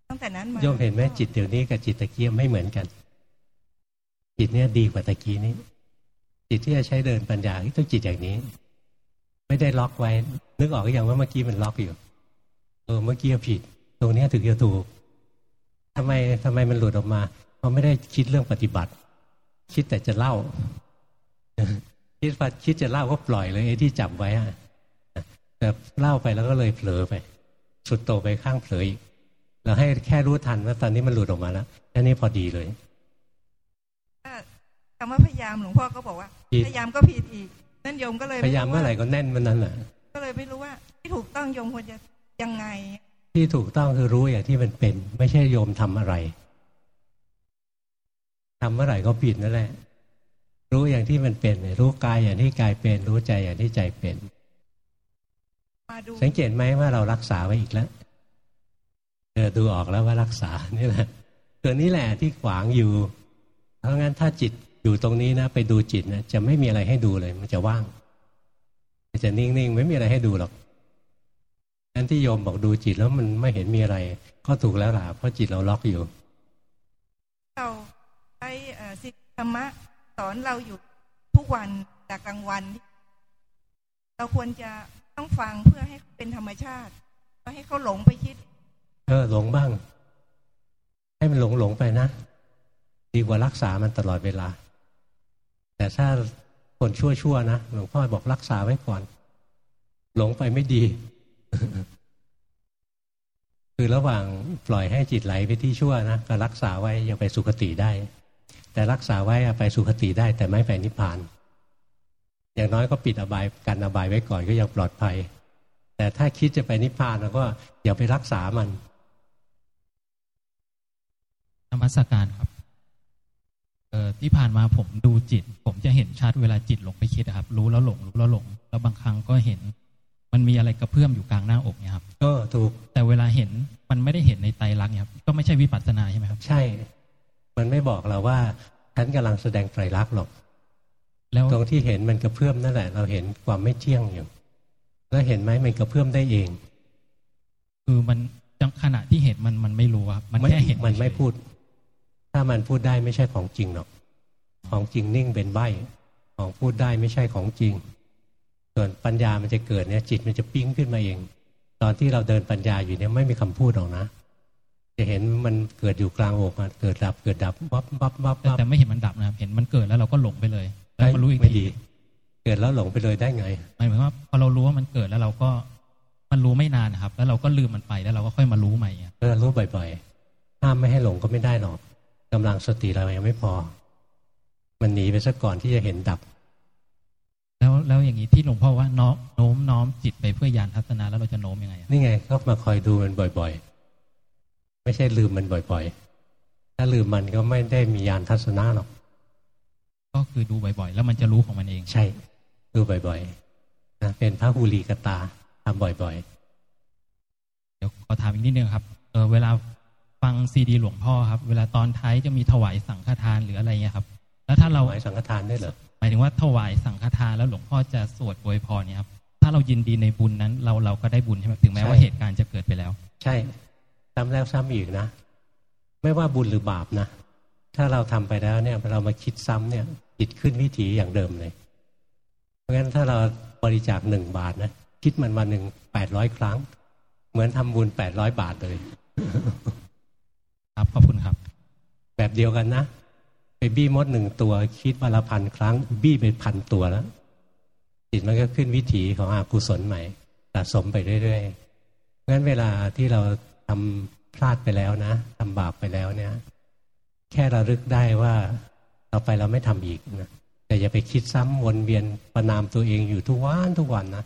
Speaker 9: ตั้งแต่นั้นมา
Speaker 1: โยมเห็นไหมจิตเดี๋ยวนี้กับจิตตะกี้ไม่เหมือนกัน จิตเนี่ยดีกว่าตะกี้นี้ จิตที่จะใช้เดินปัญญาต้องจิตอย่างนี้ ไม่ได้ล็อกไว้ นึกออกหรือยังว่าเมื่อกี้มันล็อกอยู่เออเมื่อกี้ผิด ตรงเนี้ยถึงจะถูกทำไมทำไมมันหลุดออกมา เพราะไม่ได้คิดเรื่องปฏิบัติ คิดแต่จะเล่า คิดว่าคิดจะเล่าก็ปล่อยเลยไอ้ที่จับไว้อะแต่เล่าไปแล้วก็เลยเผลอไป สุดโต่งไปข้างเผลออีกเราให้แค่รู้ทันว่าตอนนี้มันหลุดออกมาแล้วแค่นี้พอดีเลย
Speaker 9: คำว่าพยายามหลวงพ่อก็บอกว่า
Speaker 1: ผิด
Speaker 9: พยายามก็ผิดอีกนั่นโยมก็เลย
Speaker 1: พยายามเมื่อไหร่ก็แน่นมันนั้นแหละ
Speaker 9: ก็เลยไม่รู้ว่า ที่ถูกต้องโยมควรจะยังไง
Speaker 1: ที่ถูกต้องคือรู้อย่างที่มันเป็น ไม่ใช่โยมทำอะไร ทำเมื่อไหร่ก็ผิดนั่นแหละ รู้อย่างที่มันเป็นรู้กายอย่างที่กายเป็น รู้ใจอย่างที่ใจเป็น
Speaker 9: มาดู
Speaker 1: สังเกตไหมว่าเรารักษาไว้อีกแล้วเออดูออกแล้วว่ารักษานี่แหละตัวนี้แหละที่ขวางอยู่ เพราะงั้นถ้าจิตอยู่ตรงนี้นะไปดูจิตนะจะไม่มีอะไรให้ดูเลย มันจะว่างมันจะนิ่งๆไม่มีอะไรให้ดูหรอกนั้นที่โยมบอกดูจิตแล้วมันไม่เห็นมีอะไร ก็ถูกแล้วล่ะเพราะจิตเราล็อกอยู่
Speaker 9: เราใช้เอ่อสิท ธรรมะสอนเราอยู่ทุกวันจากกลางวัน เราควรจะต้องฟังเพื่อให้เป็นธรรมชาติไม่ให้เขาหลงไปคิด
Speaker 1: เออหลงบ้าง ให้มันหลงหลงไปนะ ดีกว่ารักษามันตลอดเวลา แต่ถ้าคนชั่วชั่วนะหลวงพ่อบอกรักษาไว้ก่อน หลงไปไม่ดี คือระหว่างปล่อยให้จิตไหลไปที่ชั่วนะก็รักษาไว้ยังไปสุคติได้ แต่รักษาไว้อะไปสุคติได้แต่ไม่ไปนิพพาน อย่างน้อยก็ปิดอบายกันอบายไว้ก่อนก็ยังปลอดภัย แต่ถ้าคิดจะไปนิพพานเราก็อย่าไปรักษามัน
Speaker 10: นมัสการครับเอ่อที่ผ่านมาผมดูจิต ผมจะเห็นชัดเวลาจิตหลงไปคิดอะครับ รู้แล้วหลง รู้แล้วหลง แล้วบางครั้งก็เห็น มันมีอะไรกระเพื่อมอยู่กลางหน้าอกเนี่ยครับ
Speaker 1: เออถูก
Speaker 10: แต่เวลาเห็นมันไม่ได้เห็นในไตรลักษณ์เนี่ยครับก็ไม่ใช่วิปัสสนาใช่ไหมครับ
Speaker 1: ใช่ มันไม่บอกเราว่าฉันกำลังแสดงไตรลักษณ์หรอก
Speaker 10: แล้ว
Speaker 1: ตรงที่เห็นมันกระเพื่อมนั่นแหละ เราเห็นความไม่เที่ยงอยู่ แล้วเห็นไหมมันกระเพื่อมได้เอง
Speaker 10: คือมันจังขณะที่เห็นมันมันไม่รู้ครับมันแค่เห็น
Speaker 1: มันไม่
Speaker 10: เฉยๆ
Speaker 1: พูด ถ้ามันพูดได้ไม่ใช่ของจริงหรอก ของจริงนิ่งเป็นใบของพูดได้ไม่ใช่ของจริง ส่วนปัญญามันจะเกิดเนี่ยจิตมันจะปิ้งขึ้นมาเอง ตอนที่เราเดินปัญญาอยู่เนี่ยไม่มีคำพูดหรอกนะ จะเห็นมันเกิดอยู่กลางอกอะเกิดดับเกิดดับวับวับวับ
Speaker 10: แต่
Speaker 1: วับ
Speaker 10: แต่ไม่เห็นมันดับนะครับเห็นมันเกิดแล้วเราก็หลงไปเลยแล้วมารู้อีก
Speaker 1: ไม่
Speaker 10: ที
Speaker 1: ดีเกิดแล้วหลงไปเลยได้ไง
Speaker 10: หมายถึงว่าพอเรารู้ว่ามันเกิดแล้วเราก็มันรู้ไม่นานนะครับ แล้วเราก็ลืมมันไปแล้วเราก็ค่อยมารู้ใหม่อะ
Speaker 1: เออรู้บ่อยๆห้ามไม่ให้หลงก็ไม่ได้หรอกกำลังสติเรายังไม่พอ มันหนีไปซะก่อนที่จะเห็นดับ
Speaker 10: แล้วแล้วอย่างนี้ที่หลวงพ่อว่าน้อมโน้มน้อมจิตไปเพื่อยานทัศนะแล้วเราจะโน้มยังไงอะ
Speaker 1: นี่ไงก็มาคอยดูมันบ่อย ๆ ไม่ใช่ลืมมันบ่อย ๆ ถ้าลืมมันก็ไม่ได้มียานทัศนะหรอก
Speaker 10: ก็คือดูบ่อย ๆ แล้วมันจะรู้ของมันเอง
Speaker 1: ใช่ ดูบ่อยๆนะเป็นพระหูลีกตาทำบ่อย
Speaker 10: เดี๋ยวขอถามอีกนิดนึงครับ เออเวลาฟังซีดีหลวงพ่อครับ เวลาตอนท้ายจะมีถวายสังฆทานหรืออะไรเงี้ยครับ แล้วถ้า
Speaker 1: ๆ
Speaker 10: เรา
Speaker 1: ถวายสังฆทานได้เหรอ
Speaker 10: หมายถึงว่าถวายสังฆทานแล้วหลวงพ่อจะสวดอวยพรเนี่ยครับ ถ้าเรายินดีในบุญนั้น เราเราก็ได้บุญใช่ไหมถึงแม้ว่า
Speaker 1: ใช่
Speaker 10: เหตุการณ์จะเกิดไปแล้ว
Speaker 1: ใช่ ซ้ำแล้วซ้ำอีกนะ ไม่ว่าบุญหรือบาปนะ ถ้าเราทำไปแล้วเนี่ยเรามาคิดซ้ำเนี่ยจิตขึ้นวิถีอย่างเดิมเลย เพราะฉะนั้นถ้าเราบริจาคหนึ่งบาทนะคิดมันมาหนึ่งแปดร้อยครั้ง เหมือนทำบุญแปดร้อยบาทเลย
Speaker 10: ครับขอบคุณครับ
Speaker 1: แบบเดียวกันนะไปบี้มดหนึ่งตัว คิดวันละพันครั้ง บี้ไปพันตัวแล้วจิตมันก็ขึ้นวิถีของอากุศลใหม่สะสมไปเรื่อยๆเพราะฉะนั้นเวลาที่เรา ทำพลาดไปแล้วนะทำบาปไปแล้วเนี่ย แค่ระลึกได้ว่าต่อไปเราไม่ทำอีกนะแต่อย่าไปคิดซ้ำวนเวียนประนามตัวเองอยู่ทุกวันทุกวันนะ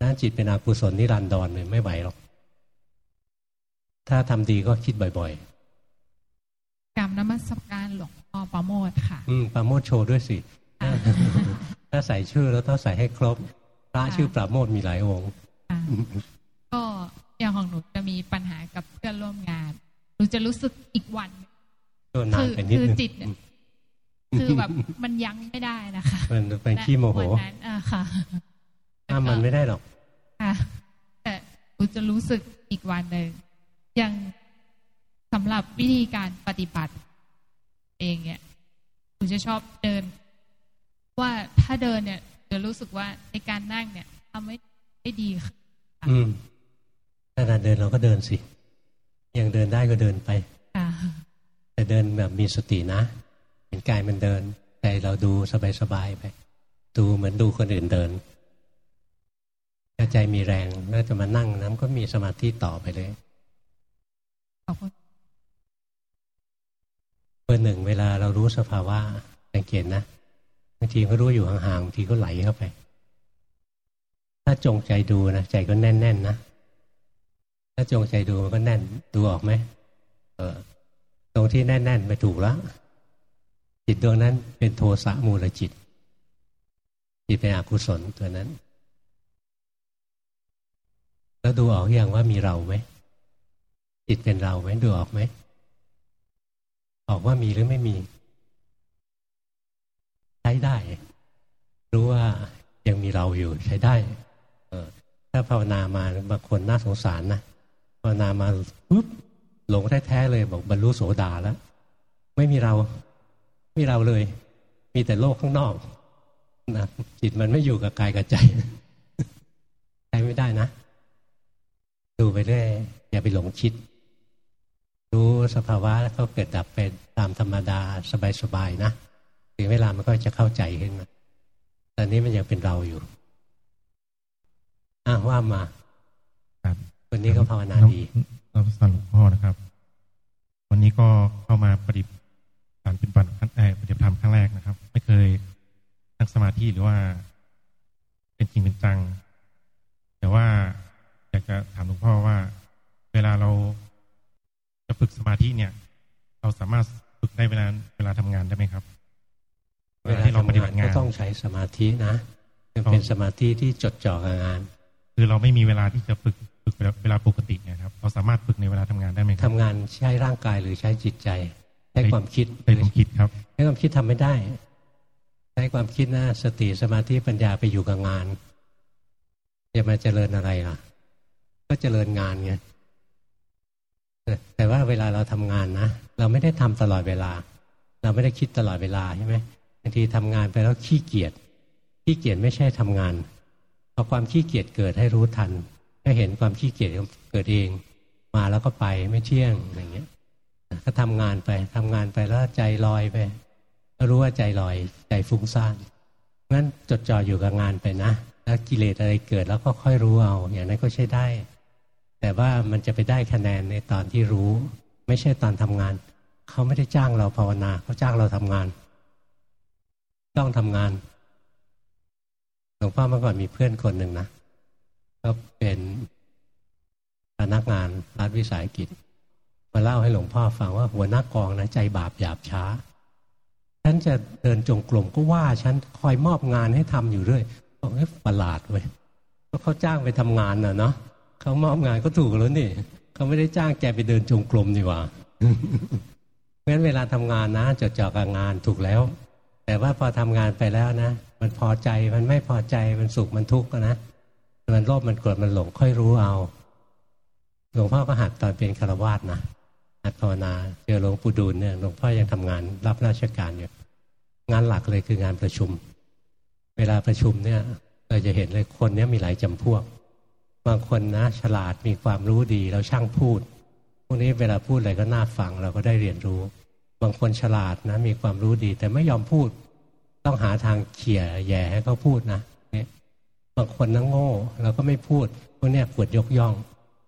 Speaker 1: นั่นจิตเป็นอกุศลนิรันดรเลยไม่ไหวหรอก ถ้าทำดีก็คิดบ่อยๆ
Speaker 11: กรรมนมัสการหลวงพ่อประโมทค่ะ
Speaker 1: อืมปราโมทโชว์ด้วยสิ ถ้าใส่ชื่อแล้วต้องใส่ให้ครบพระชื่อปราโมทมีหลายองค์
Speaker 11: ค่ะก็ อย่างของหนูจะมีปัญหากับเพื่อนร่วมงาน หนูจะรู้สึกอีกวัน
Speaker 1: ก็นาน
Speaker 11: คือ
Speaker 1: ไปนิด
Speaker 11: คือ
Speaker 1: นึง
Speaker 11: จิตเนี่ยคือแบบมันยั้งไม่ได้นะคะ
Speaker 1: มันเป็นขี้โมโห
Speaker 11: ณวันนั้นอ่าค่ะ
Speaker 1: ห้ามมันไม่ได้หรอก
Speaker 11: ค่ะแต่หนูจะรู้สึกอีกวันหนึ่งอย่างสำหรับวิธีการปฏิบัติ เองเนี่ยหนูจะชอบเดิน ว่าถ้าเดินเนี่ยจะรู้สึกว่าในการนั่งเนี่ยทำให้ได้ดี ขึ้น
Speaker 1: อืมขณะเดินเราก็เดินสิ ยังเดินได้ก็เดินไป
Speaker 11: ค่ะ
Speaker 1: แต่เดินแบบมีสตินะเห็นกายมันเดินใจเราดูสบายๆไป ดูเหมือนดูคนอื่นเดินถ้าใจมีแรงแล้วจะมานั่งน้ำก็มีสมาธิต่อไปเลย
Speaker 11: ขอบคุณ
Speaker 1: เบอร์หนึ่งเวลาเรารู้สภาวะสังเกตนะบางทีก็รู้อยู่ห่างๆบางทีก็ไหลเข้าไป ถ้าจงใจดูนะใจก็แน่น ๆ นะ ถ้าจงใจดูมันก็แน่น ดูออกไหมเออ ตรงที่แน่นๆไปถูกแล้ว จิตดวงนั้นเป็นโทสะมูลจิต จิตเป็นอกุศลตัวนั้น แล้วดูออกอย่างว่ามีเราไหม จิตเป็นเราไหมดูออกไหม ออกว่ามีหรือไม่มี ใช้ได้ รู้ว่ายังมีเราอยู่ใช้ได้ เออถ้าภาวนามาบางคนน่าสงสารนะ ภาวนามาปุ๊บหลงแท้ๆเลยบอกบรรลุโสดาแล้ว ไม่มีเราไม่มีเราเลย มีแต่โลกข้างนอกนะจิตมันไม่อยู่กับกายกับใจใช้ไม่ได้นะ ดูไปเรื่อยอย่าไปหลงคิด รู้สภาวะแล้วก็เกิดดับเป็นตามธรรมดาสบายๆนะถึงเวลามันก็จะเข้าใจขึ้นมาตอนนี้มันยังเป็นเราอยู่อ้าวว่ามา
Speaker 12: ครับ
Speaker 1: คนนี้ก็ภาวนาดี
Speaker 12: เราสอนหลวงพ่อนะครับ วันนี้ก็เข้ามาปฏิบัติการเป็นปันเอ่อปฏิบัติธรรมครั้งแรกนะครับ ไม่เคยนั่งสมาธิหรือว่า เป็นจริงเป็นจัง แต่ว่าอยากจะถามหลวงพ่อว่า เวลาเราจะฝึกสมาธิเนี่ย เราสามารถฝึกได้เวลาเวลาทำงานได้ไหมครับ
Speaker 1: เวลา
Speaker 12: ที่เราปฏิ
Speaker 1: ทำ
Speaker 12: บั
Speaker 1: งาน
Speaker 12: ติงา
Speaker 1: ก็
Speaker 12: น
Speaker 1: ต้องใช้สมาธินะมันเป็นสมาธิที่จดจ่อกับงาน
Speaker 12: คือเราไม่มีเวลาที่จะฝึกฝึก เวลาปกติเนะครับเราสามารถฝึกในเวลาทำงานได้ไหมครับ
Speaker 1: ทำงานใช้ร่างกายหรือใช้จิตใจใช้ความคิด
Speaker 12: ใช้ความคิดครับ
Speaker 1: ใช้ความคิดทำไม่ได้ ใช้ความคิดนะสติสมาธิปัญญาไปอยู่กับงานจะมาเจริญอะไรล่ะ ก็เจริญงานไงแต่แต่ว่าเวลาเราทำงานนะเราไม่ได้ทำตลอดเวลา เราไม่ได้คิดตลอดเวลาใช่ไหมบางทีทำงานไปแล้วขี้เกียจขี้เกียจไม่ใช่ทำงานพอความขี้เกียจเกิดให้รู้ทัน ก็เห็นความขี้เกียจเกิดเอง มาแล้วก็ไปไม่เที่ยงอย่างเงี้ยก็ทำงานไปทำงานไปแล้วใจลอยไปก็รู้ว่าใจลอยใจฟุ้งซ่านงั้นจดจ่ออยู่กับงานไปนะแล้วกิเลสอะไรเกิดแล้วก็ค่อยรู้เอา อย่างนั้นก็ใช้ได้ แต่ว่ามันจะไปได้คะแนนในตอนที่รู้ ไม่ใช่ตอนทำงาน เขาไม่ได้จ้างเราภาวนาเขาจ้างเราทำงาน ต้องทำงานหลวงพ่อเมื่อก่อนมีเพื่อนคนหนึ่งนะ ก็เป็นพนักงานรัฐวิสาหกิจ มาเล่าให้หลวงพ่อฟังว่าหัวหน้ากองนะใจบาปหยาบช้าฉันจะเดินจงกรมก็ว่าฉันคอยมอบงานให้ทำอยู่เรื่อยบอกให้ประหลาดเว้ยก็เขาจ้างไปทำงานน่ะเนาะเขามอบงานก็ถูกแล้วนี่เขาไม่ได้จ้างแกไปเดินจงกรมดีกว่าเพราะฉะนั้นเวลาทำงานนะจดจ่อกับงานถูกแล้ว แต่ว่าพอทำงานไปแล้วนะ มันพอใจมันไม่พอใจมันสุขมันทุกข์นะ มันโลภมันโกรธมันหลงค่อยรู้เอาหลวงพ่อก็หัดตอนเป็นคารวาสนะหัดภาวนาเจอหลวงปู่ดูลเนี่ยหลวงพ่อยังทำงานรับราชการอยู่งานหลักเลยคืองานประชุม เวลาประชุมเนี่ย เราจะเห็นเลยคนเนี้ยมีหลายจำพวก บางคนนะฉลาดมีความรู้ดีเราช่างพูดพวกนี้เวลาพูดอะไรก็น่าฟังเราก็ได้เรียนรู้ บางคนฉลาดนะ มีความรู้ดี แต่ไม่ยอมพูด ต้องหาทางเขี่ยแย่ให้เขาพูดนะางคนนั่งโง่ เราก็ไม่พูดพวกเนี้ยปวดยกย่อง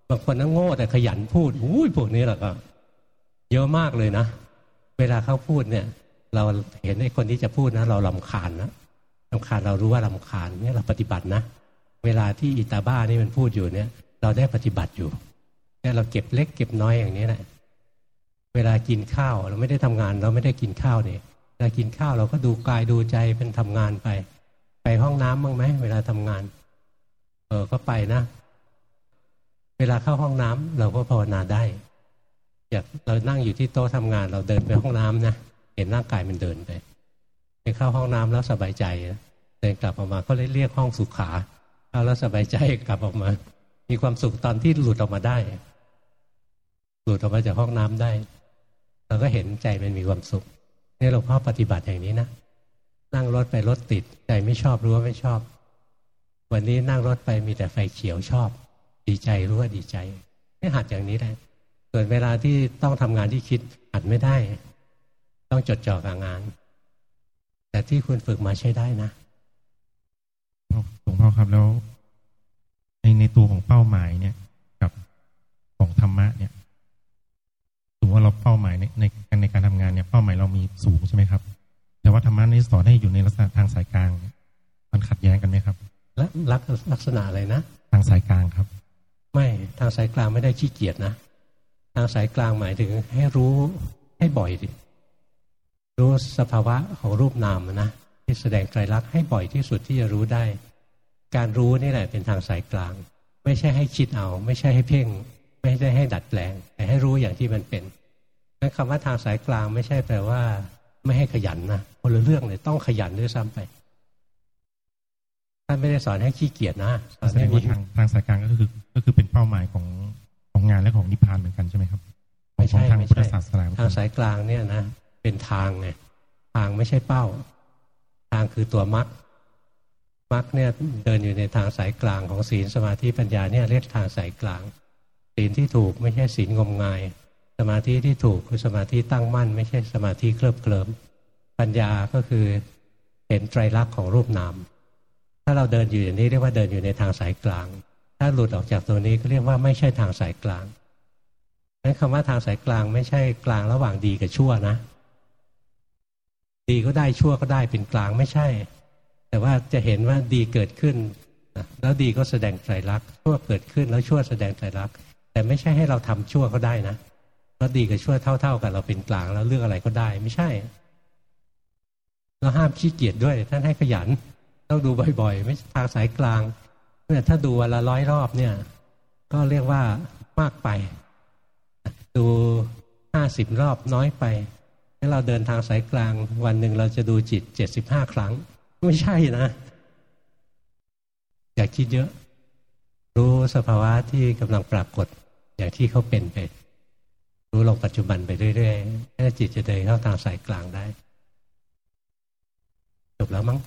Speaker 1: บางคนนั่งโง่แต่ขยันพูดอุ้ยพวกนี้แหละก็เยอะมากเลยนะ เวลาเขาพูดเนี่ย เราเห็นไอ้คนที่จะพูดนะ เราลำคาญนะลำคาญเรารู้ว่าลำคาญเนี่ยเราปฏิบัตินะ เวลาที่อิตาบ้านี่มันพูดอยู่เนี่ย เราได้ปฏิบัติอยู่เนี่ยเราเก็บเล็กเก็บน้อยอย่างนี้แหละเวลากินข้าวเราไม่ได้ทำงาน เราไม่ได้กินข้าวเนี่ยเวลากินข้าวเราก็ดูกายดูใจเป็นทำงานไป ไปห้องน้ำบ้างไหมเวลาทำงาน เออก็ไปนะ เวลาเข้าห้องน้ำเราก็ภาวนาได้อยากเรานั่งอยู่ที่โต๊ะทำงาน เราเดินไปห้องน้ำนะเห็นร่างกายมันเดินไปไปเข้าห้องน้ำแล้วสบายใจเดินกลับออกมาก็เลยเรียกห้องสุขาเข้าแล้วสบายใจกลับออกมา มีความสุขตอนที่หลุดออกมาได้ หลุดออกมาจากห้องน้ำได้เราก็เห็นใจมันมีความสุขนี่หลวงพ่อปฏิบัติอย่างนี้นะ นั่งรถไปรถติด ใจไม่ชอบรู้ว่าไม่ชอบ วันนี้นั่งรถไปมีแต่ไฟเขียวชอบ ดีใจรู้ว่าดีใจไม่หัดอย่างนี้ได้ส่วนเวลาที่ต้องทำงานที่คิดหัดไม่ได้ ต้องจดจ่อกับงาน แต่ที่คุณฝึกมาใช้ได้นะ
Speaker 12: หลวงพ่อครับแล้วในในตัวของเป้าหมายเนี่ยกับของธรรมะเนี่ยถือว่าเราเป้าหมายในในในการทำงานเนี่ยเป้าหมายเรามีสูงใช่ไหมครับ แต่ว่าธรรมะนี่สอนให้อยู่ในลักษณะทางสายกลาง มันขัดแย้งกันไหมครับ
Speaker 1: และลักลักษณะอะไรนะ
Speaker 12: ทางสายกลางครับ
Speaker 1: ไม่ทางสายกลางไม่ได้ขี้เกียจนะ ทางสายกลางหมายถึงให้รู้ให้บ่อยดิรู้สภาวะของรูปนามนะที่แสดงไตรลักษณ์ให้บ่อยที่สุดที่จะรู้ได้ การรู้นี่แหละเป็นทางสายกลาง ไม่ใช่ให้คิดเอา ไม่ใช่ให้เพ่ง ไม่ใช่ให้ดัดแปลง แต่ให้รู้อย่างที่มันเป็นนั้นคำว่าทางสายกลางไม่ใช่แปลว่า ไม่ให้ขยันนะ คนละเรื่องเลยต้องขยันด้วยซ้ำไปท่านไม่ได้สอนให้ขี้เกียจนะสอน
Speaker 12: แสด
Speaker 1: ให้
Speaker 12: ง
Speaker 1: มี
Speaker 12: ว่าทางทางสายกลางก็คือ ก็คือเป็นเป้าหมายของของงานและของนิพพานเหมือนกันใช่ไหมครับ
Speaker 1: ไม่ใช่
Speaker 12: ของทาง
Speaker 1: ไม่
Speaker 12: พุทธ
Speaker 1: ใช่
Speaker 12: ศาสนา
Speaker 1: ทางสายกลางเนี่ยนะเป็นทางไงทางไม่ใช่เป้า ทางคือตัวมรรคมรรคเนี่ยเดินอยู่ในทางสายกลางของศีลสมาธิปัญญาเนี่ยเรียกทางสายกลาง ศีลที่ถูกไม่ใช่ศีลงมงาย สมาธิที่ถูกคือสมาธิตั้งมั่น ไม่ใช่สมาธิเคลิบเคลิม ปัญญาก็คือเห็นไตรลักษณ์ของรูปนาม ถ้าเราเดินอยู่อย่างนี้เรียกว่าเดินอยู่ในทางสายกลาง ถ้าหลุดออกจากตัวนี้ก็เรียกว่าไม่ใช่ทางสายกลางนั้นคำว่าทางสายกลางไม่ใช่กลางระหว่างดีกับชั่วนะ ดีก็ได้ชั่วก็ได้เป็นกลางไม่ใช่ แต่ว่าจะเห็นว่าดีเกิดขึ้นแล้วดีก็แสดงไตรลักษณ์ชั่วเกิดขึ้นแล้วชั่วแสดงไตรลักษณ์แต่ไม่ใช่ให้เราทำชั่วก็ได้นะแล้วดีกับชั่วเท่า ๆกันเราเป็นกลางแล้วเลือกอะไรก็ได้ไม่ใช่ แล้วห้ามขี้เกียจด้วย ท่านให้ขยัน ต้องดูบ่อยๆ ไม่ทางสายกลางเนี่ยถ้าดูวันละร้อยรอบเนี่ย ก็เรียกว่ามากไป ดูห้าสิบรอบน้อยไปถ้าเราเดินทางสายกลาง วันหนึ่งเราจะดูจิตเจ็ดสิบห้าครั้ง ไม่ใช่นะอย่าคิดเยอะ รู้สภาวะที่กำลังปรากฏ อย่างที่เขาเป็นไปรู้ลงปัจจุบันไปเรื่อยๆแล้วจิตจะเดินเข้าทางสายกลางได้ บแล้วมั้ง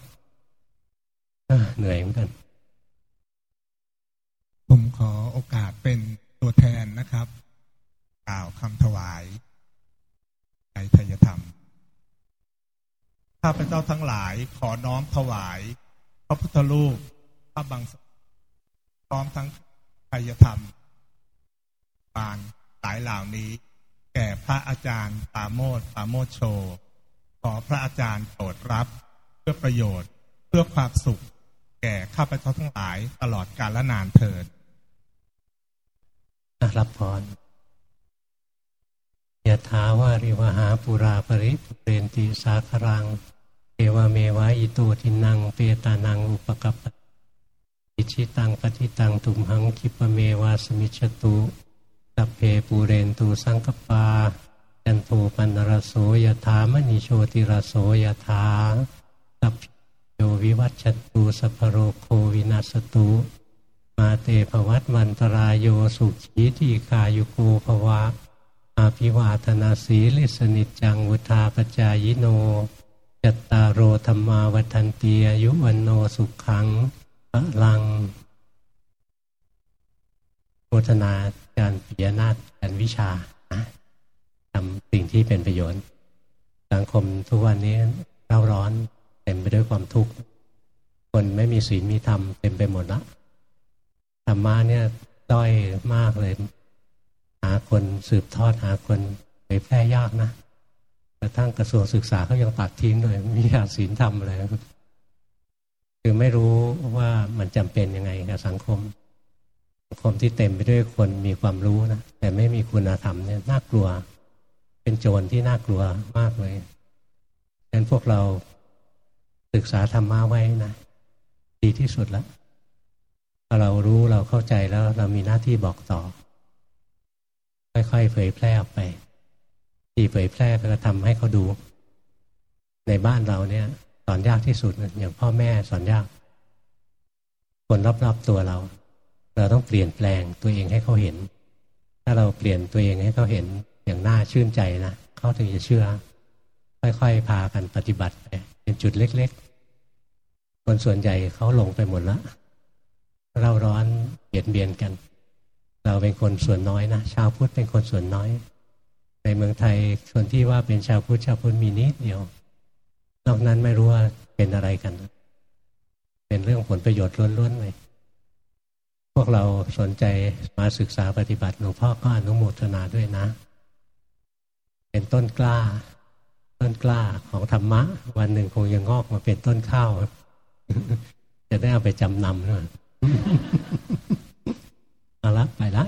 Speaker 1: เหนื่อยเหมือนกัน
Speaker 13: ผมขอโอกาสเป็นตัวแทนนะครับกล่าวคำถวายในทยธรรม ข้าพเจ้าทั้งหลายขอน้อมถวาย พระพุทธรูปพระบางสพร้อมทั้งทยธรรมบานหลายเหล่านี้ แก่พระอาจารย์ปาโมดปาโมดโช ขอพระอาจารย์โปรดรับ พื่อประโยชน์ เพื่อความสุข แก่ข้าพเจ้าทั้งหลายตลอดกาลนานเถิด
Speaker 1: รับพรยะถาวาริวหาปุราปริปุเรนติสาครังเอวเมวะอิโตทินัง เปตานังอุปกัปปิชิตังปฏิตังตุมหังคิปเมวาสมิชตุสัพเพปูเรนตูสังกปาจันโทปันรโสยถามณิโชติรโสยถา พโยวิวัชชตุสัพโรโควินาสตุมาเตภวัตมันตรายโยสุขีทีคายุโกภวะ อาภิวาธนาสีลิสนิจจังวุธาปจายโน จัตตารโอธรรมาวันตีอายุวันโนสุขังพระลังโฆษณาการปิยนาฏการวิชาทำสิ่งที่เป็นประโยชน์ สังคมทุกวันนี้เร่าร้อน เต็มไปด้วยความทุกข์คนไม่มีศีลมีธรรมเต็มไปหมดละธรรมะเนี่ยด้อยมากเลย หาคนสืบทอดหาคนเผยแพร่ยากนะกระทั่งกระทรวงศึกษาเขายังตัดทิ้งเลยมีอาศีลธรรมอะไรคือไม่รู้ว่ามันจำเป็นยังไงกับสังคมสังคมที่เต็มไปด้วยคนมีความรู้นะแต่ไม่มีคุณธรรมเนี่ยน่ากลัว เป็นโจรที่น่ากลัวมากเลยดังนั้นพวกเรา ศึกษาธรรมะไว้นะ ดีที่สุดแล้วพอเรารู้เราเข้าใจแล้วเรามีหน้าที่บอกต่อ ค่อยๆเผยแพร่ออกไป ที่เผยแพร่ก็ทำให้เขาดู ในบ้านเราเนี่ย สอนยากที่สุดอย่างพ่อแม่สอนยาก คนรอบๆตัวเรา เราต้องเปลี่ยนแปลงตัวเองให้เขาเห็น ถ้าเราเปลี่ยนตัวเองให้เขาเห็นอย่างน่าชื่นใจนะเขาถึงจะเชื่อ ค่อยๆพากันปฏิบัติไปเป็นจุดเล็ก ๆ คนส่วนใหญ่เขาหลงไปหมดแล้วเราร้อนเบียดเบียนกัน เราเป็นคนส่วนน้อยนะชาวพุทธเป็นคนส่วนน้อย ในเมืองไทยส่วนที่ว่าเป็นชาวพุทธชาวพุทธมีนิดเดียวนอกนั้นไม่รู้ว่าเป็นอะไรกัน เป็นเรื่องผลประโยชน์ล้วนๆเลยพวกเราสนใจมาศึกษาปฏิบัติหลวงพ่อก็อนุโมทนาด้วยนะ เป็นต้นกล้า ต้นกล้าของธรรมะ วันหนึ่งคงยังงอกมาเป็นต้นข้าว จะได้เอาไปจำนำด้วยเอาละไปละ